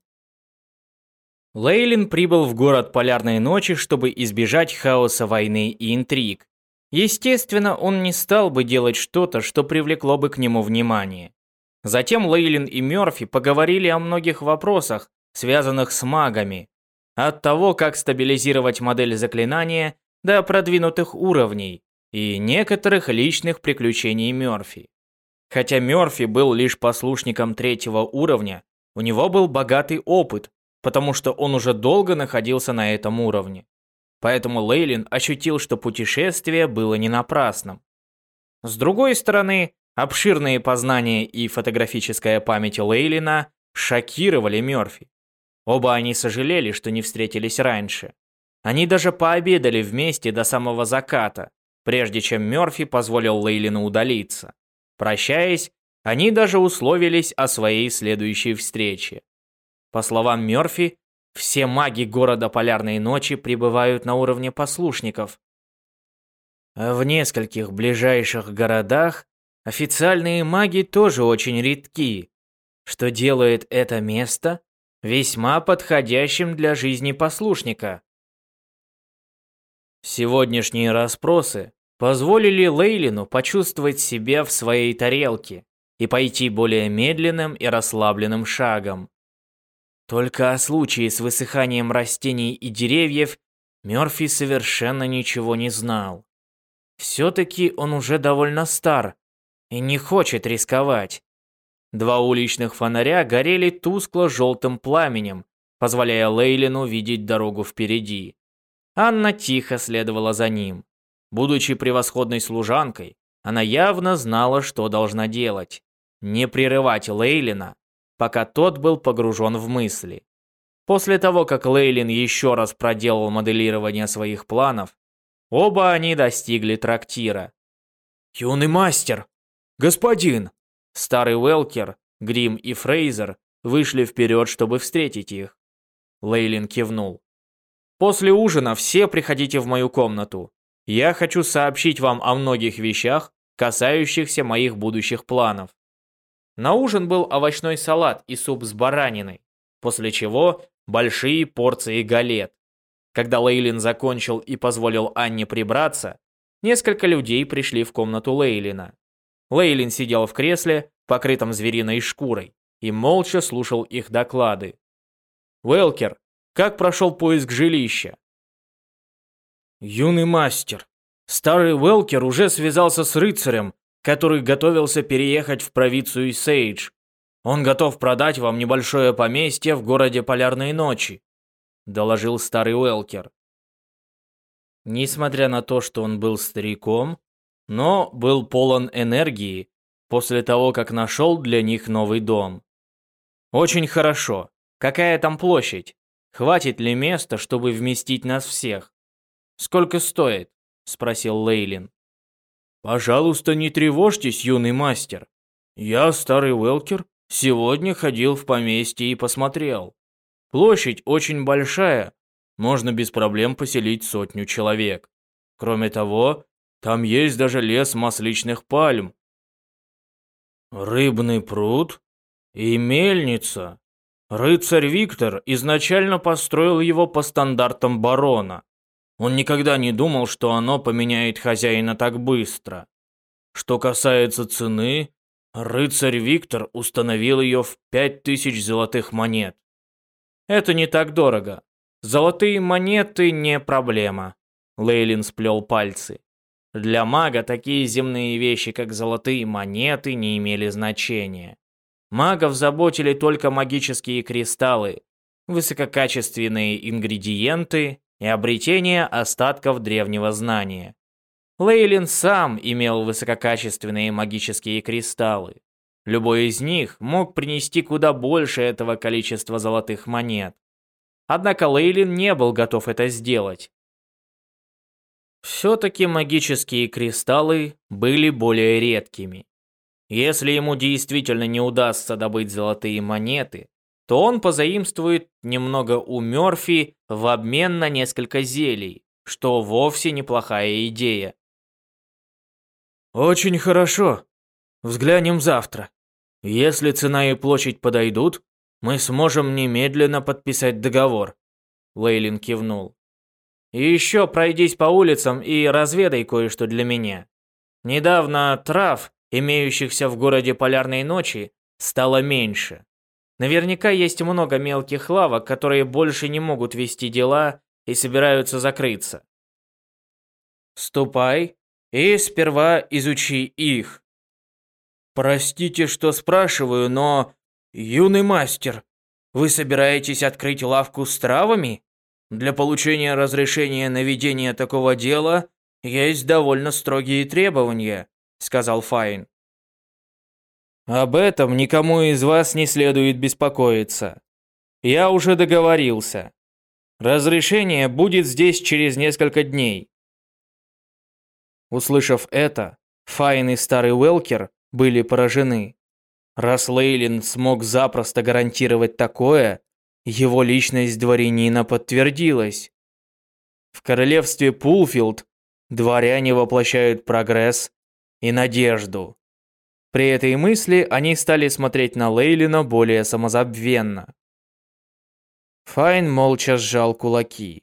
Лейлин прибыл в город Полярной ночи, чтобы избежать хаоса войны и интриг. Естественно, он не стал бы делать что-то, что привлекло бы к нему внимание. Затем Лейлин и Мёрфи поговорили о многих вопросах, связанных с магами. От того, как стабилизировать модель заклинания, до продвинутых уровней и некоторых личных приключений Мёрфи. Хотя Мёрфи был лишь послушником третьего уровня, у него был богатый опыт, потому что он уже долго находился на этом уровне. Поэтому Лейлин ощутил, что путешествие было не напрасным. С другой стороны, обширные познания и фотографическая память Лейлина шокировали Мёрфи. Оба они сожалели, что не встретились раньше. Они даже пообедали вместе до самого заката, прежде чем Мёрфи позволил Лейлину удалиться. Прощаясь, они даже условились о своей следующей встрече. По словам Мёрфи, все маги города Полярной Ночи пребывают на уровне послушников. В нескольких ближайших городах официальные маги тоже очень редки, что делает это место весьма подходящим для жизни послушника. Сегодняшние расспросы позволили Лейлину почувствовать себя в своей тарелке и пойти более медленным и расслабленным шагом. Только о случае с высыханием растений и деревьев Мёрфи совершенно ничего не знал. Все-таки он уже довольно стар и не хочет рисковать. Два уличных фонаря горели тускло-желтым пламенем, позволяя Лейлину видеть дорогу впереди. Анна тихо следовала за ним. Будучи превосходной служанкой, она явно знала, что должна делать. Не прерывать Лейлина, пока тот был погружен в мысли. После того, как Лейлин еще раз проделал моделирование своих планов, оба они достигли трактира. Юный мастер! Господин! Старый Уэлкер, Грим и Фрейзер вышли вперед, чтобы встретить их. Лейлин кивнул. После ужина все приходите в мою комнату. Я хочу сообщить вам о многих вещах, касающихся моих будущих планов. На ужин был овощной салат и суп с бараниной, после чего большие порции галет. Когда Лейлин закончил и позволил Анне прибраться, несколько людей пришли в комнату Лейлина. Лейлин сидел в кресле, покрытом звериной шкурой, и молча слушал их доклады. «Велкер, как прошел поиск жилища?» «Юный мастер, старый Велкер уже связался с рыцарем, который готовился переехать в провинцию Сейдж. Он готов продать вам небольшое поместье в городе Полярной Ночи», — доложил старый Уэлкер. Несмотря на то, что он был стариком, но был полон энергии после того, как нашел для них новый дом. «Очень хорошо. Какая там площадь? Хватит ли места, чтобы вместить нас всех?» «Сколько стоит?» — спросил Лейлин. «Пожалуйста, не тревожьтесь, юный мастер. Я, старый Уэлкер, сегодня ходил в поместье и посмотрел. Площадь очень большая, можно без проблем поселить сотню человек. Кроме того, там есть даже лес масличных пальм. Рыбный пруд и мельница. Рыцарь Виктор изначально построил его по стандартам барона. Он никогда не думал, что оно поменяет хозяина так быстро. Что касается цены, рыцарь Виктор установил ее в пять тысяч золотых монет. Это не так дорого. Золотые монеты не проблема. Лейлин сплел пальцы. Для мага такие земные вещи, как золотые монеты, не имели значения. Магов заботили только магические кристаллы, высококачественные ингредиенты и обретение остатков древнего знания. Лейлин сам имел высококачественные магические кристаллы. Любой из них мог принести куда больше этого количества золотых монет. Однако Лейлин не был готов это сделать. Все-таки магические кристаллы были более редкими. Если ему действительно не удастся добыть золотые монеты, то он позаимствует немного у Мёрфи в обмен на несколько зелий, что вовсе неплохая идея. «Очень хорошо. Взглянем завтра. Если цена и площадь подойдут, мы сможем немедленно подписать договор», — Лейлин кивнул. Еще пройдись по улицам и разведай кое-что для меня. Недавно трав, имеющихся в городе Полярной Ночи, стало меньше. Наверняка есть много мелких лавок, которые больше не могут вести дела и собираются закрыться. Ступай и сперва изучи их. Простите, что спрашиваю, но... Юный мастер, вы собираетесь открыть лавку с травами? Для получения разрешения на ведение такого дела есть довольно строгие требования, сказал Файн. Об этом никому из вас не следует беспокоиться. Я уже договорился. Разрешение будет здесь через несколько дней. Услышав это, Файн и старый Уэлкер были поражены. Раз Лейлин смог запросто гарантировать такое, его личность дворянина подтвердилась. В королевстве Пулфилд дворяне воплощают прогресс и надежду. При этой мысли они стали смотреть на Лейлина более самозабвенно. Файн молча сжал кулаки.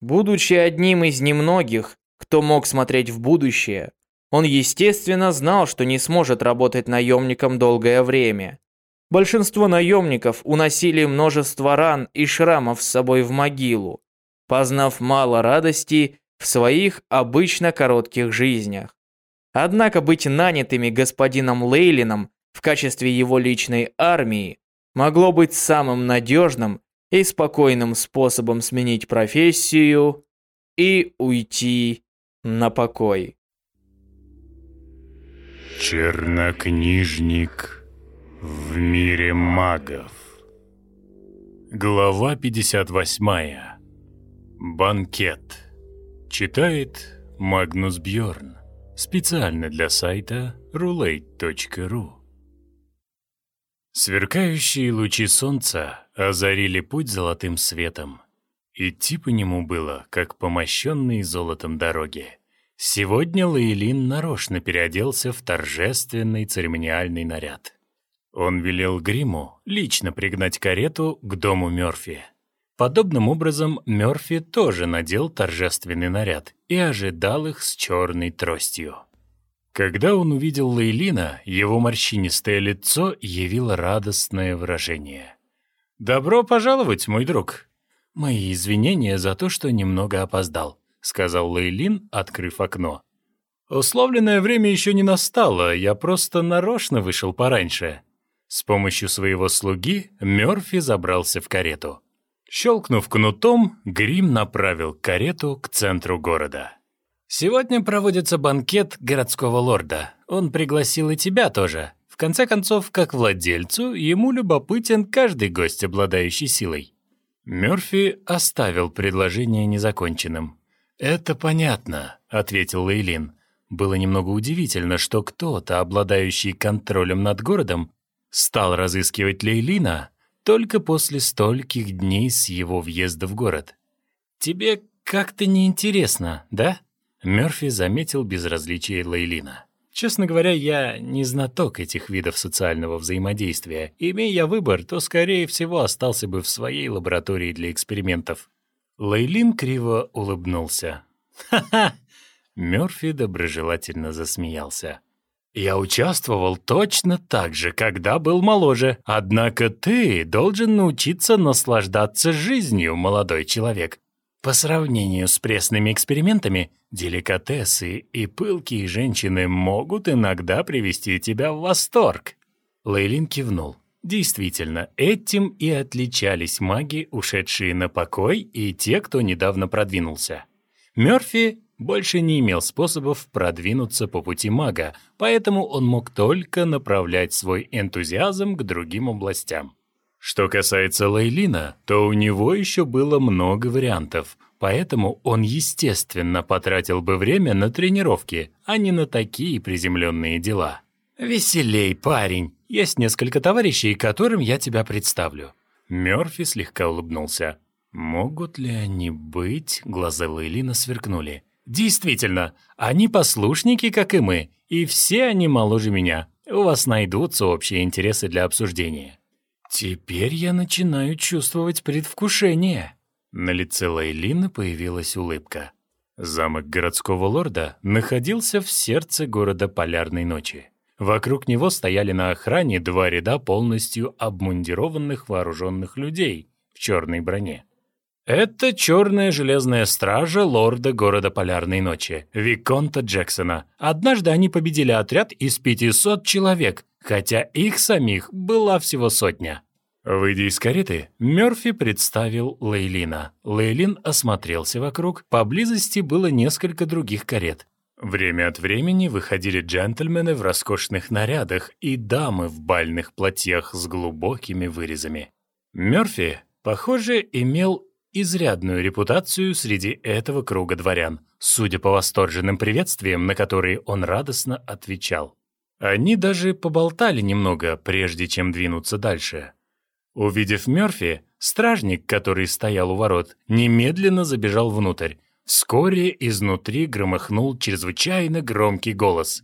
Будучи одним из немногих, кто мог смотреть в будущее, он, естественно, знал, что не сможет работать наемником долгое время. Большинство наемников уносили множество ран и шрамов с собой в могилу, познав мало радости в своих обычно коротких жизнях. Однако быть нанятыми господином Лейлином в качестве его личной армии могло быть самым надежным и спокойным способом сменить профессию и уйти на покой. Чернокнижник в мире магов. Глава 58. Банкет. Читает Магнус Бьорн. Специально для сайта roulette.ru Сверкающие лучи солнца озарили путь золотым светом. Идти по нему было, как по мощенной золотом дороге. Сегодня Лейлин нарочно переоделся в торжественный церемониальный наряд. Он велел Гриму лично пригнать карету к дому Мёрфи. Подобным образом Мёрфи тоже надел торжественный наряд и ожидал их с черной тростью. Когда он увидел Лейлина, его морщинистое лицо явило радостное выражение. «Добро пожаловать, мой друг!» «Мои извинения за то, что немного опоздал», — сказал Лейлин, открыв окно. «Условленное время еще не настало, я просто нарочно вышел пораньше». С помощью своего слуги Мёрфи забрался в карету. Щелкнув кнутом, Грим направил карету к центру города. «Сегодня проводится банкет городского лорда. Он пригласил и тебя тоже. В конце концов, как владельцу, ему любопытен каждый гость, обладающий силой». Мёрфи оставил предложение незаконченным. «Это понятно», — ответил Лейлин. Было немного удивительно, что кто-то, обладающий контролем над городом, стал разыскивать Лейлина только после стольких дней с его въезда в город. «Тебе как-то неинтересно, да?» Мёрфи заметил безразличие Лейлина. Честно говоря, я не знаток этих видов социального взаимодействия. Имея я выбор, то, скорее всего, остался бы в своей лаборатории для экспериментов. Лейлин криво улыбнулся. «Ха-ха!» Мёрфи доброжелательно засмеялся. «Я участвовал точно так же, когда был моложе. Однако ты должен научиться наслаждаться жизнью, молодой человек. По сравнению с пресными экспериментами, деликатесы и пылкие женщины могут иногда привести тебя в восторг. Лейлин кивнул. Действительно, этим и отличались маги, ушедшие на покой, и те, кто недавно продвинулся. Мёрфи больше не имел способов продвинуться по пути мага, поэтому он мог только направлять свой энтузиазм к другим областям. Что касается Лейлина, то у него еще было много вариантов, поэтому он, естественно, потратил бы время на тренировки, а не на такие приземленные дела. «Веселей, парень! Есть несколько товарищей, которым я тебя представлю». Мёрфи слегка улыбнулся. «Могут ли они быть?» Глаза Лейлина сверкнули. «Действительно, они послушники, как и мы, и все они моложе меня. У вас найдутся общие интересы для обсуждения». Теперь я начинаю чувствовать предвкушение. На лице Лейлина появилась улыбка. Замок городского лорда находился в сердце города Полярной ночи. Вокруг него стояли на охране два ряда полностью обмундированных вооруженных людей в черной броне. Это черная железная стража лорда города Полярной ночи, Виконта Джексона. Однажды они победили отряд из 500 человек, хотя их самих была всего сотня. Выйдя из кареты, Мёрфи представил Лейлина. Лейлин осмотрелся вокруг, поблизости было несколько других карет. Время от времени выходили джентльмены в роскошных нарядах и дамы в бальных платьях с глубокими вырезами. Мёрфи, похоже, имел изрядную репутацию среди этого круга дворян, судя по восторженным приветствиям, на которые он радостно отвечал. Они даже поболтали немного, прежде чем двинуться дальше. Увидев Мёрфи, стражник, который стоял у ворот, немедленно забежал внутрь. Вскоре изнутри громыхнул чрезвычайно громкий голос.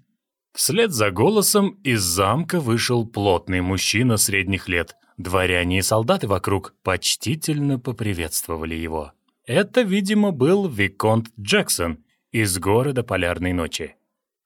Вслед за голосом из замка вышел плотный мужчина средних лет, Дворяне и солдаты вокруг почтительно поприветствовали его. Это, видимо, был Виконт Джексон из города Полярной ночи.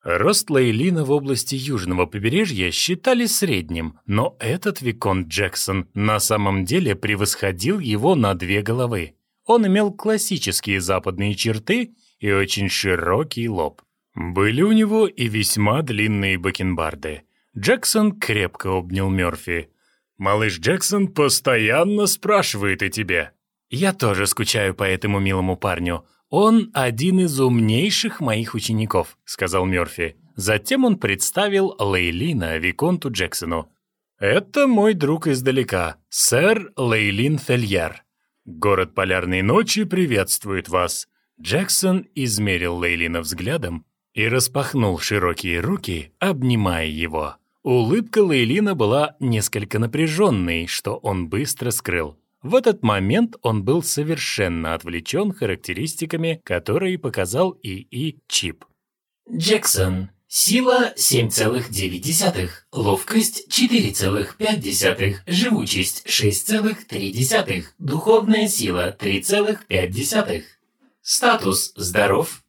Рост Лейлина в области южного побережья считали средним, но этот Виконт Джексон на самом деле превосходил его на две головы. Он имел классические западные черты и очень широкий лоб. Были у него и весьма длинные бакенбарды. Джексон крепко обнял Мёрфи, Малыш Джексон постоянно спрашивает о тебе. Я тоже скучаю по этому милому парню. Он один из умнейших моих учеников, сказал Мёрфи. Затем он представил Лейлина Виконту Джексону. Это мой друг издалека, сэр Лейлин Фельяр. Город Полярной ночи приветствует вас. Джексон измерил Лейлина взглядом и распахнул широкие руки, обнимая его. Улыбка Лейлина была несколько напряженной, что он быстро скрыл. В этот момент он был совершенно отвлечен характеристиками, которые показал ИИ Чип. Джексон. Сила 7,9, ловкость 4,5, живучесть 6,3, духовная сила 3,5. Статус «Здоров».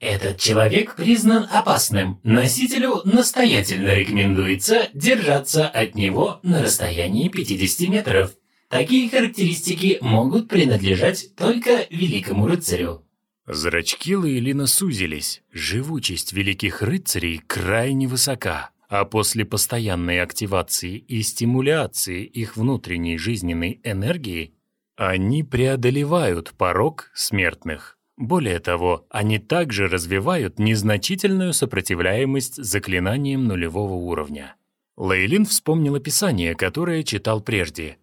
Этот человек признан опасным. Носителю настоятельно рекомендуется держаться от него на расстоянии 50 метров. Такие характеристики могут принадлежать только великому рыцарю. Зрачки Лейлина сузились. Живучесть великих рыцарей крайне высока, а после постоянной активации и стимуляции их внутренней жизненной энергии они преодолевают порог смертных. Более того, они также развивают незначительную сопротивляемость заклинаниям нулевого уровня. Лейлин вспомнил описание, которое читал прежде.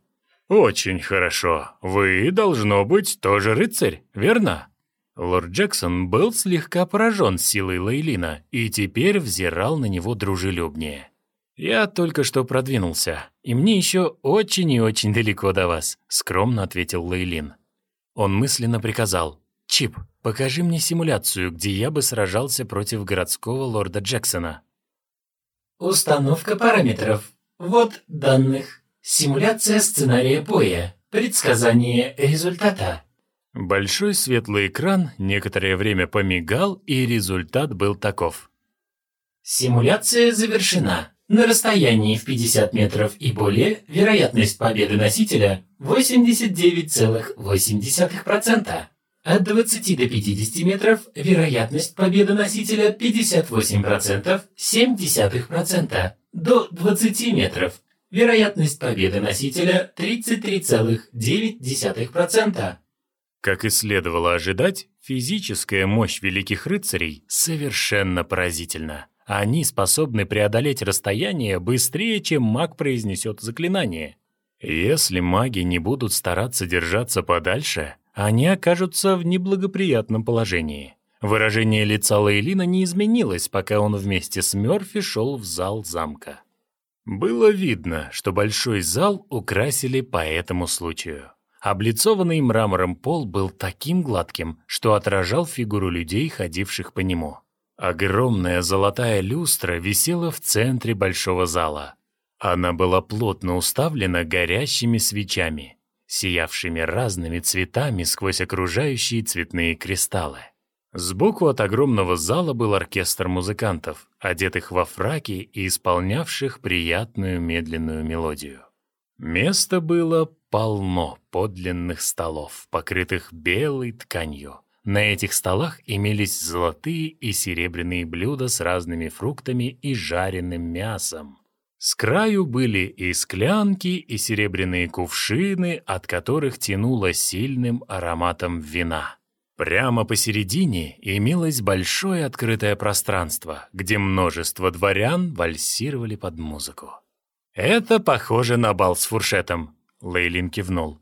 «Очень хорошо. Вы, должно быть, тоже рыцарь, верно?» Лорд Джексон был слегка поражен силой Лейлина и теперь взирал на него дружелюбнее. «Я только что продвинулся, и мне еще очень и очень далеко до вас», — скромно ответил Лейлин. Он мысленно приказал, «Чип, покажи мне симуляцию, где я бы сражался против городского лорда Джексона». Установка параметров. Вот данных. Симуляция сценария боя. Предсказание результата. Большой светлый экран некоторое время помигал, и результат был таков. Симуляция завершена. На расстоянии в 50 метров и более вероятность победы носителя 89,8%. От 20 до 50 метров вероятность победы носителя 58%, 0,7%. До 20 метров вероятность победы носителя 33,9%. Как и следовало ожидать, физическая мощь великих рыцарей совершенно поразительна. Они способны преодолеть расстояние быстрее, чем маг произнесет заклинание. Если маги не будут стараться держаться подальше, они окажутся в неблагоприятном положении. Выражение лица Лейлина не изменилось, пока он вместе с Мёрфи шел в зал замка. Было видно, что большой зал украсили по этому случаю. Облицованный мрамором пол был таким гладким, что отражал фигуру людей, ходивших по нему. Огромная золотая люстра висела в центре большого зала. Она была плотно уставлена горящими свечами, сиявшими разными цветами сквозь окружающие цветные кристаллы. Сбоку от огромного зала был оркестр музыкантов, одетых во фраки и исполнявших приятную медленную мелодию. Место было полно подлинных столов, покрытых белой тканью. На этих столах имелись золотые и серебряные блюда с разными фруктами и жареным мясом. С краю были и склянки, и серебряные кувшины, от которых тянуло сильным ароматом вина. Прямо посередине имелось большое открытое пространство, где множество дворян вальсировали под музыку. «Это похоже на бал с фуршетом», Лейлин кивнул.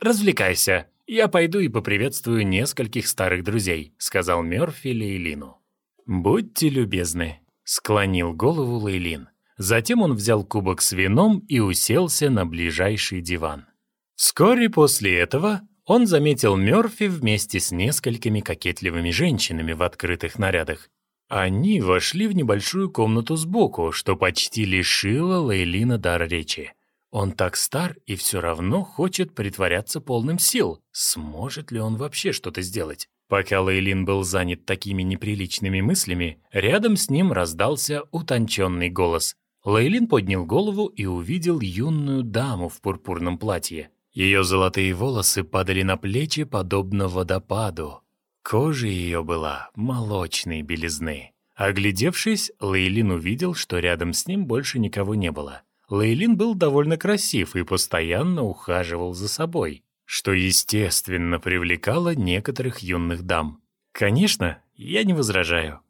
«Развлекайся. Я пойду и поприветствую нескольких старых друзей», — сказал Мёрфи Лейлину. «Будьте любезны», — склонил голову Лейлин. Затем он взял кубок с вином и уселся на ближайший диван. Вскоре после этого он заметил Мёрфи вместе с несколькими кокетливыми женщинами в открытых нарядах. Они вошли в небольшую комнату сбоку, что почти лишило Лейлина дара речи. Он так стар и все равно хочет притворяться полным сил. Сможет ли он вообще что-то сделать? Пока Лейлин был занят такими неприличными мыслями, рядом с ним раздался утонченный голос. Лейлин поднял голову и увидел юную даму в пурпурном платье. Ее золотые волосы падали на плечи, подобно водопаду. Кожа ее была молочной белизны. Оглядевшись, Лейлин увидел, что рядом с ним больше никого не было. Лейлин был довольно красив и постоянно ухаживал за собой, что, естественно, привлекало некоторых юных дам. Конечно, я не возражаю.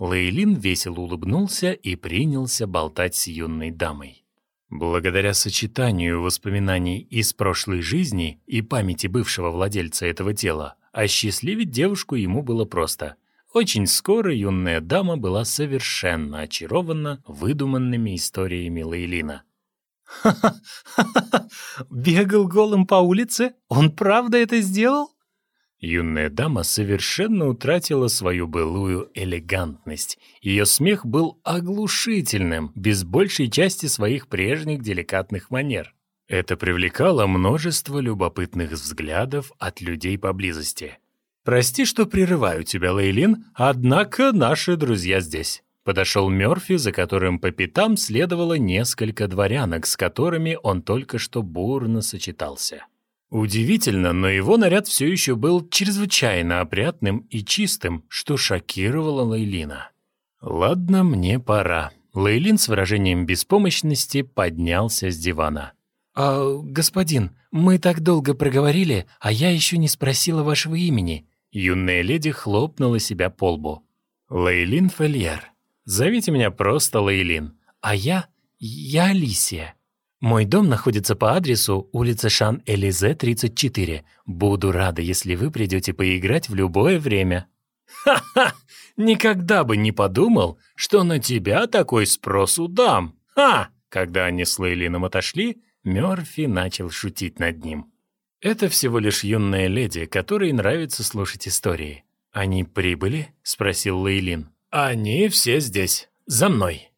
Лейлин весело улыбнулся и принялся болтать с юной дамой. Благодаря сочетанию воспоминаний из прошлой жизни и памяти бывшего владельца этого тела, осчастливить девушку ему было просто. Очень скоро юная дама была совершенно очарована выдуманными историями Лейлина. «Ха-ха-ха! Бегал голым по улице? Он правда это сделал?» Юная дама совершенно утратила свою былую элегантность. Ее смех был оглушительным, без большей части своих прежних деликатных манер. Это привлекало множество любопытных взглядов от людей поблизости. «Прости, что прерываю тебя, Лейлин, однако наши друзья здесь». Подошел Мёрфи, за которым по пятам следовало несколько дворянок, с которыми он только что бурно сочетался. Удивительно, но его наряд все еще был чрезвычайно опрятным и чистым, что шокировало Лейлина. «Ладно, мне пора». Лейлин с выражением беспомощности поднялся с дивана. «А, господин, мы так долго проговорили, а я еще не спросила вашего имени». Юная леди хлопнула себя по лбу. «Лейлин Фольер. Зовите меня просто Лейлин. А я... я Алисия». Мой дом находится по адресу улица Шан-Элизе, 34. Буду рада, если вы придете поиграть в любое время». «Ха-ха! Никогда бы не подумал, что на тебя такой спрос удам! Ха!» Когда они с Лейлином отошли, Мёрфи начал шутить над ним. «Это всего лишь юная леди, которой нравится слушать истории. Они прибыли?» — спросил Лейлин. «Они все здесь. За мной»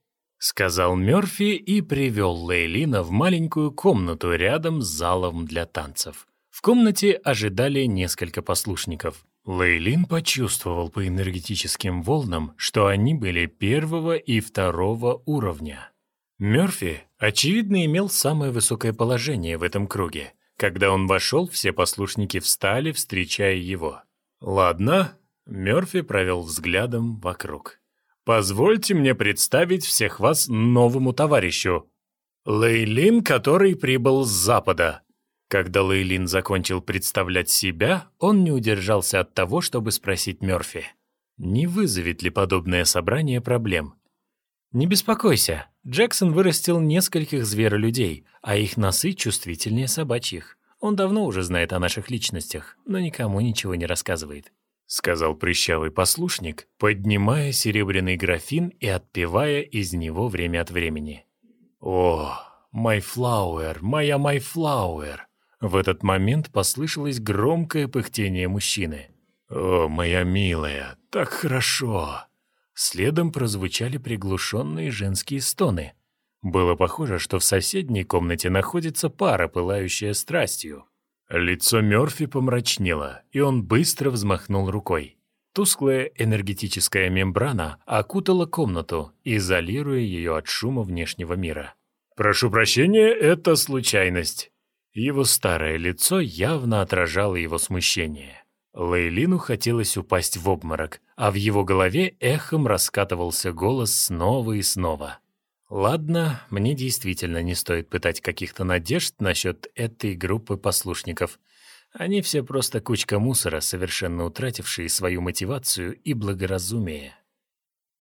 сказал Мёрфи и привел Лейлина в маленькую комнату рядом с залом для танцев. В комнате ожидали несколько послушников. Лейлин почувствовал по энергетическим волнам, что они были первого и второго уровня. Мёрфи, очевидно, имел самое высокое положение в этом круге. Когда он вошел, все послушники встали, встречая его. «Ладно», — Мёрфи провел взглядом вокруг. Позвольте мне представить всех вас новому товарищу. Лейлин, который прибыл с запада. Когда Лейлин закончил представлять себя, он не удержался от того, чтобы спросить Мёрфи. Не вызовет ли подобное собрание проблем? Не беспокойся, Джексон вырастил нескольких зверолюдей, а их носы чувствительнее собачьих. Он давно уже знает о наших личностях, но никому ничего не рассказывает сказал прыщавый послушник, поднимая серебряный графин и отпивая из него время от времени. «О, Майфлауэр, моя Майфлауэр!» В этот момент послышалось громкое пыхтение мужчины. «О, моя милая, так хорошо!» Следом прозвучали приглушенные женские стоны. Было похоже, что в соседней комнате находится пара, пылающая страстью. Лицо Мёрфи помрачнело, и он быстро взмахнул рукой. Тусклая энергетическая мембрана окутала комнату, изолируя ее от шума внешнего мира. «Прошу прощения, это случайность». Его старое лицо явно отражало его смущение. Лейлину хотелось упасть в обморок, а в его голове эхом раскатывался голос снова и снова. Ладно, мне действительно не стоит пытать каких-то надежд насчет этой группы послушников. Они все просто кучка мусора, совершенно утратившие свою мотивацию и благоразумие.